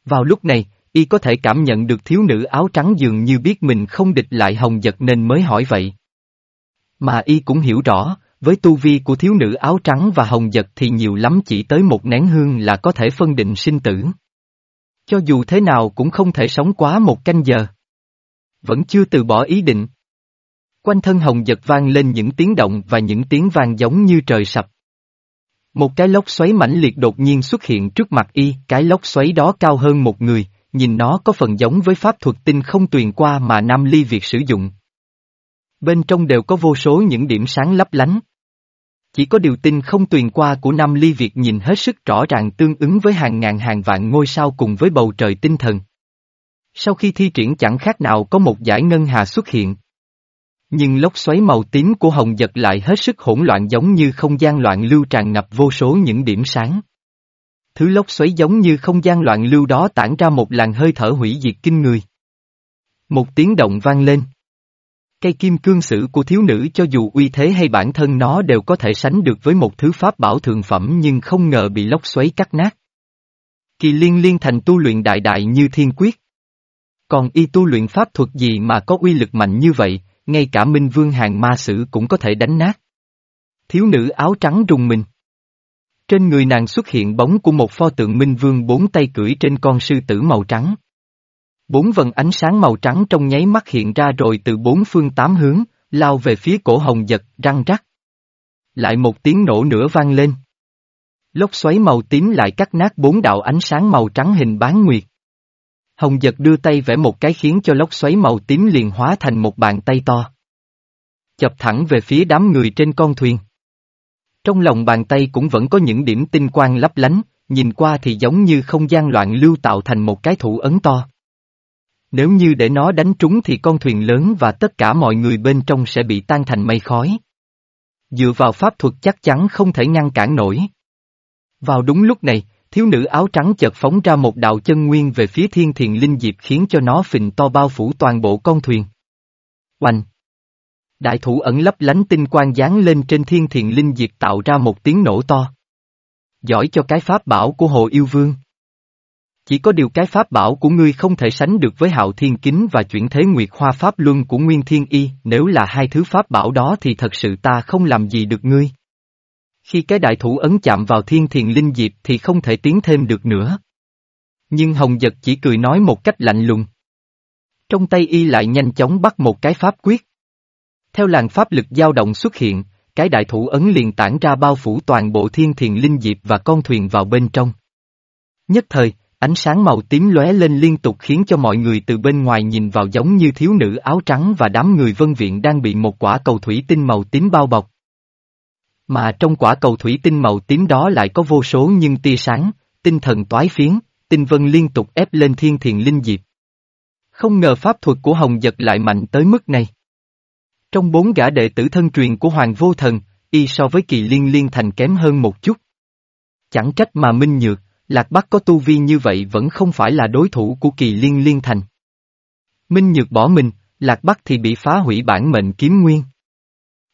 Vào lúc này, y có thể cảm nhận được thiếu nữ áo trắng dường như biết mình không địch lại hồng giật nên mới hỏi vậy. Mà y cũng hiểu rõ, với tu vi của thiếu nữ áo trắng và hồng giật thì nhiều lắm chỉ tới một nén hương là có thể phân định sinh tử. Cho dù thế nào cũng không thể sống quá một canh giờ. Vẫn chưa từ bỏ ý định. Quanh thân hồng giật vang lên những tiếng động và những tiếng vang giống như trời sập. Một cái lốc xoáy mãnh liệt đột nhiên xuất hiện trước mặt y, cái lốc xoáy đó cao hơn một người, nhìn nó có phần giống với pháp thuật tinh không tuyền qua mà Nam Ly Việt sử dụng. Bên trong đều có vô số những điểm sáng lấp lánh. Chỉ có điều tinh không tuyền qua của Nam Ly Việt nhìn hết sức rõ ràng tương ứng với hàng ngàn hàng vạn ngôi sao cùng với bầu trời tinh thần. Sau khi thi triển chẳng khác nào có một giải ngân hà xuất hiện. Nhưng lốc xoáy màu tím của hồng giật lại hết sức hỗn loạn giống như không gian loạn lưu tràn ngập vô số những điểm sáng. Thứ lốc xoáy giống như không gian loạn lưu đó tản ra một làn hơi thở hủy diệt kinh người. Một tiếng động vang lên. Cây kim cương sử của thiếu nữ cho dù uy thế hay bản thân nó đều có thể sánh được với một thứ pháp bảo thường phẩm nhưng không ngờ bị lốc xoáy cắt nát. Kỳ liên liên thành tu luyện đại đại như thiên quyết. Còn y tu luyện pháp thuật gì mà có uy lực mạnh như vậy, ngay cả minh vương hàng ma sử cũng có thể đánh nát. Thiếu nữ áo trắng rùng mình. Trên người nàng xuất hiện bóng của một pho tượng minh vương bốn tay cưỡi trên con sư tử màu trắng. Bốn vần ánh sáng màu trắng trong nháy mắt hiện ra rồi từ bốn phương tám hướng, lao về phía cổ hồng giật, răng rắc. Lại một tiếng nổ nữa vang lên. Lốc xoáy màu tím lại cắt nát bốn đạo ánh sáng màu trắng hình bán nguyệt. Hồng giật đưa tay vẽ một cái khiến cho lốc xoáy màu tím liền hóa thành một bàn tay to. Chập thẳng về phía đám người trên con thuyền. Trong lòng bàn tay cũng vẫn có những điểm tinh quang lấp lánh, nhìn qua thì giống như không gian loạn lưu tạo thành một cái thủ ấn to. Nếu như để nó đánh trúng thì con thuyền lớn và tất cả mọi người bên trong sẽ bị tan thành mây khói. Dựa vào pháp thuật chắc chắn không thể ngăn cản nổi. Vào đúng lúc này, thiếu nữ áo trắng chợt phóng ra một đạo chân nguyên về phía thiên thiền linh diệp khiến cho nó phình to bao phủ toàn bộ con thuyền. Oanh! Đại thủ ẩn lấp lánh tinh quang dán lên trên thiên thiền linh diệp tạo ra một tiếng nổ to. Giỏi cho cái pháp bảo của Hồ Yêu Vương. Chỉ có điều cái pháp bảo của ngươi không thể sánh được với hạo thiên kính và chuyển thế nguyệt hoa pháp luân của Nguyên Thiên Y, nếu là hai thứ pháp bảo đó thì thật sự ta không làm gì được ngươi. Khi cái đại thủ ấn chạm vào thiên thiền linh diệp thì không thể tiến thêm được nữa. Nhưng Hồng Giật chỉ cười nói một cách lạnh lùng. Trong tay y lại nhanh chóng bắt một cái pháp quyết. Theo làn pháp lực dao động xuất hiện, cái đại thủ ấn liền tản ra bao phủ toàn bộ thiên thiền linh diệp và con thuyền vào bên trong. Nhất thời, ánh sáng màu tím lóe lên liên tục khiến cho mọi người từ bên ngoài nhìn vào giống như thiếu nữ áo trắng và đám người vân viện đang bị một quả cầu thủy tinh màu tím bao bọc. Mà trong quả cầu thủy tinh màu tím đó lại có vô số nhưng tia sáng, tinh thần toái phiến, tinh vân liên tục ép lên thiên thiền linh diệp. Không ngờ pháp thuật của Hồng Giật lại mạnh tới mức này. Trong bốn gã đệ tử thân truyền của Hoàng Vô Thần, y so với kỳ liên liên thành kém hơn một chút. Chẳng trách mà Minh Nhược, Lạc Bắc có tu vi như vậy vẫn không phải là đối thủ của kỳ liên liên thành. Minh Nhược bỏ mình, Lạc Bắc thì bị phá hủy bản mệnh kiếm nguyên.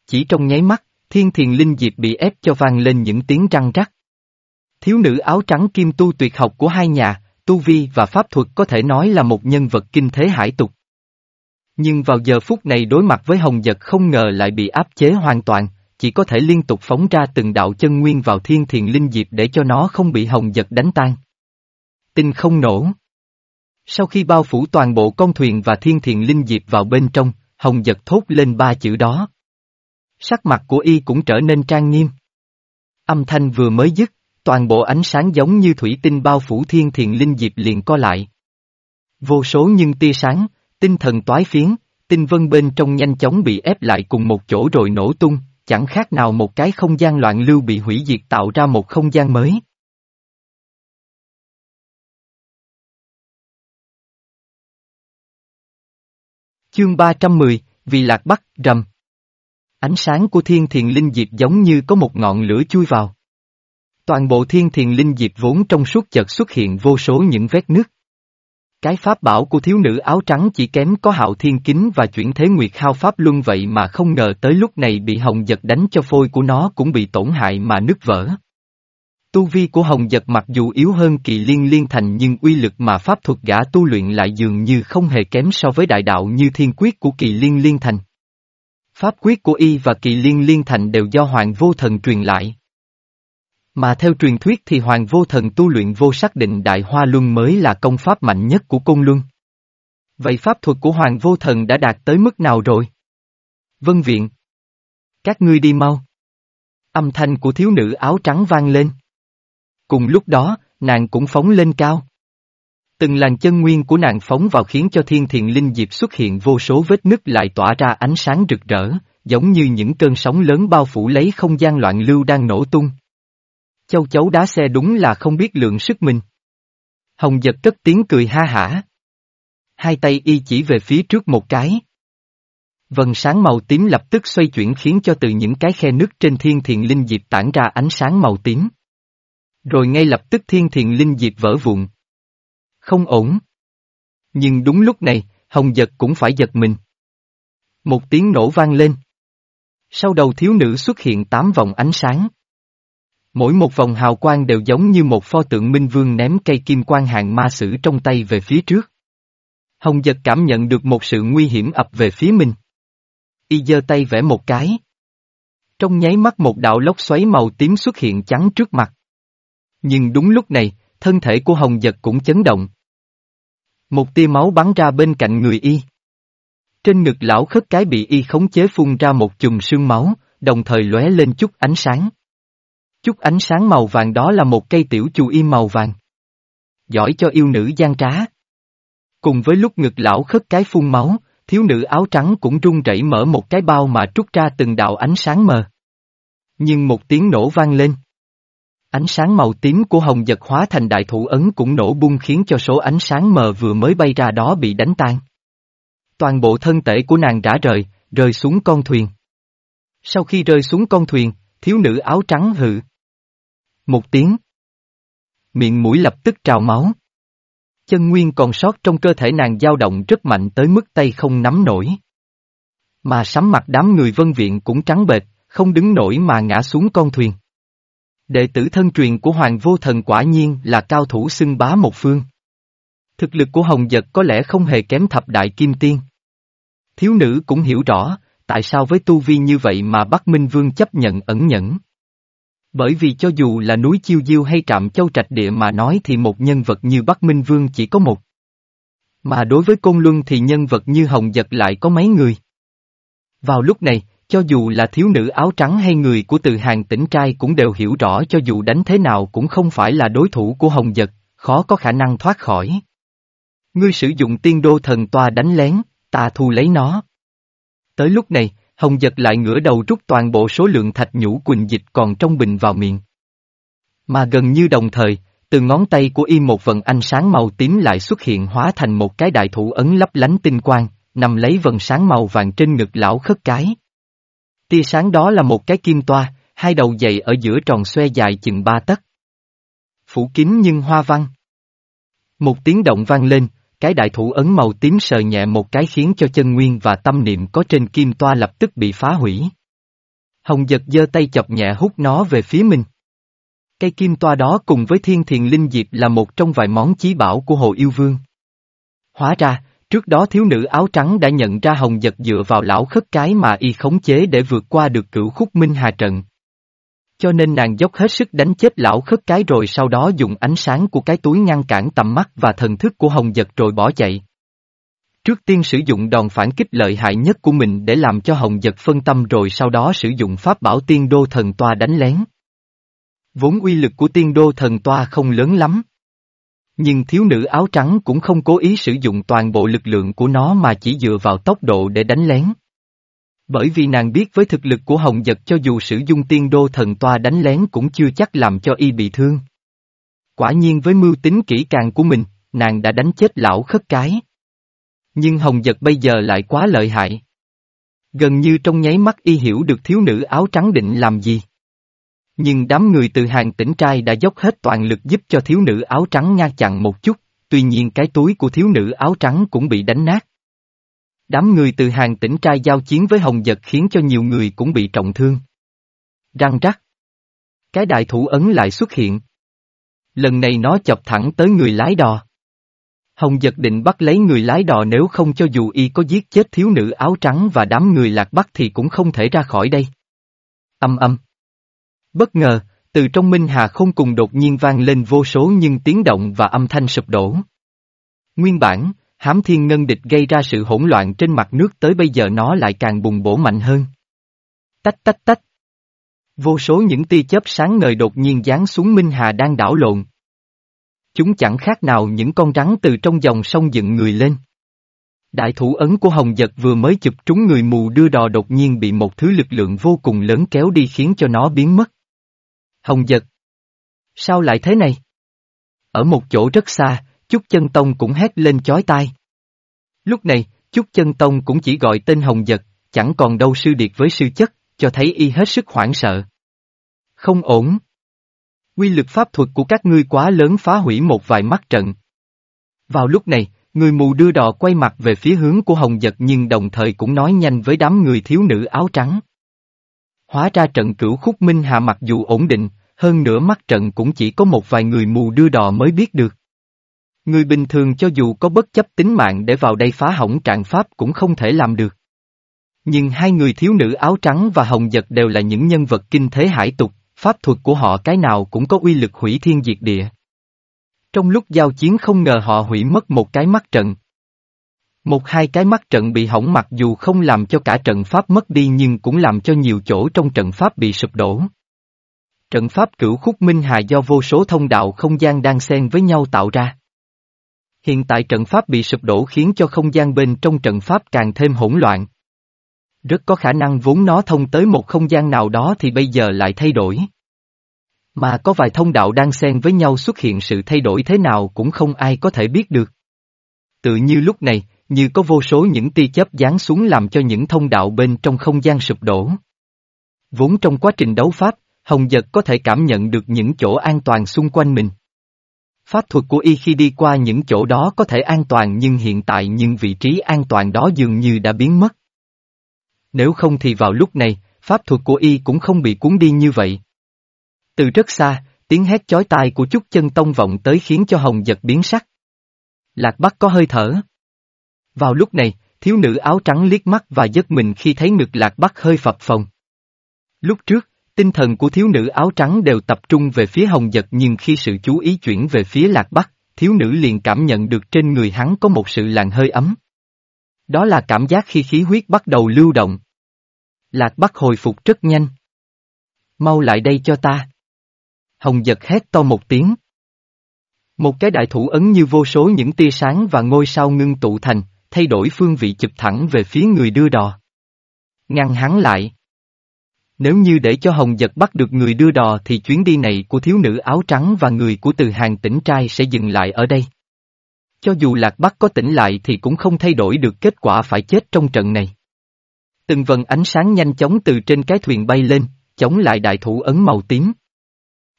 Chỉ trong nháy mắt, thiên thiền linh diệp bị ép cho vang lên những tiếng răng rắc. Thiếu nữ áo trắng kim tu tuyệt học của hai nhà, tu vi và pháp thuật có thể nói là một nhân vật kinh thế hải tục. Nhưng vào giờ phút này đối mặt với Hồng Giật không ngờ lại bị áp chế hoàn toàn, chỉ có thể liên tục phóng ra từng đạo chân nguyên vào thiên thiền linh diệp để cho nó không bị Hồng Giật đánh tan. Tinh không nổ. Sau khi bao phủ toàn bộ con thuyền và thiên thiền linh diệp vào bên trong, Hồng Giật thốt lên ba chữ đó. Sắc mặt của y cũng trở nên trang nghiêm. Âm thanh vừa mới dứt, toàn bộ ánh sáng giống như thủy tinh bao phủ thiên thiền linh diệp liền co lại. Vô số nhưng tia sáng, tinh thần toái phiến, tinh vân bên trong nhanh chóng bị ép lại cùng một chỗ rồi nổ tung, chẳng khác nào một cái không gian loạn lưu bị hủy diệt tạo ra một không gian mới. Chương 310, Vì Lạc Bắc, Rầm Ánh sáng của thiên thiền linh diệp giống như có một ngọn lửa chui vào. Toàn bộ thiên thiền linh diệp vốn trong suốt chợt xuất hiện vô số những vết nước. Cái pháp bảo của thiếu nữ áo trắng chỉ kém có hạo thiên kính và chuyển thế nguyệt hao pháp luân vậy mà không ngờ tới lúc này bị hồng giật đánh cho phôi của nó cũng bị tổn hại mà nứt vỡ. Tu vi của hồng giật mặc dù yếu hơn kỳ liên liên thành nhưng uy lực mà pháp thuật gã tu luyện lại dường như không hề kém so với đại đạo như thiên quyết của kỳ liên liên thành. Pháp quyết của y và kỳ liên liên thành đều do hoàng vô thần truyền lại. Mà theo truyền thuyết thì Hoàng Vô Thần tu luyện vô xác định Đại Hoa Luân mới là công pháp mạnh nhất của Côn Luân. Vậy pháp thuật của Hoàng Vô Thần đã đạt tới mức nào rồi? Vân Viện. Các ngươi đi mau. Âm thanh của thiếu nữ áo trắng vang lên. Cùng lúc đó, nàng cũng phóng lên cao. Từng làn chân nguyên của nàng phóng vào khiến cho thiên thiền linh diệp xuất hiện vô số vết nứt lại tỏa ra ánh sáng rực rỡ, giống như những cơn sóng lớn bao phủ lấy không gian loạn lưu đang nổ tung. Châu chấu đá xe đúng là không biết lượng sức mình. Hồng giật cất tiếng cười ha hả. Hai tay y chỉ về phía trước một cái. Vần sáng màu tím lập tức xoay chuyển khiến cho từ những cái khe nứt trên thiên thiền linh diệp tản ra ánh sáng màu tím. Rồi ngay lập tức thiên thiền linh diệp vỡ vụn. Không ổn. Nhưng đúng lúc này, Hồng giật cũng phải giật mình. Một tiếng nổ vang lên. Sau đầu thiếu nữ xuất hiện tám vòng ánh sáng. Mỗi một vòng hào quang đều giống như một pho tượng minh vương ném cây kim quang hàng ma sử trong tay về phía trước. Hồng giật cảm nhận được một sự nguy hiểm ập về phía mình. Y giơ tay vẽ một cái. Trong nháy mắt một đạo lốc xoáy màu tím xuất hiện trắng trước mặt. Nhưng đúng lúc này, thân thể của Hồng giật cũng chấn động. Một tia máu bắn ra bên cạnh người y. Trên ngực lão khất cái bị y khống chế phun ra một chùm sương máu, đồng thời lóe lên chút ánh sáng. Chút ánh sáng màu vàng đó là một cây tiểu chù im màu vàng. Giỏi cho yêu nữ gian trá. Cùng với lúc ngực lão khất cái phun máu, thiếu nữ áo trắng cũng run rẩy mở một cái bao mà trút ra từng đạo ánh sáng mờ. Nhưng một tiếng nổ vang lên. Ánh sáng màu tím của hồng giật hóa thành đại thủ ấn cũng nổ bung khiến cho số ánh sáng mờ vừa mới bay ra đó bị đánh tan. Toàn bộ thân thể của nàng rã rời, rơi xuống con thuyền. Sau khi rơi xuống con thuyền, thiếu nữ áo trắng hự. Một tiếng. Miệng mũi lập tức trào máu. Chân nguyên còn sót trong cơ thể nàng dao động rất mạnh tới mức tay không nắm nổi. Mà sắm mặt đám người vân viện cũng trắng bệch, không đứng nổi mà ngã xuống con thuyền. Đệ tử thân truyền của Hoàng Vô Thần quả nhiên là cao thủ xưng bá một phương. Thực lực của Hồng Giật có lẽ không hề kém thập đại kim tiên. Thiếu nữ cũng hiểu rõ, tại sao với tu vi như vậy mà Bắc Minh Vương chấp nhận ẩn nhẫn. Bởi vì cho dù là núi Chiêu Diêu hay trạm châu trạch địa mà nói thì một nhân vật như Bắc Minh Vương chỉ có một. Mà đối với Côn Luân thì nhân vật như Hồng Giật lại có mấy người. Vào lúc này, cho dù là thiếu nữ áo trắng hay người của từ hàng tỉnh trai cũng đều hiểu rõ cho dù đánh thế nào cũng không phải là đối thủ của Hồng Giật, khó có khả năng thoát khỏi. Ngươi sử dụng tiên đô thần toa đánh lén, ta thu lấy nó. Tới lúc này, Hồng giật lại ngửa đầu rút toàn bộ số lượng thạch nhũ quỳnh dịch còn trong bình vào miệng. Mà gần như đồng thời, từ ngón tay của y một vần ánh sáng màu tím lại xuất hiện hóa thành một cái đại thủ ấn lấp lánh tinh quang, nằm lấy vần sáng màu vàng trên ngực lão khất cái. Tia sáng đó là một cái kim toa, hai đầu dày ở giữa tròn xoe dài chừng ba tấc. Phủ kín nhưng hoa văn. Một tiếng động vang lên, cái đại thủ ấn màu tím sờ nhẹ một cái khiến cho chân nguyên và tâm niệm có trên kim toa lập tức bị phá hủy. Hồng giật giơ tay chọc nhẹ hút nó về phía mình. Cây kim toa đó cùng với thiên thiền linh diệp là một trong vài món chí bảo của Hồ Yêu Vương. Hóa ra, trước đó thiếu nữ áo trắng đã nhận ra Hồng giật dựa vào lão khất cái mà y khống chế để vượt qua được cửu khúc minh hà trận. Cho nên nàng dốc hết sức đánh chết lão khất cái rồi sau đó dùng ánh sáng của cái túi ngăn cản tầm mắt và thần thức của Hồng Giật rồi bỏ chạy. Trước tiên sử dụng đòn phản kích lợi hại nhất của mình để làm cho Hồng Giật phân tâm rồi sau đó sử dụng pháp bảo tiên đô thần toa đánh lén. Vốn uy lực của tiên đô thần toa không lớn lắm. Nhưng thiếu nữ áo trắng cũng không cố ý sử dụng toàn bộ lực lượng của nó mà chỉ dựa vào tốc độ để đánh lén. Bởi vì nàng biết với thực lực của Hồng Giật cho dù sử dụng tiên đô thần toa đánh lén cũng chưa chắc làm cho y bị thương. Quả nhiên với mưu tính kỹ càng của mình, nàng đã đánh chết lão khất cái. Nhưng Hồng Giật bây giờ lại quá lợi hại. Gần như trong nháy mắt y hiểu được thiếu nữ áo trắng định làm gì. Nhưng đám người từ hàng tỉnh trai đã dốc hết toàn lực giúp cho thiếu nữ áo trắng ngăn chặn một chút, tuy nhiên cái túi của thiếu nữ áo trắng cũng bị đánh nát. Đám người từ hàng tỉnh trai giao chiến với Hồng Giật khiến cho nhiều người cũng bị trọng thương. Răng rắc. Cái đại thủ ấn lại xuất hiện. Lần này nó chọc thẳng tới người lái đò. Hồng giật định bắt lấy người lái đò nếu không cho dù y có giết chết thiếu nữ áo trắng và đám người lạc bắc thì cũng không thể ra khỏi đây. Âm âm. Bất ngờ, từ trong minh hà không cùng đột nhiên vang lên vô số nhưng tiếng động và âm thanh sụp đổ. Nguyên bản, hám thiên ngân địch gây ra sự hỗn loạn trên mặt nước tới bây giờ nó lại càng bùng bổ mạnh hơn. Tách tách tách. Vô số những tia chớp sáng ngời đột nhiên giáng xuống minh hà đang đảo lộn. Chúng chẳng khác nào những con rắn từ trong dòng sông dựng người lên. Đại thủ ấn của Hồng Giật vừa mới chụp trúng người mù đưa đò đột nhiên bị một thứ lực lượng vô cùng lớn kéo đi khiến cho nó biến mất. Hồng Giật! Sao lại thế này? Ở một chỗ rất xa, Chúc Chân Tông cũng hét lên chói tai. Lúc này, Chúc Chân Tông cũng chỉ gọi tên Hồng Giật, chẳng còn đâu sư điệt với sư chất, cho thấy y hết sức hoảng sợ. Không ổn. Quy lực pháp thuật của các ngươi quá lớn phá hủy một vài mắt trận. Vào lúc này, người mù đưa đò quay mặt về phía hướng của Hồng Giật nhưng đồng thời cũng nói nhanh với đám người thiếu nữ áo trắng. Hóa ra trận cửu khúc minh hạ mặc dù ổn định, hơn nữa mắt trận cũng chỉ có một vài người mù đưa đò mới biết được. Người bình thường cho dù có bất chấp tính mạng để vào đây phá hỏng trạng pháp cũng không thể làm được. Nhưng hai người thiếu nữ áo trắng và hồng giật đều là những nhân vật kinh thế hải tục, pháp thuật của họ cái nào cũng có uy lực hủy thiên diệt địa. Trong lúc giao chiến không ngờ họ hủy mất một cái mắt trận. Một hai cái mắt trận bị hỏng mặc dù không làm cho cả trận pháp mất đi nhưng cũng làm cho nhiều chỗ trong trận pháp bị sụp đổ. Trận pháp cửu khúc minh hà do vô số thông đạo không gian đang xen với nhau tạo ra. Hiện tại trận pháp bị sụp đổ khiến cho không gian bên trong trận pháp càng thêm hỗn loạn. Rất có khả năng vốn nó thông tới một không gian nào đó thì bây giờ lại thay đổi. Mà có vài thông đạo đang xen với nhau xuất hiện sự thay đổi thế nào cũng không ai có thể biết được. Tự như lúc này, như có vô số những tia chớp giáng xuống làm cho những thông đạo bên trong không gian sụp đổ. Vốn trong quá trình đấu pháp, Hồng Dật có thể cảm nhận được những chỗ an toàn xung quanh mình. Pháp thuật của y khi đi qua những chỗ đó có thể an toàn nhưng hiện tại những vị trí an toàn đó dường như đã biến mất. Nếu không thì vào lúc này, pháp thuật của y cũng không bị cuốn đi như vậy. Từ rất xa, tiếng hét chói tai của chút chân tông vọng tới khiến cho Hồng Dật biến sắc. Lạc Bắc có hơi thở. Vào lúc này, thiếu nữ áo trắng liếc mắt và giật mình khi thấy ngực Lạc Bắc hơi phập phồng. Lúc trước, tinh thần của thiếu nữ áo trắng đều tập trung về phía Hồng giật nhưng khi sự chú ý chuyển về phía Lạc Bắc, thiếu nữ liền cảm nhận được trên người hắn có một sự làn hơi ấm. Đó là cảm giác khi khí huyết bắt đầu lưu động. Lạc Bắc hồi phục rất nhanh. Mau lại đây cho ta. Hồng giật hét to một tiếng. Một cái đại thủ ấn như vô số những tia sáng và ngôi sao ngưng tụ thành, thay đổi phương vị chụp thẳng về phía người đưa đò. Ngăn hắn lại. Nếu như để cho Hồng giật bắt được người đưa đò thì chuyến đi này của thiếu nữ áo trắng và người của từ hàng tỉnh trai sẽ dừng lại ở đây. Cho dù Lạc Bắc có tỉnh lại thì cũng không thay đổi được kết quả phải chết trong trận này. Từng vần ánh sáng nhanh chóng từ trên cái thuyền bay lên, chống lại đại thủ ấn màu tím.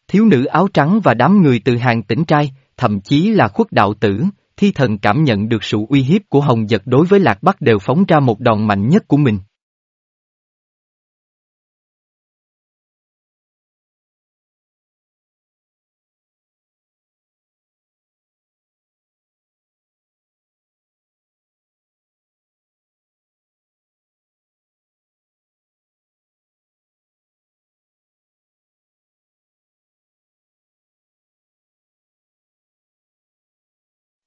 Thiếu nữ áo trắng và đám người từ hàng tỉnh trai, thậm chí là khuất đạo tử, thi thần cảm nhận được sự uy hiếp của Hồng Giật đối với Lạc Bắc đều phóng ra một đòn mạnh nhất của mình.